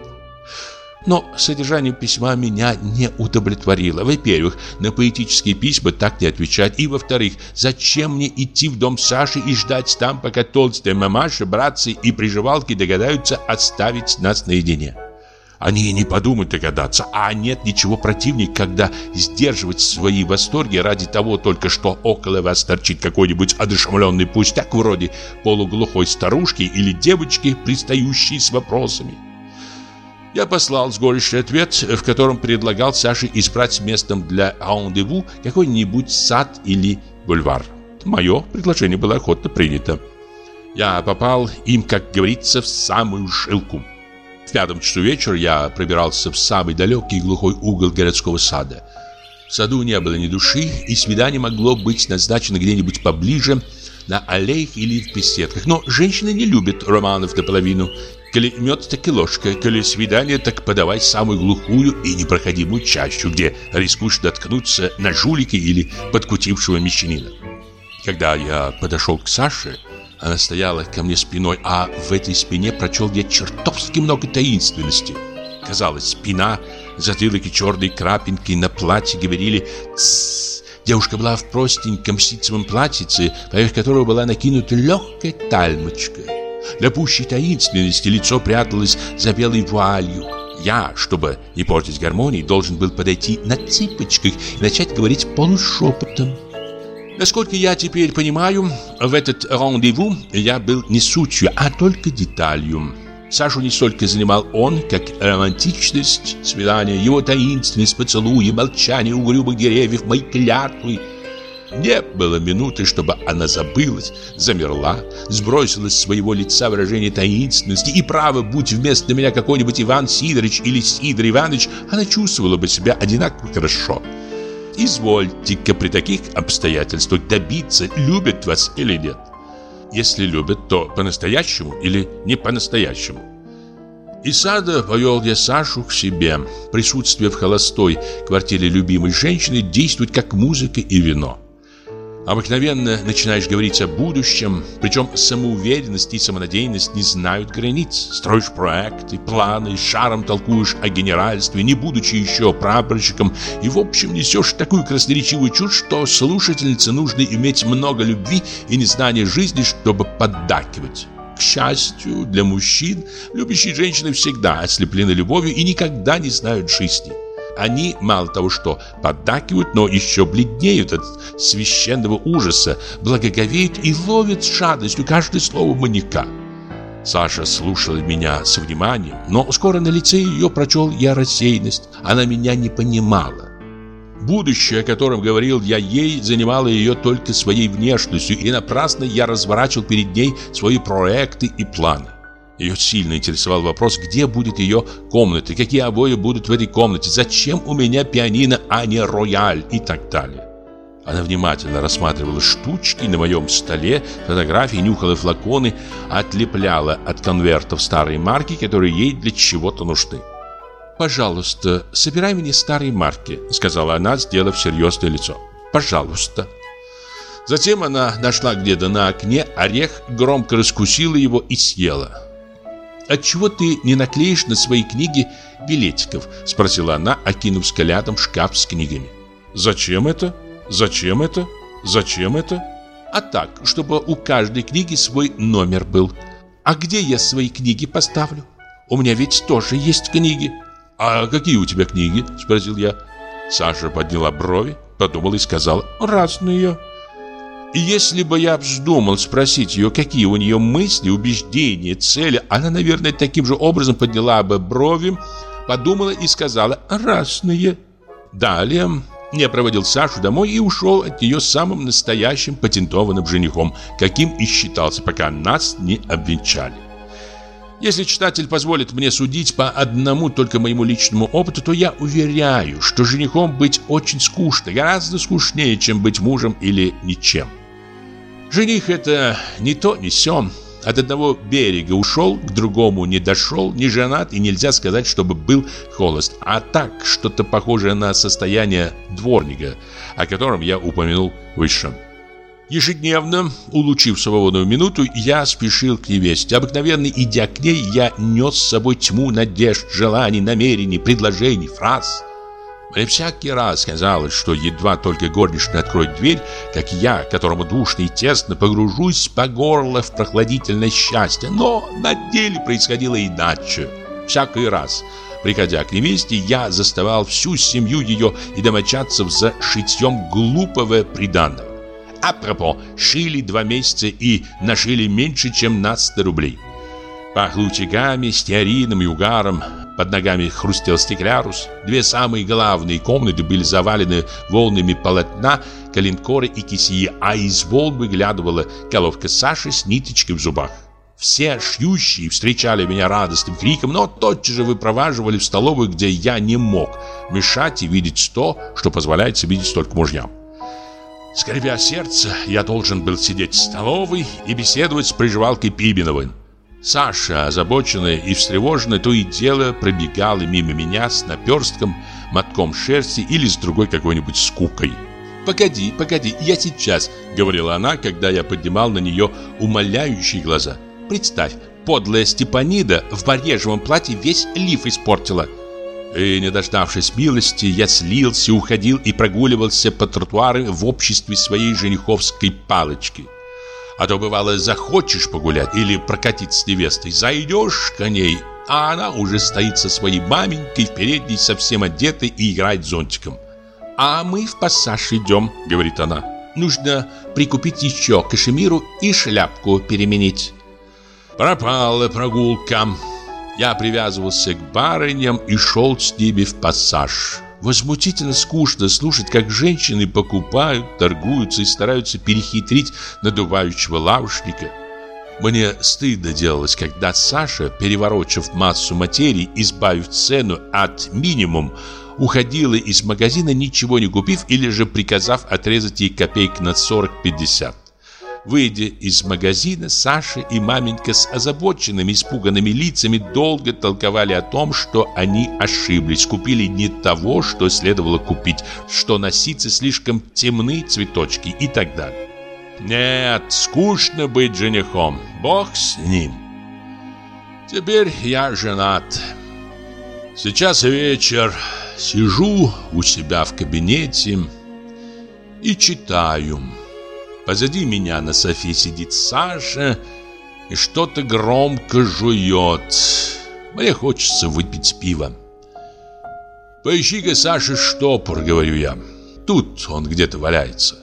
Но содержание письма меня не удовлетворило. Во-первых, на поэтические письма так не отвечать. И во-вторых, зачем мне идти в дом Саши и ждать там, пока толстая мамаша, братцы и приживалки догадаются оставить нас наедине? Они и не подумают догадаться, а нет ничего противнее, когда сдерживать свои восторги ради того только, что около вас торчит какой-нибудь одушевленный пустяк вроде полуглухой старушки или девочки, пристающей с вопросами. Я послал с горечью ответ, в котором предлагал Саше избрать местом для рандеву какой-нибудь сад или бульвар. Мое предложение было охотно принято. Я попал им, как говорится, в самую жилку. В пятом часу вечера я пробирался в самый далекий глухой угол городского сада. В саду не было ни души, и свидание могло быть назначено где-нибудь поближе, на аллеях или в беседках. Но женщины не любят романов наполовину. Коли мед, так и ложка. Коли свидание, так подавай самую глухую и непроходимую чащу, где рискуешь доткнуться на жулика или подкутившего мещанина. Когда я подошел к Саше, она стояла ко мне спиной, а в этой спине прочел я чертовски много таинственности. Казалось, спина, затылок и черные крапинки на платье говорили. Девушка была в простеньком ситцевом платьице, поверх которого была накинута легкая тальмочка. Для пущей таинственности лицо пряталось за белой вуалью. Я, чтобы не портить гармонии, должен был подойти на цыпочках и начать говорить полушепотом. Насколько я теперь понимаю, в этот рандеву я был не сутью, а только деталью. Сашу не столько занимал он, как романтичность свидания, его таинственность поцелуи, молчание угрюмых деревьев, мои клятвы. Не было минуты, чтобы она забылась, замерла, сбросила с своего лица выражение таинственности, и право, будь вместо меня какой-нибудь Иван Сидорович или Сидор Иванович, она чувствовала бы себя одинаково хорошо. Извольте-ка при таких обстоятельствах добиться, любят вас или нет. Если любят, то по-настоящему или не по-настоящему. Из сада повел я Сашу к себе. Присутствие в холостой квартире любимой женщины действует как музыка и вино. Обыкновенно начинаешь говорить о будущем, причем самоуверенность и самонадеянность не знают границ. Строишь проекты, планы, шаром толкуешь о генеральстве, не будучи еще прапорщиком, и в общем несешь такую красноречивую чушь, что слушательнице нужно иметь много любви и незнания жизни, чтобы поддакивать. К счастью для мужчин, любящие женщины всегда ослеплены любовью и никогда не знают жизни. Они мало того, что поддакивают, но еще бледнеют от священного ужаса, благоговеют и ловят с жадностью каждое слово маньяка. Саша слушала меня с вниманием, но скоро на лице ее прочел я рассеянность. Она меня не понимала. Будущее, о котором говорил я ей, занимало ее только своей внешностью, и напрасно я разворачивал перед ней свои проекты и планы. Ее сильно интересовал вопрос, где будет ее комната, какие обои будут в этой комнате, зачем у меня пианино, а не рояль и так далее. Она внимательно рассматривала штучки на моем столе, фотографии, нюхала флаконы, отлепляла от конвертов старые марки, которые ей для чего-то нужны. «Пожалуйста, собирай мне старые марки», — сказала она, сделав серьезное лицо. «Пожалуйста». Затем она нашла где-то на окне орех, громко раскусила его и съела. «Отчего ты не наклеишь на свои книги билетиков?» – спросила она, окинув взглядом шкаф с книгами. «Зачем это? Зачем это? Зачем это?» «А так, чтобы у каждой книги свой номер был. А где я свои книги поставлю? У меня ведь тоже есть книги». «А какие у тебя книги?» – спросил я. Саша подняла брови, подумала и сказала «разные». И если бы я вздумал спросить ее, какие у нее мысли, убеждения, цели, она, наверное, таким же образом подняла бы брови, подумала и сказала «разные». Далее Я проводил Сашу домой и ушел от нее самым настоящим патентованным женихом, каким и считался, пока нас не обвенчали. Если читатель позволит мне судить по одному только моему личному опыту, то я уверяю, что женихом быть очень скучно, гораздо скучнее, чем быть мужем или ничем. Жених это не то, не сё. От одного берега ушел, к другому не дошел, не женат и нельзя сказать, чтобы был холост, а так что-то похожее на состояние дворника, о котором я упомянул выше. Ежедневно, улучив свободную минуту, я спешил к невесте. Обыкновенно, идя к ней, я нес с собой тьму надежд, желаний, намерений, предложений, фраз. Мне всякий раз казалось, что едва только горничная откроет дверь, как я, которому душно и тесно, погружусь по горло в прохладительное счастье. Но на деле происходило иначе. Всякий раз, приходя к невесте, я заставал всю семью ее и домочадцев за шитьем глупого приданного. Апропо, шили два месяца и нашили меньше, чем на 100 рублей. Пахло утягами, стеарином и угаром. Под ногами хрустел стеклярус. Две самые главные комнаты были завалены волнами полотна, калинкоры и кисии, а из волн выглядывала головка Саши с ниточкой в зубах. Все шьющие встречали меня радостным криком, но тотчас же выпроваживали в столовую, где я не мог мешать и видеть то, что позволяется видеть только мужьям. Скребя сердце, я должен был сидеть в столовой и беседовать с приживалкой Пибиновой. Саша, озабоченная и встревоженная, то и дело пробегала мимо меня с наперстком, мотком шерсти или с другой какой-нибудь скукой. «Погоди, погоди, я сейчас», — говорила она, когда я поднимал на нее умоляющие глаза. «Представь, подлая Степанида в барежевом платье весь лиф испортила». И, не дождавшись милости, я слился, уходил и прогуливался по тротуарам в обществе своей жениховской палочки. А то бывало захочешь погулять или прокатиться с невестой, зайдешь к ней, а она уже стоит со своей маменькой в передней совсем одетой и играет зонтиком. «А мы в пассаж идем», — говорит она. «Нужно прикупить еще кашемиру и шляпку переменить». Пропала прогулка. Я привязывался к барыням и шел с ними в пассаж. Возмутительно скучно слушать, как женщины покупают, торгуются и стараются перехитрить надувающего лавочника. Мне стыдно делалось, когда Саша, переворочив массу материи, избавив цену от минимум, уходила из магазина, ничего не купив или же приказав отрезать ей копейк на 40-50. Выйдя из магазина, Саша и маменька с озабоченными, испуганными лицами долго толковали о том, что они ошиблись, купили не того, что следовало купить, что носиться слишком темные цветочки и так далее. Нет, скучно быть женихом, бог с ним. Теперь я женат. Сейчас вечер, сижу у себя в кабинете и читаю. Позади меня на софе сидит Саша и что-то громко жует. Мне хочется выпить пиво. «Поищи-ка, Саша, штопор», — говорю я. Тут он где-то валяется.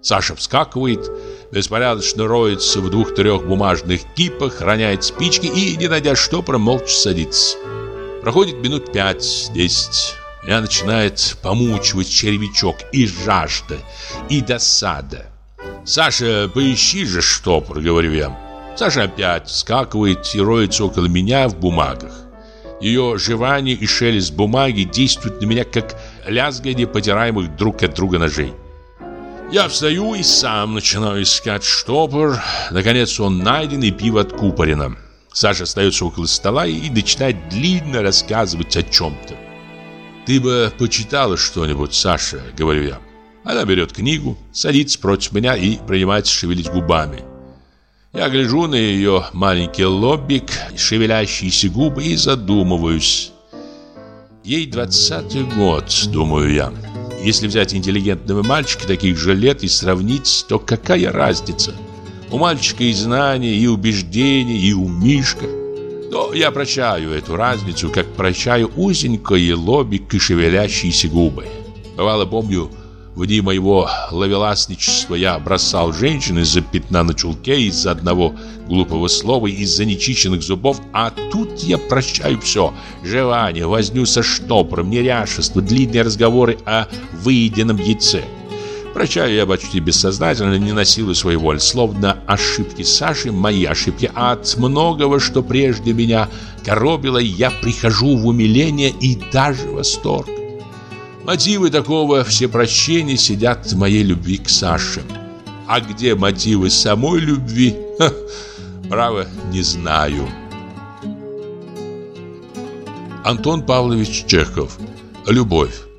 Саша вскакивает, беспорядочно роется в двух-трех бумажных кипах, роняет спички и, не найдя штопора, молча садится. Проходит минут пять-десять. Меня начинает помучивать червячок и жажда, и досада. «Саша, поищи же штопор», — говорю я. Саша опять вскакивает и роется около меня в бумагах. Ее жевание и шелест бумаги действуют на меня, как лязгание потираемых друг от друга ножей. Я встаю и сам начинаю искать штопор. Наконец он найден и пиво откупорено. Саша остается около стола и начинает длинно рассказывать о чем-то. «Ты бы почитала что-нибудь, Саша», — говорю я. Она берет книгу, садится против меня и принимается шевелить губами. Я гляжу на ее маленький лобик, шевелящиеся губы и задумываюсь. Ей двадцатый год, думаю я. Если взять интеллигентного мальчика таких же лет и сравнить, то какая разница? У мальчика и знания, и убеждения, и умишка. Но я прощаю эту разницу, как прощаю узенькое лобик и шевелящиеся губы. Бывало, помню, В дни моего ловеласничества я бросал женщин из-за пятна на чулке, из-за одного глупого слова, из-за нечищенных зубов, а тут я прощаю все. Желание, возню со штопором, неряшество, длинные разговоры о выеденном яйце. Прощаю я почти бессознательно, не насилую своей воли, словно ошибки Саши, мои ошибки, а от многого, что прежде меня коробило, я прихожу в умиление и даже восторг. Мотивы такого всепрощения сидят в моей любви к Саше. А где мотивы самой любви? Ха, право, не знаю. Антон Павлович Чехов. Любовь.